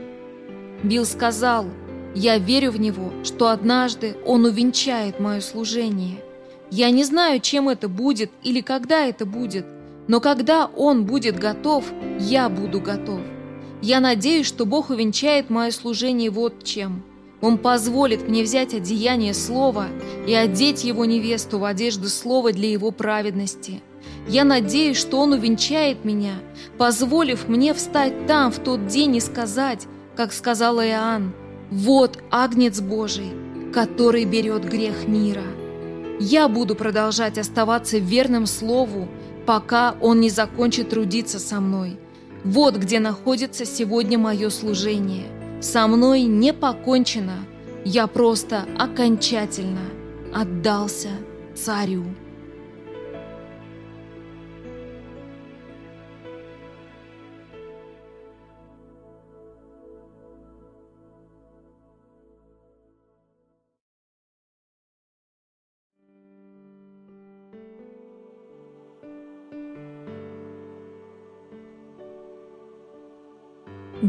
Билл сказал, «Я верю в Него, что однажды Он увенчает мое служение. Я не знаю, чем это будет или когда это будет, но когда Он будет готов, я буду готов. Я надеюсь, что Бог увенчает мое служение вот чем – он позволит мне взять одеяние слова и одеть его невесту в одежду слова для его праведности. Я надеюсь, что он увенчает меня, позволив мне встать там в тот день и сказать, как сказал Иоанн, «Вот Агнец Божий, который берет грех мира». Я буду продолжать оставаться верным Слову, пока Он не закончит трудиться со мной. Вот где находится сегодня мое служение – со мной не покончено, я просто окончательно отдался царю.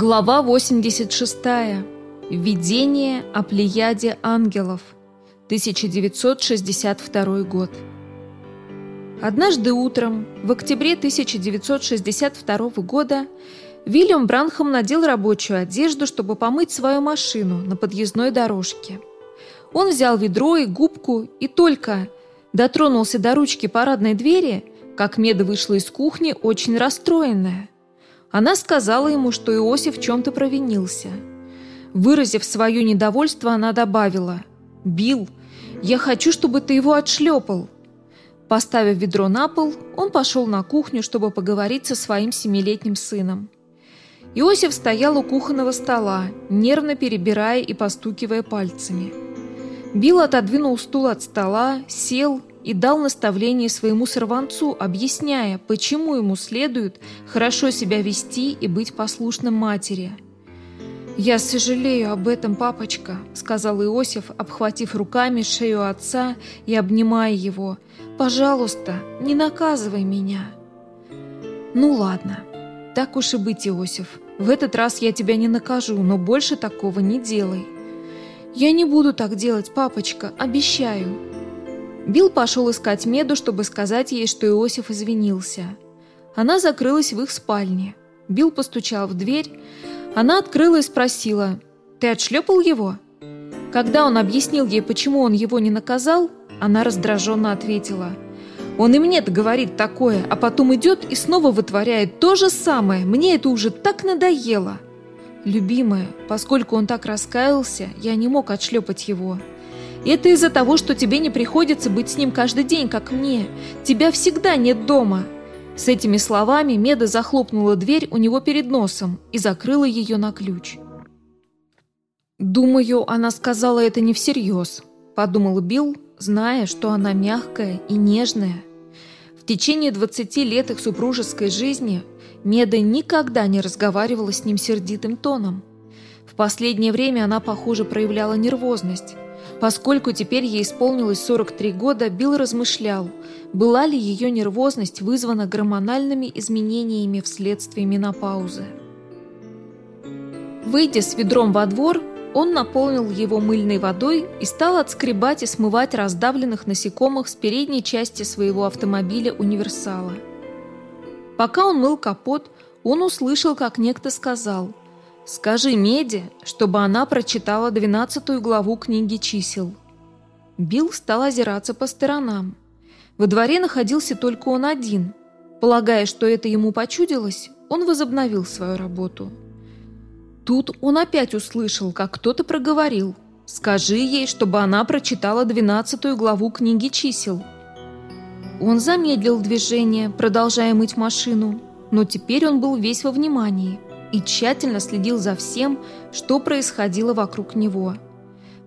Глава 86. Видение о плеяде ангелов. 1962 год. Однажды утром, в октябре 1962 года, Вильям Бранхам надел рабочую одежду, чтобы помыть свою машину на подъездной дорожке. Он взял ведро и губку и только дотронулся до ручки парадной двери, как Меда вышла из кухни очень расстроенная – она сказала ему, что Иосиф в чем-то провинился. Выразив свое недовольство, она добавила «Билл, я хочу, чтобы ты его отшлепал». Поставив ведро на пол, он пошел на кухню, чтобы поговорить со своим семилетним сыном. Иосиф стоял у кухонного стола, нервно перебирая и постукивая пальцами. Билл отодвинул стул от стола, сел и дал наставление своему сорванцу, объясняя, почему ему следует хорошо себя вести и быть послушным матери. «Я сожалею об этом, папочка», — сказал Иосиф, обхватив руками шею отца и обнимая его. «Пожалуйста, не наказывай меня». «Ну ладно, так уж и быть, Иосиф. В этот раз я тебя не накажу, но больше такого не делай». «Я не буду так делать, папочка, обещаю». Билл пошел искать Меду, чтобы сказать ей, что Иосиф извинился. Она закрылась в их спальне. Билл постучал в дверь. Она открыла и спросила, «Ты отшлепал его?» Когда он объяснил ей, почему он его не наказал, она раздраженно ответила, «Он и мне-то говорит такое, а потом идет и снова вытворяет то же самое. Мне это уже так надоело». «Любимая, поскольку он так раскаялся, я не мог отшлепать его. Это из-за того, что тебе не приходится быть с ним каждый день, как мне. Тебя всегда нет дома». С этими словами Меда захлопнула дверь у него перед носом и закрыла ее на ключ. «Думаю, она сказала это не всерьез», – подумал Билл, зная, что она мягкая и нежная. В течение 20 лет их супружеской жизни Меда никогда не разговаривала с ним сердитым тоном. В последнее время она, похоже, проявляла нервозность. Поскольку теперь ей исполнилось 43 года, Билл размышлял, была ли ее нервозность вызвана гормональными изменениями вследствие менопаузы. Выйдя с ведром во двор, он наполнил его мыльной водой и стал отскребать и смывать раздавленных насекомых с передней части своего автомобиля «Универсала». Пока он мыл капот, он услышал, как некто сказал «Скажи Меди, чтобы она прочитала двенадцатую главу книги чисел». Билл стал озираться по сторонам. Во дворе находился только он один. Полагая, что это ему почудилось, он возобновил свою работу. Тут он опять услышал, как кто-то проговорил «Скажи ей, чтобы она прочитала двенадцатую главу книги чисел». Он замедлил движение, продолжая мыть машину, но теперь он был весь во внимании и тщательно следил за всем, что происходило вокруг него.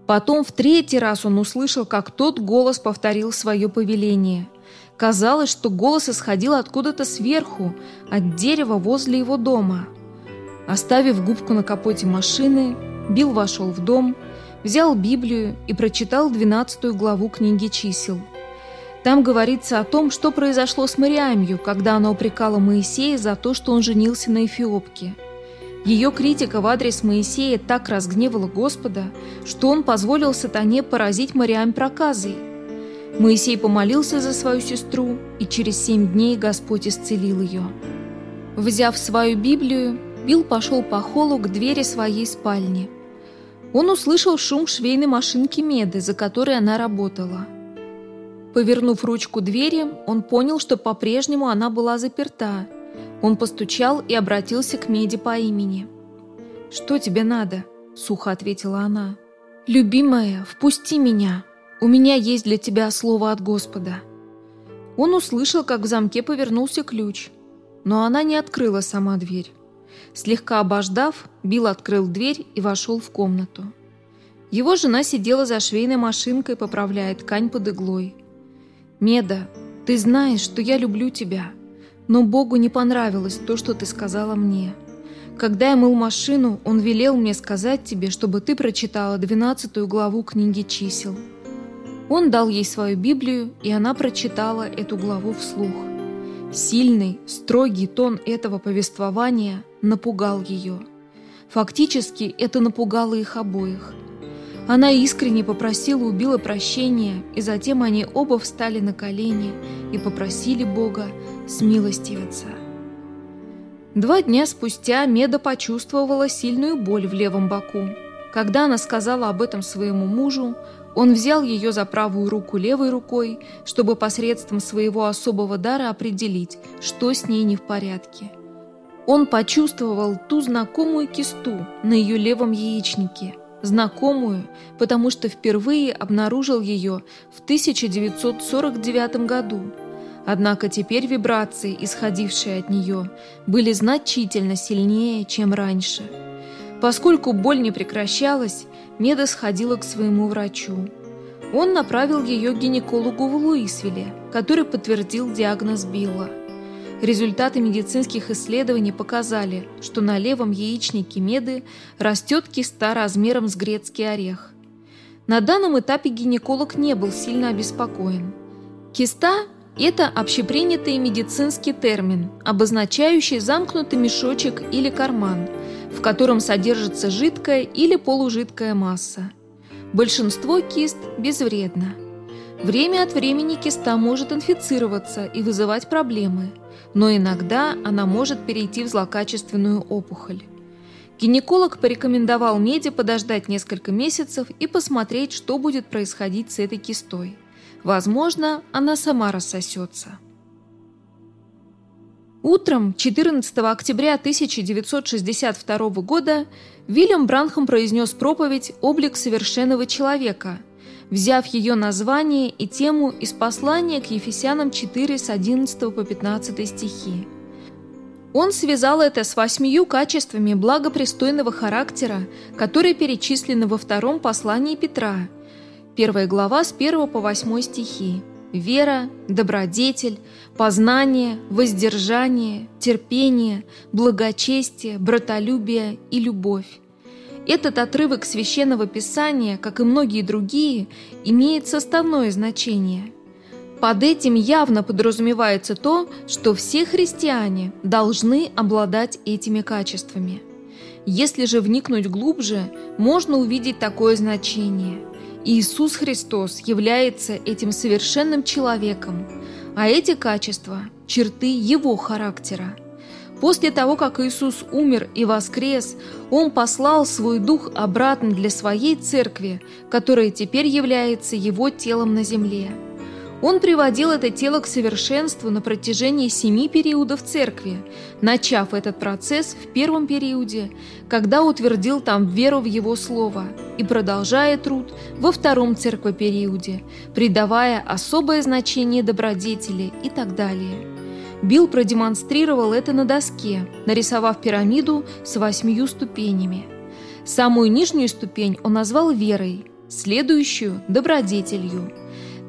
Потом в третий раз он услышал, как тот голос повторил свое повеление. Казалось, что голос исходил откуда-то сверху, от дерева возле его дома. Оставив губку на капоте машины, Билл вошел в дом, взял Библию и прочитал двенадцатую главу книги чисел – там говорится о том, что произошло с Мариамью, когда она упрекала Моисея за то, что он женился на Эфиопке. Ее критика в адрес Моисея так разгневала Господа, что он позволил сатане поразить Мариам проказой. Моисей помолился за свою сестру, и через семь дней Господь исцелил ее. Взяв свою Библию, Билл пошел по холлу к двери своей спальни. Он услышал шум швейной машинки Меды, за которой она работала – Повернув ручку двери, он понял, что по-прежнему она была заперта. Он постучал и обратился к Меди по имени. «Что тебе надо?» – сухо ответила она. «Любимая, впусти меня. У меня есть для тебя слово от Господа». Он услышал, как в замке повернулся ключ, но она не открыла сама дверь. Слегка обождав, Билл открыл дверь и вошел в комнату. Его жена сидела за швейной машинкой, поправляя ткань под иглой. «Меда, ты знаешь, что я люблю тебя, но Богу не понравилось то, что ты сказала мне. Когда я мыл машину, Он велел мне сказать тебе, чтобы ты прочитала двенадцатую главу книги чисел». Он дал ей свою Библию, и она прочитала эту главу вслух. Сильный, строгий тон этого повествования напугал ее. Фактически это напугало их обоих – она искренне попросила у Билла прощения, и затем они оба встали на колени и попросили Бога смилостивиться. Два дня спустя Меда почувствовала сильную боль в левом боку. Когда она сказала об этом своему мужу, он взял ее за правую руку левой рукой, чтобы посредством своего особого дара определить, что с ней не в порядке. Он почувствовал ту знакомую кисту на ее левом яичнике – знакомую, потому что впервые обнаружил ее в 1949 году. Однако теперь вибрации, исходившие от нее, были значительно сильнее, чем раньше. Поскольку боль не прекращалась, Меда сходила к своему врачу. Он направил ее к гинекологу в Луисвилле, который подтвердил диагноз Билла. Результаты медицинских исследований показали, что на левом яичнике меды растет киста размером с грецкий орех. На данном этапе гинеколог не был сильно обеспокоен. Киста – это общепринятый медицинский термин, обозначающий замкнутый мешочек или карман, в котором содержится жидкая или полужидкая масса. Большинство кист безвредно. Время от времени киста может инфицироваться и вызывать проблемы, но иногда она может перейти в злокачественную опухоль. Гинеколог порекомендовал Меди подождать несколько месяцев и посмотреть, что будет происходить с этой кистой. Возможно, она сама рассосется. Утром 14 октября 1962 года Вильям Бранхам произнес проповедь «Облик совершенного человека», взяв ее название и тему из послания к Ефесянам 4 с 11 по 15 стихи. Он связал это с восьмию качествами благопристойного характера, которые перечислены во втором послании Петра, первая глава с 1 по 8 стихи вера, добродетель, познание, воздержание, терпение, благочестие, братолюбие и любовь. Этот отрывок священного писания, как и многие другие, имеет составное значение. Под этим явно подразумевается то, что все христиане должны обладать этими качествами. Если же вникнуть глубже, можно увидеть такое значение – Иисус Христос является этим совершенным человеком, а эти качества – черты Его характера. После того, как Иисус умер и воскрес, Он послал свой Дух обратно для своей церкви, которая теперь является Его телом на земле. Он приводил это тело к совершенству на протяжении семи периодов церкви, начав этот процесс в первом периоде, когда утвердил там веру в Его Слово, и продолжая труд во втором церквопериоде, придавая особое значение добродетели и так далее. Билл продемонстрировал это на доске, нарисовав пирамиду с восьмию ступенями. Самую нижнюю ступень он назвал верой, следующую – добродетелью –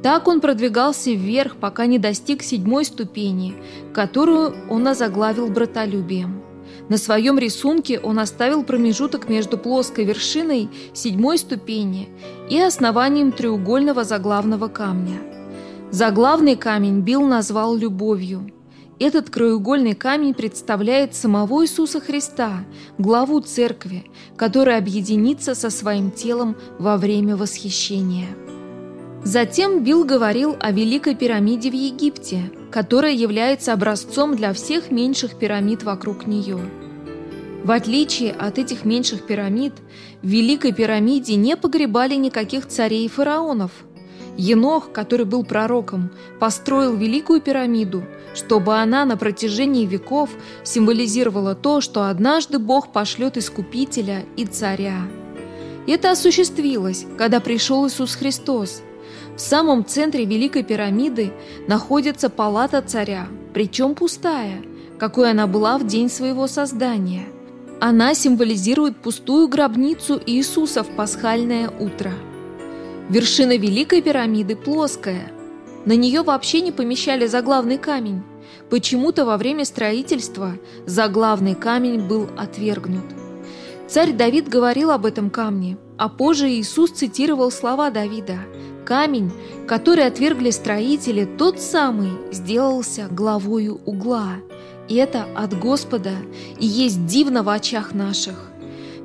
так он продвигался вверх, пока не достиг седьмой ступени, которую он озаглавил братолюбием. На своем рисунке он оставил промежуток между плоской вершиной седьмой ступени и основанием треугольного заглавного камня. Заглавный камень Билл назвал любовью. Этот краеугольный камень представляет самого Иисуса Христа, главу церкви, который объединится со своим телом во время восхищения. Затем Билл говорил о Великой пирамиде в Египте, которая является образцом для всех меньших пирамид вокруг нее. В отличие от этих меньших пирамид, в Великой пирамиде не погребали никаких царей и фараонов. Енох, который был пророком, построил Великую пирамиду, чтобы она на протяжении веков символизировала то, что однажды Бог пошлет Искупителя и Царя. Это осуществилось, когда пришел Иисус Христос – в самом центре Великой пирамиды находится палата царя, причем пустая, какой она была в день своего создания. Она символизирует пустую гробницу Иисуса в пасхальное утро. Вершина Великой пирамиды плоская. На нее вообще не помещали заглавный камень. Почему-то во время строительства заглавный камень был отвергнут. Царь Давид говорил об этом камне, а позже Иисус цитировал слова Давида – Камень, который отвергли строители, тот самый сделался главою угла. И это от Господа и есть дивно в очах наших.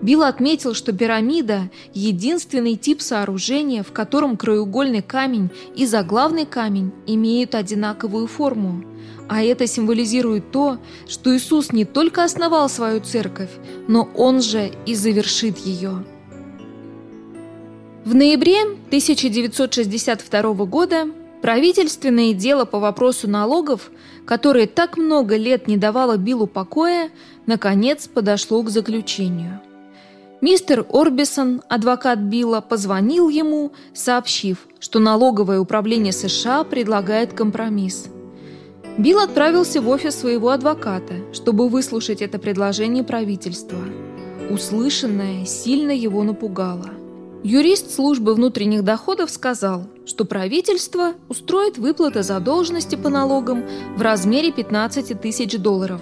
Билл отметил, что пирамида – единственный тип сооружения, в котором краеугольный камень и заглавный камень имеют одинаковую форму. А это символизирует то, что Иисус не только основал свою церковь, но Он же и завершит ее. В ноябре 1962 года правительственное дело по вопросу налогов, которое так много лет не давало Биллу покоя, наконец подошло к заключению. Мистер Орбисон, адвокат Билла, позвонил ему, сообщив, что налоговое управление США предлагает компромисс. Билл отправился в офис своего адвоката, чтобы выслушать это предложение правительства. Услышанное сильно его напугало – Юрист службы внутренних доходов сказал, что правительство устроит выплаты задолженности по налогам в размере 15 тысяч долларов.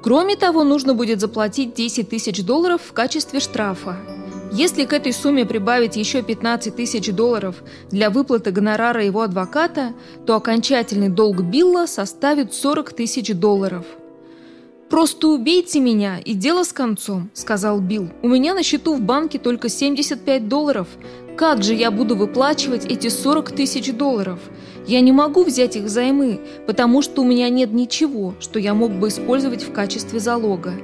Кроме того, нужно будет заплатить 10 тысяч долларов в качестве штрафа. Если к этой сумме прибавить еще 15 тысяч долларов для выплаты гонорара его адвоката, то окончательный долг Билла составит 40 тысяч долларов – «Просто убейте меня, и дело с концом», — сказал Билл. «У меня на счету в банке только 75 долларов. Как же я буду выплачивать эти 40 тысяч долларов? Я не могу взять их взаймы, потому что у меня нет ничего, что я мог бы использовать в качестве залога.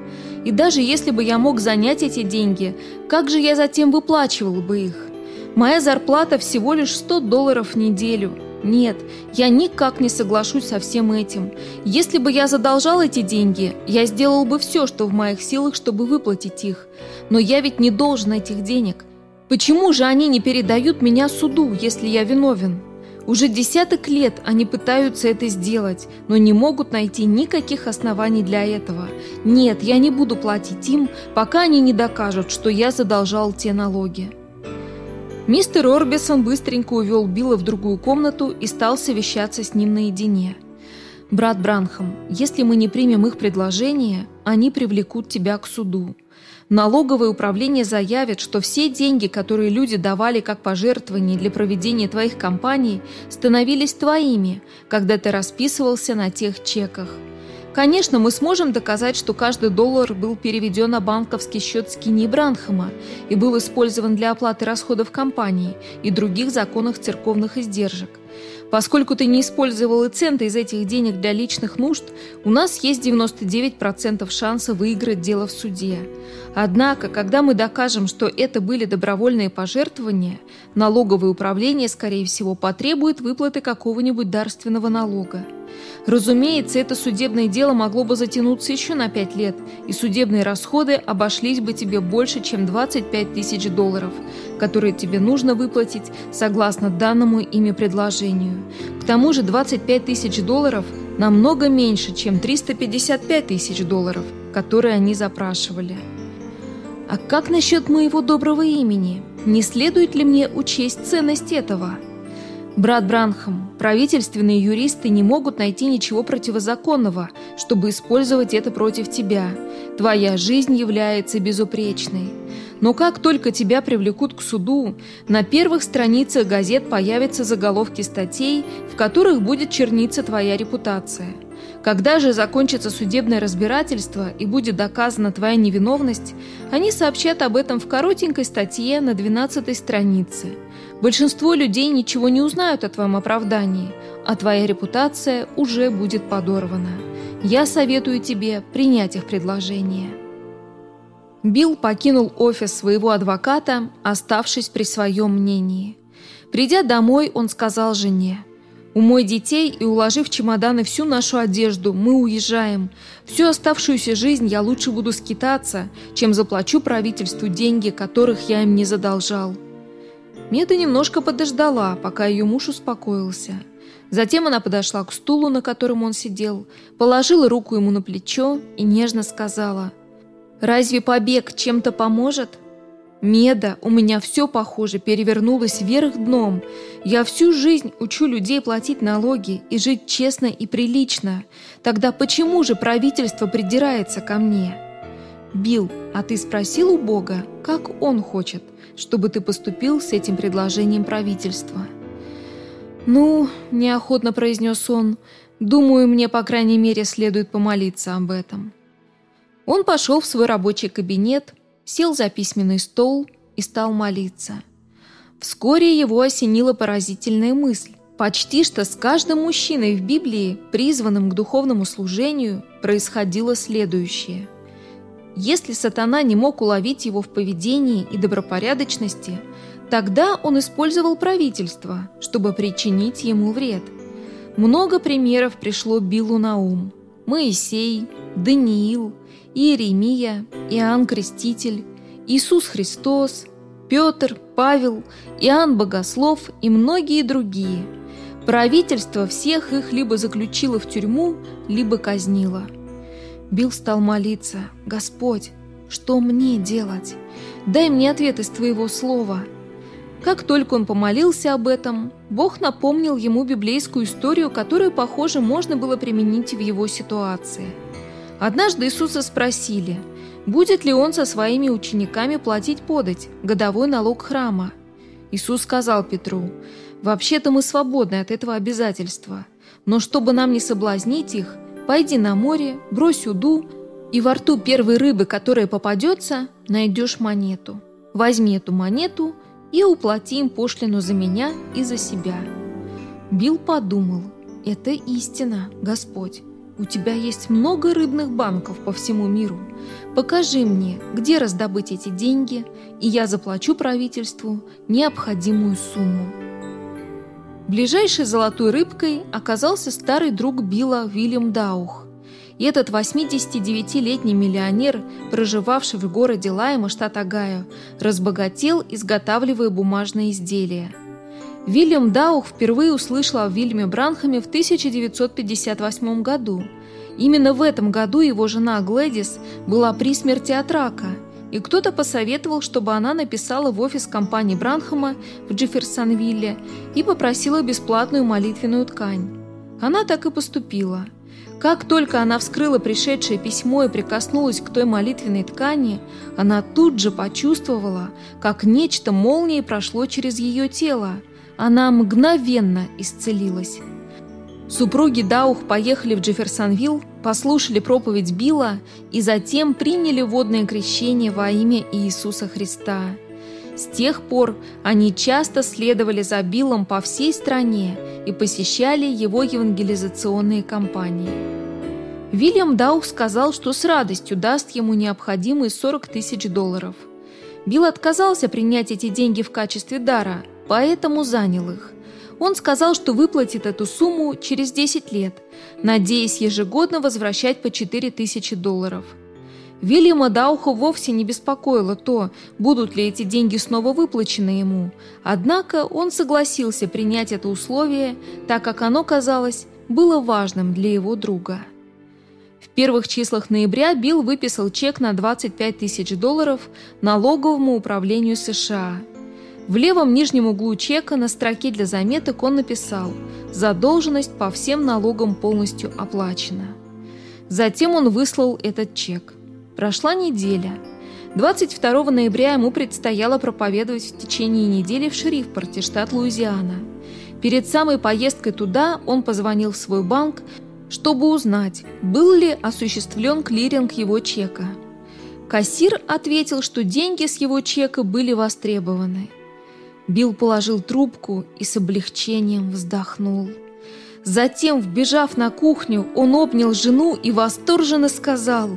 И даже если бы я мог занять эти деньги, как же я затем выплачивал бы их? Моя зарплата всего лишь 100 долларов в неделю». Нет, я никак не соглашусь со всем этим. Если бы я задолжал эти деньги, я сделал бы все, что в моих силах, чтобы выплатить их. Но я ведь не должен этих денег. Почему же они не передают меня суду, если я виновен? Уже десяток лет они пытаются это сделать, но не могут найти никаких оснований для этого. Нет, я не буду платить им, пока они не докажут, что я задолжал те налоги. Мистер Орбисон быстренько увел Билла в другую комнату и стал совещаться с ним наедине. «Брат Бранхам, если мы не примем их предложение, они привлекут тебя к суду. Налоговое управление заявит, что все деньги, которые люди давали как пожертвования для проведения твоих кампаний, становились твоими, когда ты расписывался на тех чеках. Конечно, мы сможем доказать, что каждый доллар был переведен на банковский счет Скини Бранхама и был использован для оплаты расходов компании и других законных церковных издержек. Поскольку ты не использовал и цента из этих денег для личных нужд, у нас есть 99% шанса выиграть дело в суде. Однако, когда мы докажем, что это были добровольные пожертвования, налоговое управление, скорее всего, потребует выплаты какого-нибудь дарственного налога. Разумеется, это судебное дело могло бы затянуться еще на 5 лет, и судебные расходы обошлись бы тебе больше, чем 25 тысяч долларов, которые тебе нужно выплатить согласно данному ими предложению. К тому же 25 тысяч долларов намного меньше, чем 355 тысяч долларов, которые они запрашивали. А как насчет моего доброго имени? Не следует ли мне учесть ценность этого? Брат Бранхам, правительственные юристы не могут найти ничего противозаконного, чтобы использовать это против тебя. Твоя жизнь является безупречной. Но как только тебя привлекут к суду, на первых страницах газет появятся заголовки статей, в которых будет черниться твоя репутация. Когда же закончится судебное разбирательство и будет доказана твоя невиновность, они сообщат об этом в коротенькой статье на 12 странице – Большинство людей ничего не узнают о твоем оправдании, а твоя репутация уже будет подорвана. Я советую тебе принять их предложение. Билл покинул офис своего адвоката, оставшись при своем мнении. Придя домой, он сказал жене, «Умой детей и уложив чемоданы всю нашу одежду, мы уезжаем. Всю оставшуюся жизнь я лучше буду скитаться, чем заплачу правительству деньги, которых я им не задолжал». Меда немножко подождала, пока ее муж успокоился. Затем она подошла к стулу, на котором он сидел, положила руку ему на плечо и нежно сказала, «Разве побег чем-то поможет?» «Меда, у меня все, похоже, перевернулось вверх дном. Я всю жизнь учу людей платить налоги и жить честно и прилично. Тогда почему же правительство придирается ко мне?» «Билл, а ты спросил у Бога, как он хочет?» чтобы ты поступил с этим предложением правительства». «Ну, — неохотно произнес он, — думаю, мне, по крайней мере, следует помолиться об этом». Он пошел в свой рабочий кабинет, сел за письменный стол и стал молиться. Вскоре его осенила поразительная мысль. Почти что с каждым мужчиной в Библии, призванным к духовному служению, происходило следующее – если сатана не мог уловить его в поведении и добропорядочности, тогда он использовал правительство, чтобы причинить ему вред. Много примеров пришло Биллу на ум. Моисей, Даниил, Иеремия, Иоанн Креститель, Иисус Христос, Петр, Павел, Иоанн Богослов и многие другие. Правительство всех их либо заключило в тюрьму, либо казнило – Билл стал молиться. «Господь, что мне делать? Дай мне ответ из Твоего слова». Как только он помолился об этом, Бог напомнил ему библейскую историю, которую, похоже, можно было применить в его ситуации. Однажды Иисуса спросили, будет ли он со своими учениками платить подать, годовой налог храма. Иисус сказал Петру, «Вообще-то мы свободны от этого обязательства, но чтобы нам не соблазнить их, пойди на море, брось уду, и во рту первой рыбы, которая попадется, найдешь монету. Возьми эту монету и уплати им пошлину за меня и за себя». Билл подумал, «Это истина, Господь. У тебя есть много рыбных банков по всему миру. Покажи мне, где раздобыть эти деньги, и я заплачу правительству необходимую сумму. Ближайшей золотой рыбкой оказался старый друг Билла Вильям Даух. И этот 89-летний миллионер, проживавший в городе Лайма, штат Огайо, разбогател, изготавливая бумажные изделия. Вильям Даух впервые услышал о Вильяме Бранхаме в 1958 году. Именно в этом году его жена Глэдис была при смерти от рака, и кто-то посоветовал, чтобы она написала в офис компании Бранхама в Джефферсонвилле и попросила бесплатную молитвенную ткань. Она так и поступила. Как только она вскрыла пришедшее письмо и прикоснулась к той молитвенной ткани, она тут же почувствовала, как нечто молнией прошло через ее тело – она мгновенно исцелилась. Супруги Даух поехали в Джефферсонвилл, послушали проповедь Билла и затем приняли водное крещение во имя Иисуса Христа. С тех пор они часто следовали за Биллом по всей стране и посещали его евангелизационные кампании. Вильям Даух сказал, что с радостью даст ему необходимые 40 тысяч долларов. Билл отказался принять эти деньги в качестве дара – поэтому занял их. Он сказал, что выплатит эту сумму через 10 лет, надеясь ежегодно возвращать по 4000 долларов. Вильяма Дауха вовсе не беспокоило то, будут ли эти деньги снова выплачены ему, однако он согласился принять это условие, так как оно, казалось, было важным для его друга. В первых числах ноября Билл выписал чек на 25 тысяч долларов налоговому управлению США – в левом нижнем углу чека на строке для заметок он написал «Задолженность по всем налогам полностью оплачена». Затем он выслал этот чек. Прошла неделя. 22 ноября ему предстояло проповедовать в течение недели в Шерифпорте, штат Луизиана. Перед самой поездкой туда он позвонил в свой банк, чтобы узнать, был ли осуществлен клиринг его чека. Кассир ответил, что деньги с его чека были востребованы. Билл положил трубку и с облегчением вздохнул. Затем, вбежав на кухню, он обнял жену и восторженно сказал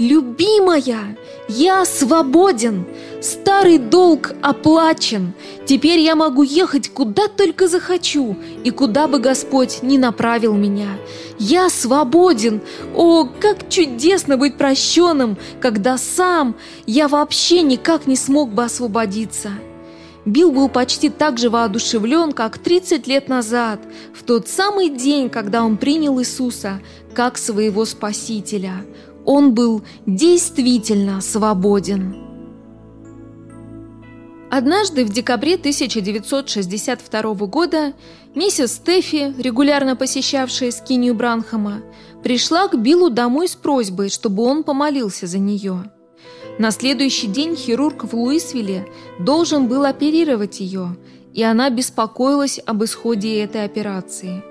«Любимая, я свободен! Старый долг оплачен! Теперь я могу ехать куда только захочу и куда бы Господь ни направил меня! Я свободен! О, как чудесно быть прощенным, когда сам я вообще никак не смог бы освободиться!» Билл был почти так же воодушевлен, как 30 лет назад, в тот самый день, когда он принял Иисуса как своего Спасителя. Он был действительно свободен. Однажды в декабре 1962 года миссис Стефи, регулярно посещавшая скинию Бранхама, пришла к Биллу домой с просьбой, чтобы он помолился за нее. На следующий день хирург в Луисвилле должен был оперировать ее, и она беспокоилась об исходе этой операции.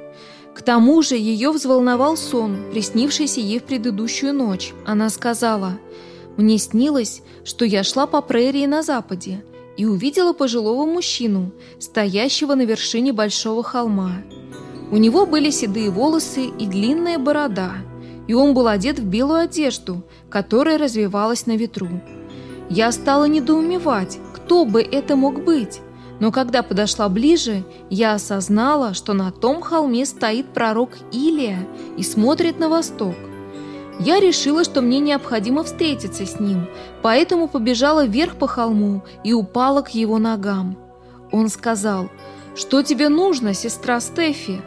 К тому же ее взволновал сон, приснившийся ей в предыдущую ночь. Она сказала, «Мне снилось, что я шла по прерии на западе и увидела пожилого мужчину, стоящего на вершине большого холма. У него были седые волосы и длинная борода – и он был одет в белую одежду, которая развивалась на ветру. Я стала недоумевать, кто бы это мог быть, но когда подошла ближе, я осознала, что на том холме стоит пророк Илия и смотрит на восток. Я решила, что мне необходимо встретиться с ним, поэтому побежала вверх по холму и упала к его ногам. Он сказал, «Что тебе нужно, сестра Стефи?»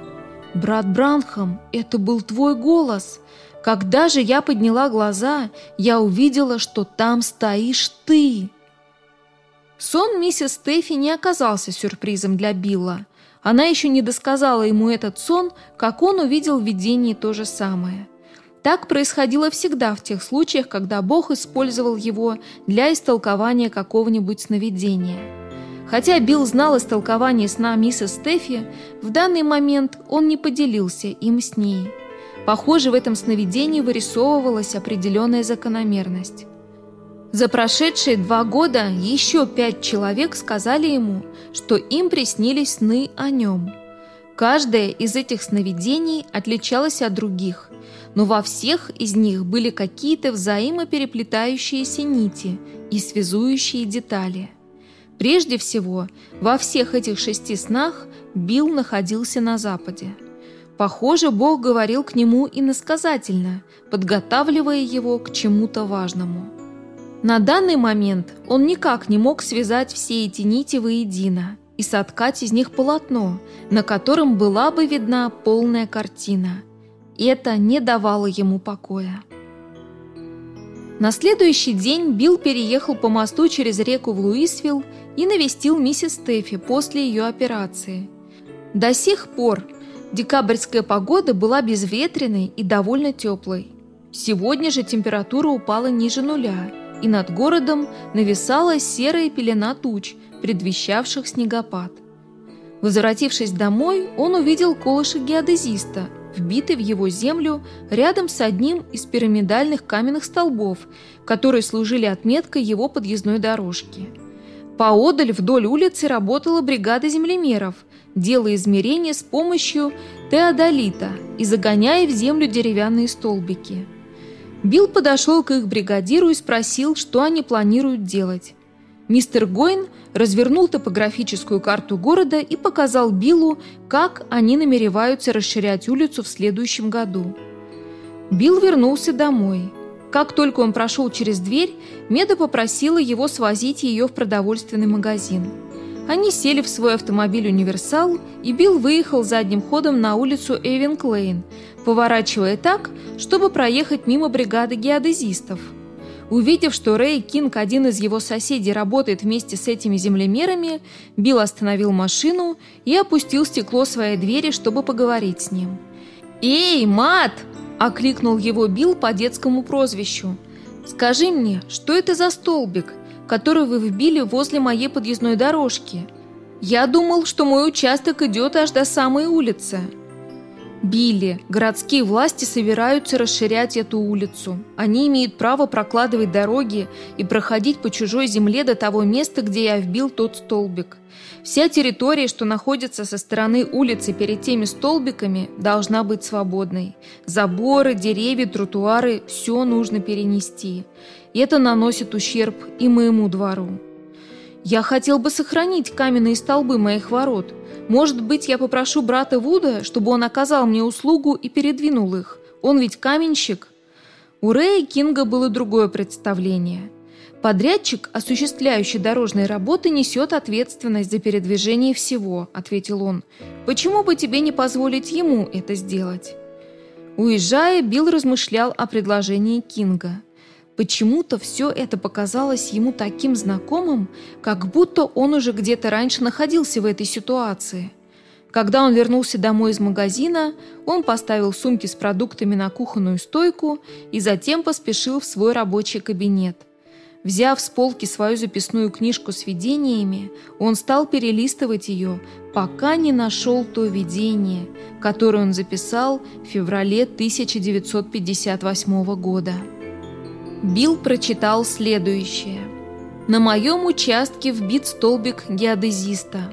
«Брат Бранхам, это был твой голос. Когда же я подняла глаза, я увидела, что там стоишь ты. Сон миссис Стефи не оказался сюрпризом для Билла. Она еще не досказала ему этот сон, как он увидел в видении то же самое. Так происходило всегда в тех случаях, когда Бог использовал его для истолкования какого-нибудь сновидения. Хотя Билл знал истолкование сна миссис Стефи, в данный момент он не поделился им с ней. Похоже, в этом сновидении вырисовывалась определенная закономерность. За прошедшие два года еще пять человек сказали ему, что им приснились сны о нем. Каждое из этих сновидений отличалось от других, но во всех из них были какие-то взаимопереплетающиеся нити и связующие детали. Прежде всего, во всех этих шести снах Билл находился на западе. Похоже, Бог говорил к нему иносказательно, подготавливая его к чему-то важному. На данный момент он никак не мог связать все эти нити воедино и соткать из них полотно, на котором была бы видна полная картина. И это не давало ему покоя. На следующий день Билл переехал по мосту через реку в Луисвилл и навестил миссис Стефи после ее операции. До сих пор декабрьская погода была безветренной и довольно теплой. Сегодня же температура упала ниже нуля – и над городом нависала серая пелена туч, предвещавших снегопад. Возвратившись домой, он увидел колышек геодезиста, вбитый в его землю рядом с одним из пирамидальных каменных столбов, которые служили отметкой его подъездной дорожки. Поодаль вдоль улицы работала бригада землемеров, делая измерения с помощью теодолита и загоняя в землю деревянные столбики – Билл подошел к их бригадиру и спросил, что они планируют делать. Мистер Гойн развернул топографическую карту города и показал Биллу, как они намереваются расширять улицу в следующем году. Билл вернулся домой. Как только он прошел через дверь, Меда попросила его свозить ее в продовольственный магазин. Они сели в свой автомобиль «Универсал», и Билл выехал задним ходом на улицу Эвинг-Лейн, поворачивая так, чтобы проехать мимо бригады геодезистов. Увидев, что Рэй Кинг, один из его соседей, работает вместе с этими землемерами, Билл остановил машину и опустил стекло своей двери, чтобы поговорить с ним. «Эй, Мат!» – окликнул его Билл по детскому прозвищу. «Скажи мне, что это за столбик, который вы вбили возле моей подъездной дорожки? Я думал, что мой участок идет аж до самой улицы». Билли, городские власти собираются расширять эту улицу. Они имеют право прокладывать дороги и проходить по чужой земле до того места, где я вбил тот столбик. Вся территория, что находится со стороны улицы перед теми столбиками, должна быть свободной. Заборы, деревья, тротуары – все нужно перенести. Это наносит ущерб и моему двору. Я хотел бы сохранить каменные столбы моих ворот – может быть, я попрошу брата Вуда, чтобы он оказал мне услугу и передвинул их. Он ведь каменщик. У Рэя Кинга было другое представление. «Подрядчик, осуществляющий дорожные работы, несет ответственность за передвижение всего», — ответил он. «Почему бы тебе не позволить ему это сделать?» Уезжая, Билл размышлял о предложении Кинга. Почему-то все это показалось ему таким знакомым, как будто он уже где-то раньше находился в этой ситуации. Когда он вернулся домой из магазина, он поставил сумки с продуктами на кухонную стойку и затем поспешил в свой рабочий кабинет. Взяв с полки свою записную книжку с видениями, он стал перелистывать ее, пока не нашел то видение, которое он записал в феврале 1958 года. Билл прочитал следующее. «На моем участке вбит столбик геодезиста.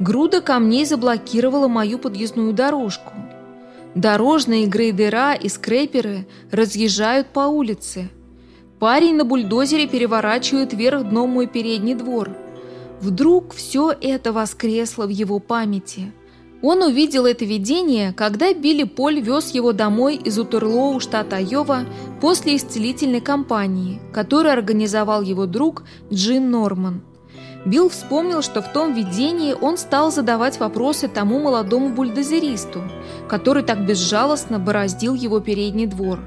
Груда камней заблокировала мою подъездную дорожку. Дорожные грейдера и скрейперы разъезжают по улице. Парень на бульдозере переворачивает вверх дном мой передний двор. Вдруг все это воскресло в его памяти. Он увидел это видение, когда Билли Поль вез его домой из Утерлоу, штата Айова, после исцелительной кампании, которую организовал его друг Джин Норман. Билл вспомнил, что в том видении он стал задавать вопросы тому молодому бульдозеристу, который так безжалостно бороздил его передний двор.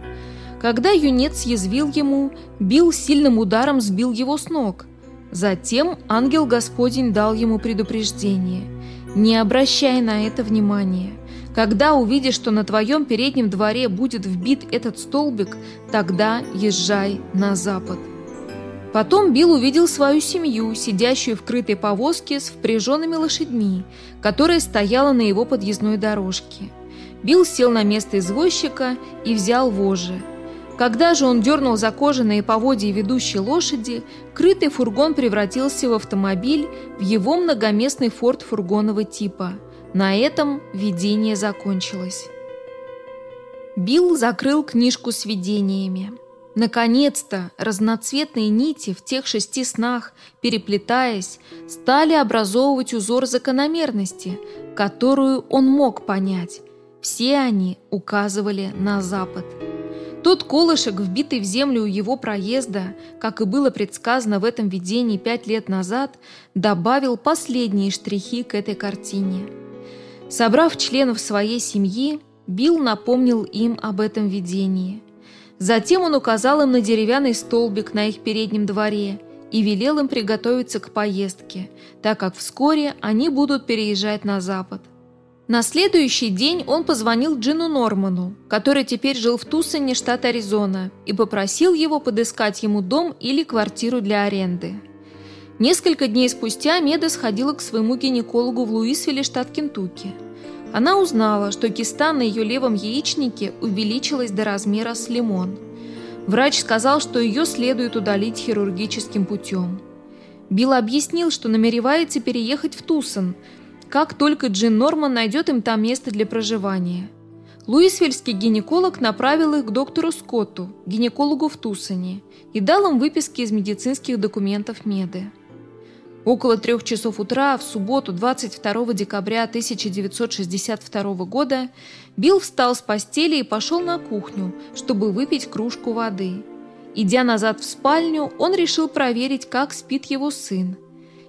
Когда юнец съязвил ему, Билл сильным ударом сбил его с ног. Затем ангел Господень дал ему предупреждение. «Не обращай на это внимания. Когда увидишь, что на твоем переднем дворе будет вбит этот столбик, тогда езжай на запад». Потом Билл увидел свою семью, сидящую в крытой повозке с впряженными лошадьми, которая стояла на его подъездной дорожке. Билл сел на место извозчика и взял вожжи. Когда же он дернул за кожаные поводья ведущей лошади, крытый фургон превратился в автомобиль в его многоместный форт фургонного типа. На этом видение закончилось. Билл закрыл книжку с видениями. Наконец-то разноцветные нити в тех шести снах, переплетаясь, стали образовывать узор закономерности, которую он мог понять. Все они указывали на запад. Тот колышек, вбитый в землю у его проезда, как и было предсказано в этом видении пять лет назад, добавил последние штрихи к этой картине. Собрав членов своей семьи, Билл напомнил им об этом видении. Затем он указал им на деревянный столбик на их переднем дворе и велел им приготовиться к поездке, так как вскоре они будут переезжать на запад. На следующий день он позвонил Джину Норману, который теперь жил в Тусоне, штат Аризона, и попросил его подыскать ему дом или квартиру для аренды. Несколько дней спустя Меда сходила к своему гинекологу в Луисвилле, штат Кентукки. Она узнала, что киста на ее левом яичнике увеличилась до размера с лимон. Врач сказал, что ее следует удалить хирургическим путем. Билл объяснил, что намеревается переехать в Тусон – как только Джин Норман найдет им там место для проживания. Луисвельский гинеколог направил их к доктору Скотту, гинекологу в Тусоне, и дал им выписки из медицинских документов Меды. Около трех часов утра в субботу 22 декабря 1962 года Билл встал с постели и пошел на кухню, чтобы выпить кружку воды. Идя назад в спальню, он решил проверить, как спит его сын –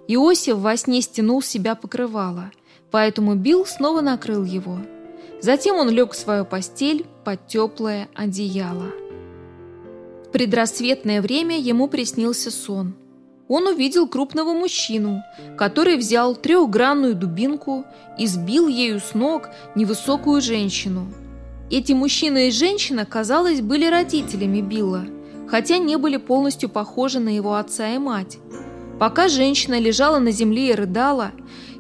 Иосиф во сне стянул себя покрывало, поэтому Билл снова накрыл его. Затем он лег в свою постель под теплое одеяло. В предрассветное время ему приснился сон. Он увидел крупного мужчину, который взял трехгранную дубинку и сбил ею с ног невысокую женщину. Эти мужчина и женщина, казалось, были родителями Билла, хотя не были полностью похожи на его отца и мать. Пока женщина лежала на земле и рыдала,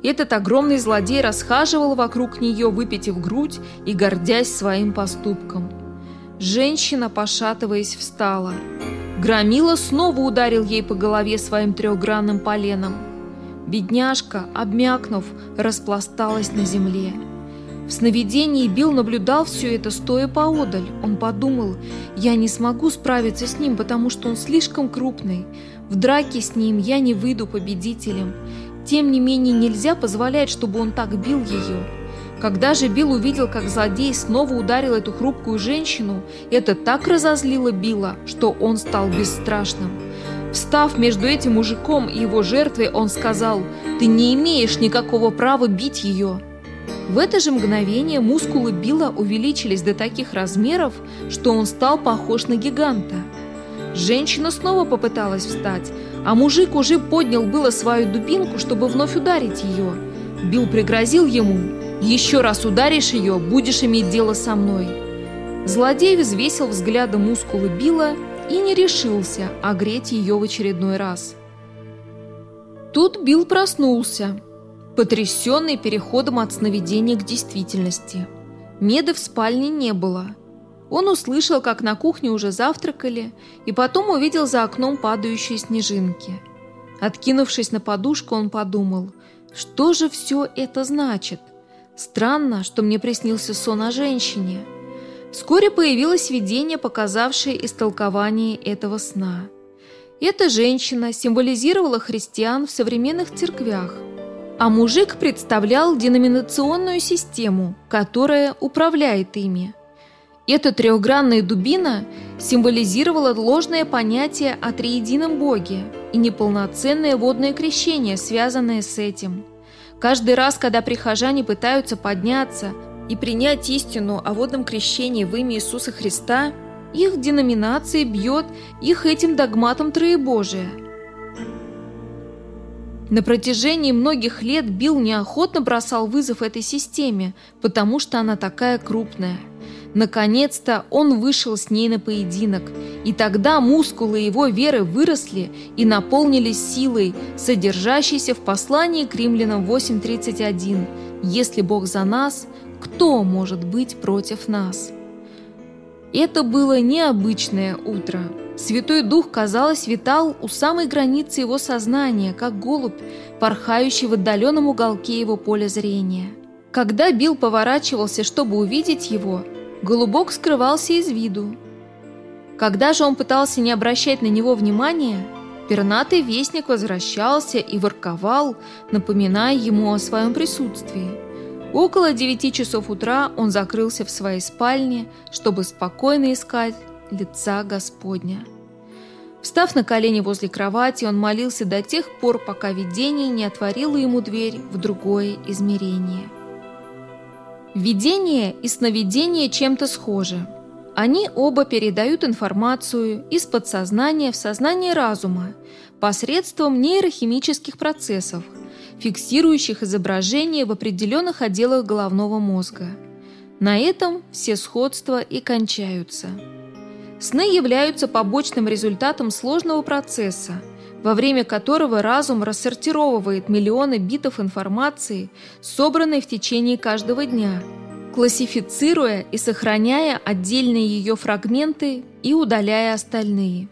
этот огромный злодей расхаживал вокруг нее, выпитив грудь и гордясь своим поступком. Женщина, пошатываясь, встала. Громила снова ударил ей по голове своим трехгранным поленом. Бедняжка, обмякнув, распласталась на земле. В сновидении Билл наблюдал все это, стоя поодаль. Он подумал, я не смогу справиться с ним, потому что он слишком крупный. В драке с ним я не выйду победителем. Тем не менее, нельзя позволять, чтобы он так бил ее. Когда же Билл увидел, как злодей снова ударил эту хрупкую женщину, это так разозлило Билла, что он стал бесстрашным. Встав между этим мужиком и его жертвой, он сказал, «Ты не имеешь никакого права бить ее». В это же мгновение мускулы Билла увеличились до таких размеров, что он стал похож на гиганта. Женщина снова попыталась встать, а мужик уже поднял было свою дубинку, чтобы вновь ударить ее. Билл пригрозил ему «Еще раз ударишь ее, будешь иметь дело со мной». Злодей взвесил взглядом мускулы Билла и не решился огреть ее в очередной раз. Тут Билл проснулся, потрясенный переходом от сновидения к действительности. Меды в спальне не было – он услышал, как на кухне уже завтракали, и потом увидел за окном падающие снежинки. Откинувшись на подушку, он подумал, что же все это значит? Странно, что мне приснился сон о женщине. Вскоре появилось видение, показавшее истолкование этого сна. Эта женщина символизировала христиан в современных церквях, а мужик представлял деноминационную систему, которая управляет ими – эта трехгранная дубина символизировала ложное понятие о триедином Боге и неполноценное водное крещение, связанное с этим. Каждый раз, когда прихожане пытаются подняться и принять истину о водном крещении в имя Иисуса Христа, их деноминация бьет их этим догматом Троебожия. На протяжении многих лет Билл неохотно бросал вызов этой системе, потому что она такая крупная. Наконец-то он вышел с ней на поединок, и тогда мускулы его веры выросли и наполнились силой, содержащейся в послании к римлянам 8.31 «Если Бог за нас, кто может быть против нас?» Это было необычное утро. Святой Дух, казалось, витал у самой границы его сознания, как голубь, порхающий в отдаленном уголке его поля зрения. Когда Билл поворачивался, чтобы увидеть его, голубок скрывался из виду. Когда же он пытался не обращать на него внимания, пернатый вестник возвращался и ворковал, напоминая ему о своем присутствии. Около девяти часов утра он закрылся в своей спальне, чтобы спокойно искать лица Господня. Встав на колени возле кровати, он молился до тех пор, пока видение не отворило ему дверь в другое измерение. Видение и сновидение чем-то схожи. Они оба передают информацию из подсознания в сознание разума посредством нейрохимических процессов, фиксирующих изображение в определенных отделах головного мозга. На этом все сходства и кончаются. Сны являются побочным результатом сложного процесса, во время которого разум рассортировывает миллионы битов информации, собранной в течение каждого дня, классифицируя и сохраняя отдельные ее фрагменты и удаляя остальные.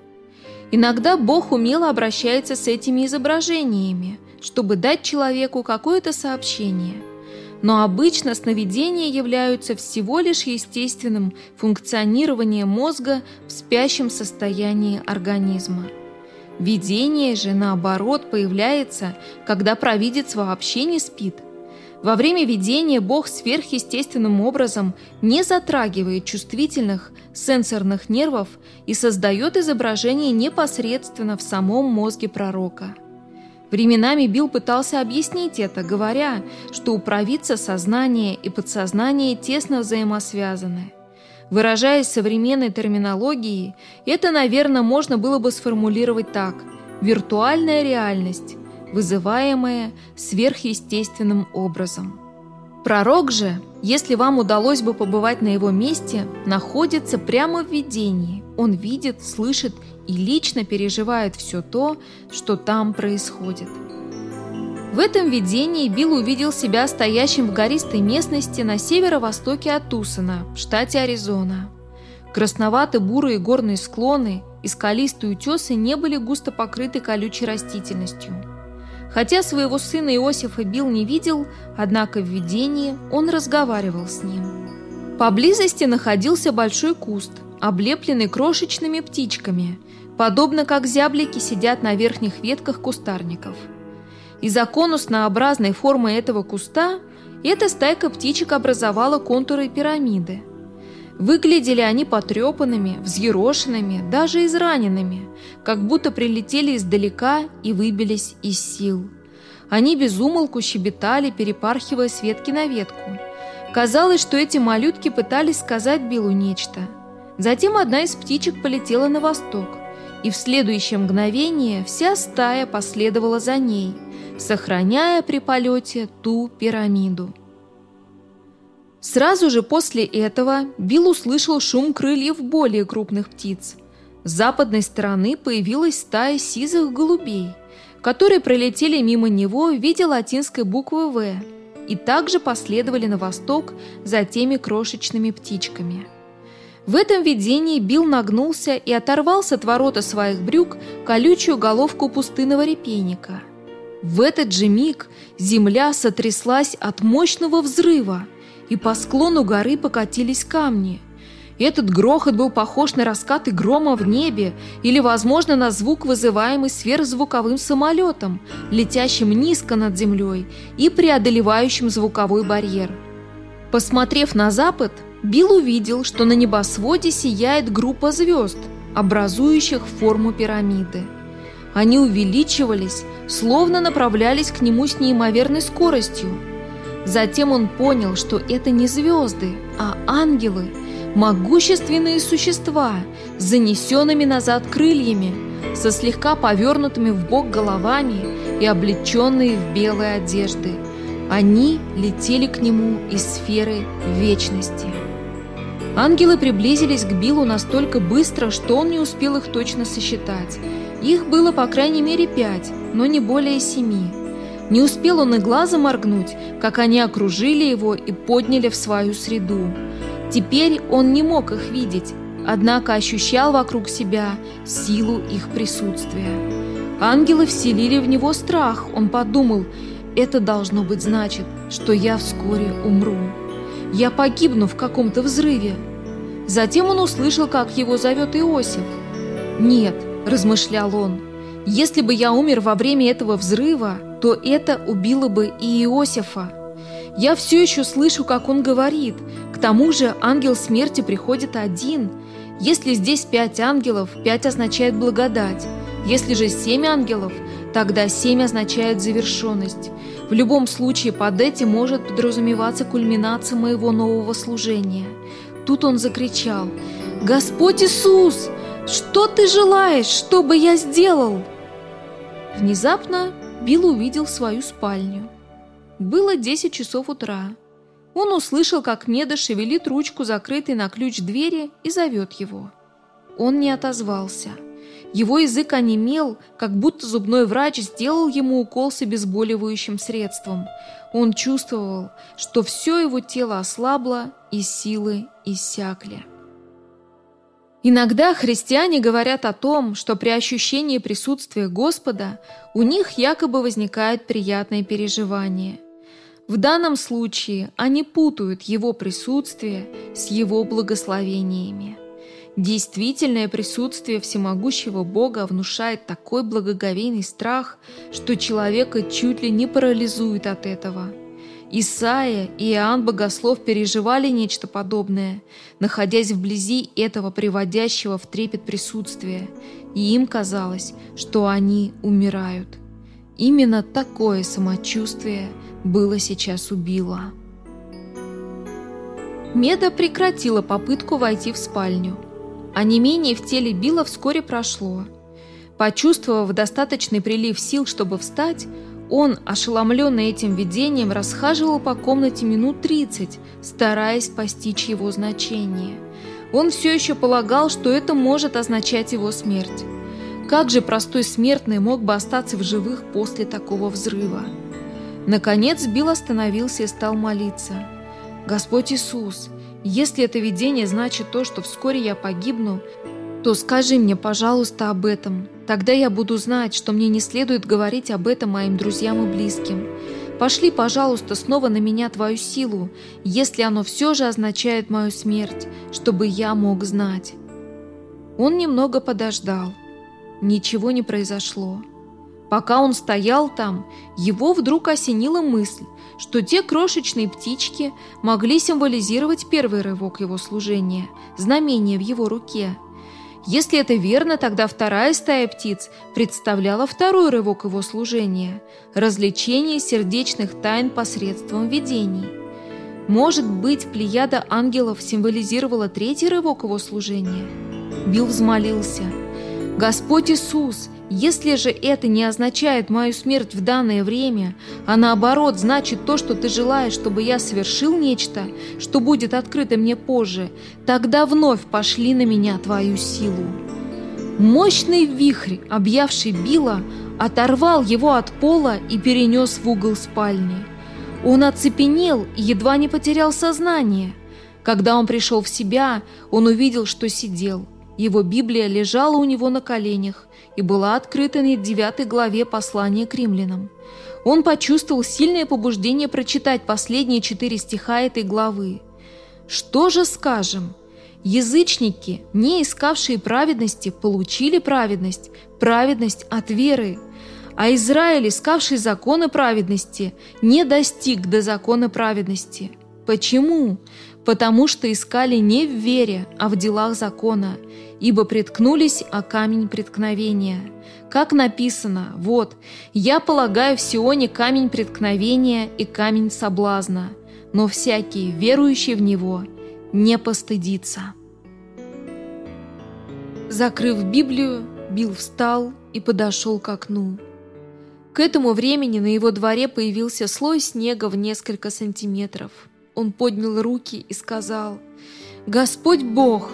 Иногда Бог умело обращается с этими изображениями, чтобы дать человеку какое-то сообщение – но обычно сновидения являются всего лишь естественным функционированием мозга в спящем состоянии организма. Видение же, наоборот, появляется, когда провидец вообще не спит. Во время видения Бог сверхъестественным образом не затрагивает чувствительных сенсорных нервов и создает изображение непосредственно в самом мозге пророка – Временами Билл пытался объяснить это, говоря, что у провидца сознание и подсознание тесно взаимосвязаны. Выражаясь современной терминологией, это, наверное, можно было бы сформулировать так – виртуальная реальность, вызываемая сверхъестественным образом. Пророк же, если вам удалось бы побывать на его месте, находится прямо в видении. Он видит, слышит и лично переживает все то, что там происходит. В этом видении Билл увидел себя стоящим в гористой местности на северо-востоке от Тусона, в штате Аризона. Красновато-бурые горные склоны и скалистые утесы не были густо покрыты колючей растительностью. Хотя своего сына Иосифа Билл не видел, однако в видении он разговаривал с ним. Поблизости находился большой куст, облепленный крошечными птичками – подобно как зяблики сидят на верхних ветках кустарников. Из-за конуснообразной формы этого куста эта стайка птичек образовала контуры пирамиды. Выглядели они потрепанными, взъерошенными, даже израненными, как будто прилетели издалека и выбились из сил. Они безумолку щебетали, перепархивая с ветки на ветку. Казалось, что эти малютки пытались сказать Биллу нечто. Затем одна из птичек полетела на восток и в следующее мгновение вся стая последовала за ней, сохраняя при полете ту пирамиду. Сразу же после этого Билл услышал шум крыльев более крупных птиц. С западной стороны появилась стая сизых голубей, которые пролетели мимо него в виде латинской буквы «В» и также последовали на восток за теми крошечными птичками – в этом видении Билл нагнулся и оторвал с отворота своих брюк колючую головку пустынного репейника. В этот же миг земля сотряслась от мощного взрыва, и по склону горы покатились камни. Этот грохот был похож на раскаты грома в небе или, возможно, на звук, вызываемый сверхзвуковым самолетом, летящим низко над землей и преодолевающим звуковой барьер. Посмотрев на запад, Билл увидел, что на небосводе сияет группа звезд, образующих форму пирамиды. Они увеличивались, словно направлялись к нему с неимоверной скоростью. Затем он понял, что это не звезды, а ангелы, могущественные существа с занесенными назад крыльями, со слегка повернутыми в бок головами и облеченные в белые одежды. Они летели к нему из сферы вечности. Ангелы приблизились к Биллу настолько быстро, что он не успел их точно сосчитать. Их было по крайней мере пять, но не более семи. Не успел он и глаза моргнуть, как они окружили его и подняли в свою среду. Теперь он не мог их видеть, однако ощущал вокруг себя силу их присутствия. Ангелы вселили в него страх. Он подумал, это должно быть значит, что я вскоре умру. Я погибну в каком-то взрыве. Затем он услышал, как его зовет Иосиф. «Нет», – размышлял он, – «если бы я умер во время этого взрыва, то это убило бы и Иосифа. Я все еще слышу, как он говорит. К тому же ангел смерти приходит один. Если здесь пять ангелов, пять означает благодать. Если же семь ангелов, тогда семь означает завершенность. В любом случае под этим может подразумеваться кульминация моего нового служения. Тут он закричал «Господь Иисус, что ты желаешь, чтобы я сделал?» Внезапно Билл увидел свою спальню. Было 10 часов утра. Он услышал, как Неда шевелит ручку закрытой на ключ двери и зовет его. Он не отозвался. Его язык онемел, как будто зубной врач сделал ему укол с обезболивающим средством. Он чувствовал, что все его тело ослабло и силы иссякли. Иногда христиане говорят о том, что при ощущении присутствия Господа у них якобы возникает приятное переживание. В данном случае они путают Его присутствие с Его благословениями. Действительное присутствие всемогущего Бога внушает такой благоговейный страх, что человека чуть ли не парализует от этого – Исаия и Иоанн Богослов переживали нечто подобное, находясь вблизи этого приводящего в трепет присутствия, и им казалось, что они умирают. Именно такое самочувствие было сейчас у Билла. Меда прекратила попытку войти в спальню. А не менее в теле Билла вскоре прошло. Почувствовав достаточный прилив сил, чтобы встать, он, ошеломленный этим видением, расхаживал по комнате минут тридцать, стараясь постичь его значение. Он все еще полагал, что это может означать его смерть. Как же простой смертный мог бы остаться в живых после такого взрыва? Наконец Билл остановился и стал молиться. «Господь Иисус, если это видение значит то, что вскоре я погибну, то скажи мне, пожалуйста, об этом. Тогда я буду знать, что мне не следует говорить об этом моим друзьям и близким. Пошли, пожалуйста, снова на меня твою силу, если оно все же означает мою смерть, чтобы я мог знать». Он немного подождал. Ничего не произошло. Пока он стоял там, его вдруг осенила мысль, что те крошечные птички могли символизировать первый рывок его служения, знамение в его руке – если это верно, тогда вторая стая птиц представляла второй рывок его служения – развлечение сердечных тайн посредством видений. Может быть, плеяда ангелов символизировала третий рывок его служения? Билл взмолился. «Господь Иисус, если же это не означает мою смерть в данное время, а наоборот значит то, что ты желаешь, чтобы я совершил нечто, что будет открыто мне позже, тогда вновь пошли на меня твою силу. Мощный вихрь, объявший Билла, оторвал его от пола и перенес в угол спальни. Он оцепенел и едва не потерял сознание. Когда он пришел в себя, он увидел, что сидел. Его Библия лежала у него на коленях, и была открыта на девятой главе послания к римлянам. Он почувствовал сильное побуждение прочитать последние четыре стиха этой главы. Что же скажем? Язычники, не искавшие праведности, получили праведность, праведность от веры. А Израиль, искавший законы праведности, не достиг до закона праведности. Почему? Потому что искали не в вере, а в делах закона – ибо приткнулись о камень преткновения. Как написано, вот, я полагаю в Сионе камень преткновения и камень соблазна, но всякий, верующий в него, не постыдится. Закрыв Библию, Билл встал и подошел к окну. К этому времени на его дворе появился слой снега в несколько сантиметров. Он поднял руки и сказал, «Господь Бог,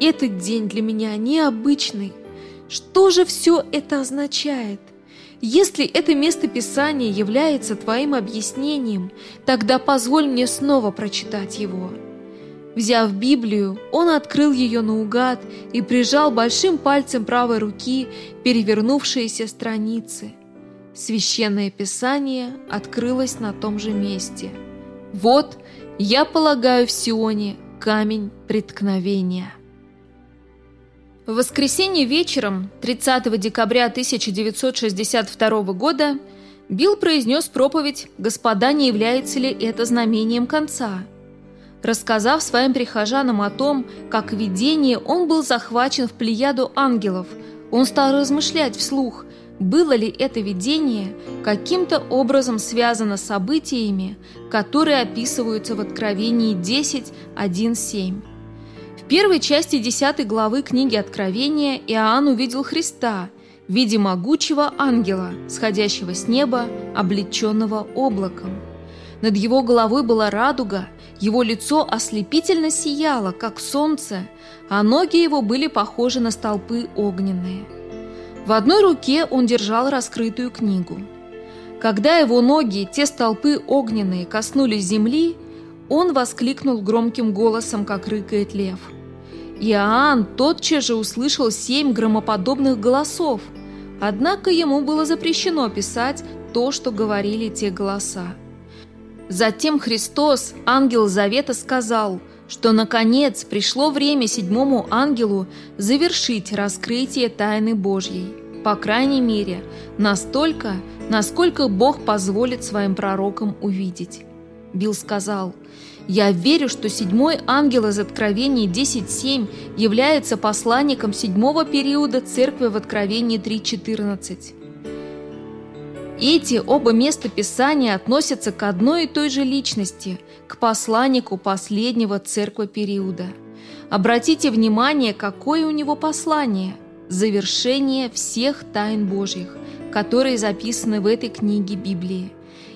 этот день для меня необычный. Что же все это означает? Если это место Писания является твоим объяснением, тогда позволь мне снова прочитать его». Взяв Библию, он открыл ее наугад и прижал большим пальцем правой руки перевернувшиеся страницы. Священное Писание открылось на том же месте. «Вот, я полагаю в Сионе камень преткновения». В воскресенье вечером, 30 декабря 1962 года, Билл произнес проповедь «Господа, не является ли это знамением конца?». Рассказав своим прихожанам о том, как видение он был захвачен в плеяду ангелов, он стал размышлять вслух, было ли это видение каким-то образом связано с событиями, которые описываются в Откровении 10.1.7 первой части 10 главы книги Откровения Иоанн увидел Христа в виде могучего ангела, сходящего с неба, облеченного облаком. Над его головой была радуга, его лицо ослепительно сияло, как солнце, а ноги его были похожи на столпы огненные. В одной руке он держал раскрытую книгу. Когда его ноги, те столпы огненные, коснулись земли, он воскликнул громким голосом, как рыкает лев – Иоанн тотчас же услышал семь громоподобных голосов, однако ему было запрещено писать то, что говорили те голоса. Затем Христос, ангел Завета, сказал, что наконец пришло время седьмому ангелу завершить раскрытие тайны Божьей. По крайней мере, настолько, насколько Бог позволит своим пророкам увидеть. Билл сказал – я верю, что седьмой ангел из Откровения 10.7 является посланником седьмого периода церкви в Откровении 3.14. Эти оба места Писания относятся к одной и той же личности, к посланнику последнего церкви периода. Обратите внимание, какое у него послание – завершение всех тайн Божьих, которые записаны в этой книге Библии.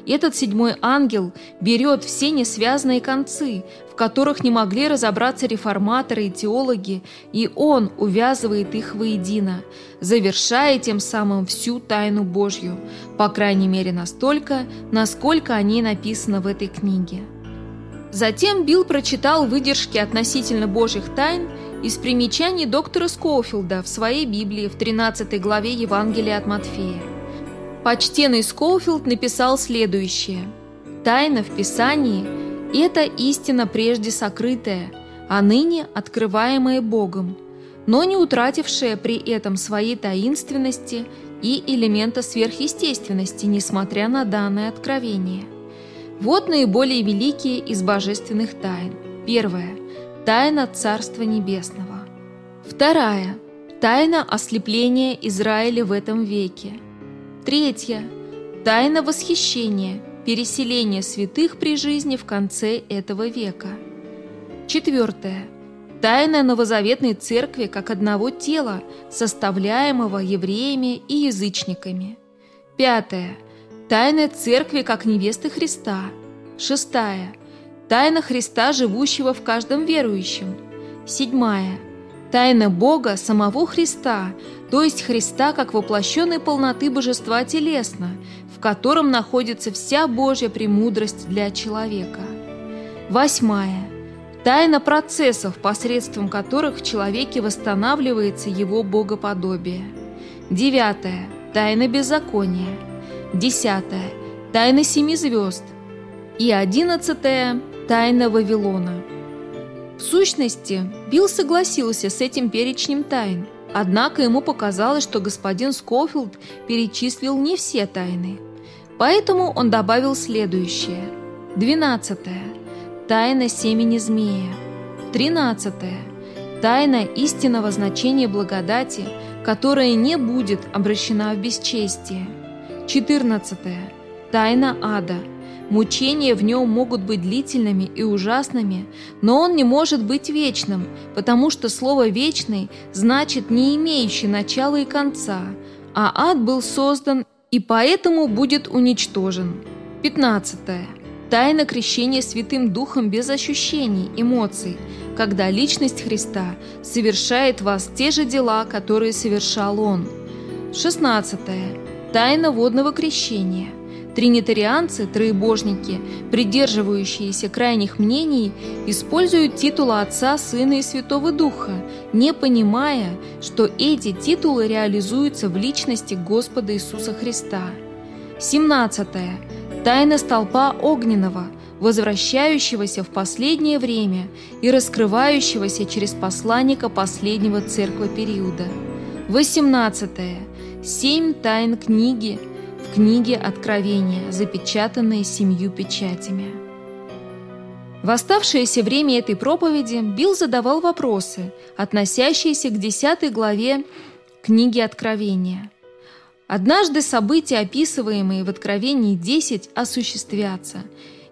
Этот седьмой ангел берет все несвязанные концы, в которых не могли разобраться реформаторы и теологи, и он увязывает их воедино, завершая тем самым всю тайну Божью, по крайней мере настолько, насколько о ней написано в этой книге. Затем Билл прочитал выдержки относительно Божьих тайн из примечаний доктора Скоуфилда в своей Библии в 13 главе Евангелия от Матфея. Почтенный Скоуфилд написал следующее. «Тайна в Писании – это истина прежде сокрытая, а ныне открываемая Богом, но не утратившая при этом своей таинственности и элемента сверхъестественности, несмотря на данное откровение. Вот наиболее великие из божественных тайн. Первая – тайна Царства Небесного. Вторая – тайна ослепления Израиля в этом веке – Третье. Тайна восхищения, переселение святых при жизни в конце этого века. Четвертое. Тайна новозаветной церкви как одного тела, составляемого евреями и язычниками. Пятое. Тайна церкви как невесты Христа. Шестая. Тайна Христа, живущего в каждом верующем. Седьмая. Тайна Бога, самого Христа, то есть Христа как воплощенной полноты божества телесно, в котором находится вся Божья премудрость для человека. Восьмая. Тайна процессов, посредством которых в человеке восстанавливается его богоподобие. Девятая. Тайна беззакония. Десятая. Тайна семи звезд. И одиннадцатая. Тайна Вавилона. В сущности, Билл согласился с этим перечнем тайн, однако ему показалось, что господин Скофилд перечислил не все тайны. Поэтому он добавил следующее. Двенадцатое. Тайна семени змея. Тринадцатое. Тайна истинного значения благодати, которая не будет обращена в бесчестие. Четырнадцатое. Тайна ада – Мучения в нем могут быть длительными и ужасными, но он не может быть вечным, потому что слово «вечный» значит «не имеющий начала и конца», а ад был создан и поэтому будет уничтожен. 15. Тайна крещения Святым Духом без ощущений, эмоций, когда личность Христа совершает в вас те же дела, которые совершал Он. 16. Тайна водного крещения – Тринитарианцы, троебожники, придерживающиеся крайних мнений, используют титулы Отца, Сына и Святого Духа, не понимая, что эти титулы реализуются в личности Господа Иисуса Христа. 17. Тайна столпа огненного, возвращающегося в последнее время и раскрывающегося через посланника последнего церкви периода. 18. Семь тайн книги – книге Откровения, запечатанные семью печатями. В оставшееся время этой проповеди Билл задавал вопросы, относящиеся к 10 главе книги Откровения. Однажды события, описываемые в Откровении 10, осуществятся.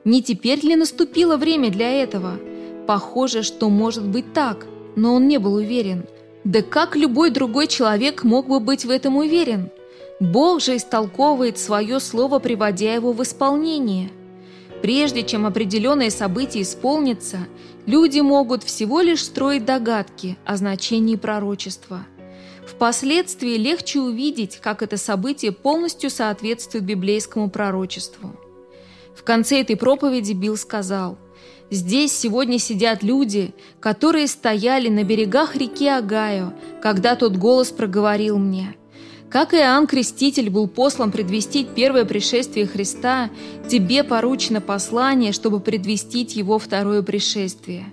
Не теперь ли наступило время для этого? Похоже, что может быть так, но он не был уверен. Да как любой другой человек мог бы быть в этом уверен? Бог же истолковывает свое слово, приводя его в исполнение. Прежде чем определенное событие исполнится, люди могут всего лишь строить догадки о значении пророчества. Впоследствии легче увидеть, как это событие полностью соответствует библейскому пророчеству. В конце этой проповеди Билл сказал, «Здесь сегодня сидят люди, которые стояли на берегах реки Агаю, когда тот голос проговорил мне – как Иоанн Креститель был послан предвестить первое пришествие Христа, тебе поручено послание, чтобы предвестить его второе пришествие.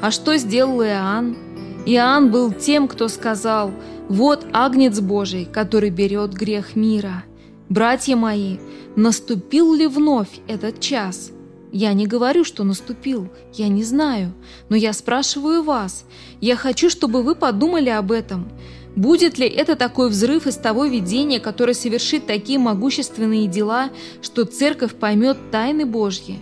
А что сделал Иоанн? Иоанн был тем, кто сказал «Вот Агнец Божий, который берет грех мира». Братья мои, наступил ли вновь этот час? Я не говорю, что наступил, я не знаю, но я спрашиваю вас. Я хочу, чтобы вы подумали об этом – Будет ли это такой взрыв из того видения, которое совершит такие могущественные дела, что церковь поймет тайны Божьи?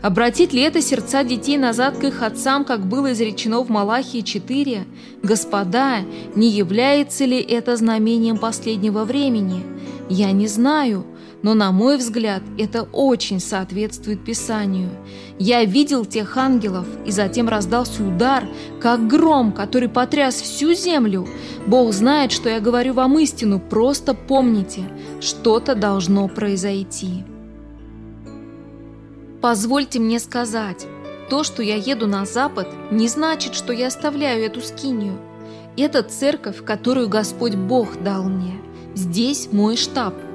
Обратит ли это сердца детей назад к их отцам, как было изречено в Малахии 4? Господа, не является ли это знамением последнего времени? Я не знаю, но, на мой взгляд, это очень соответствует Писанию. Я видел тех ангелов, и затем раздался удар, как гром, который потряс всю землю. Бог знает, что я говорю вам истину, просто помните, что-то должно произойти. Позвольте мне сказать, то, что я еду на запад, не значит, что я оставляю эту скинию. Это церковь, которую Господь Бог дал мне. Здесь мой штаб –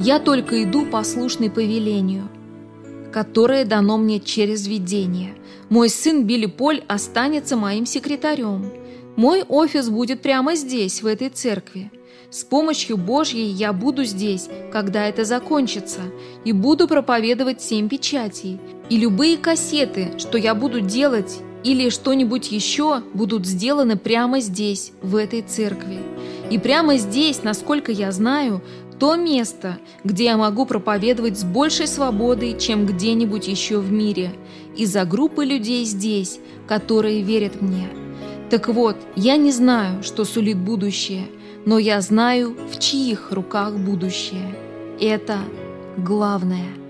я только иду послушный повелению, которое дано мне через видение. Мой сын Билли Поль останется моим секретарем. Мой офис будет прямо здесь, в этой церкви. С помощью Божьей я буду здесь, когда это закончится, и буду проповедовать семь печатей. И любые кассеты, что я буду делать, или что-нибудь еще, будут сделаны прямо здесь, в этой церкви. И прямо здесь, насколько я знаю, то место, где я могу проповедовать с большей свободой, чем где-нибудь еще в мире, из-за группы людей здесь, которые верят мне. Так вот, я не знаю, что сулит будущее, но я знаю, в чьих руках будущее. Это главное.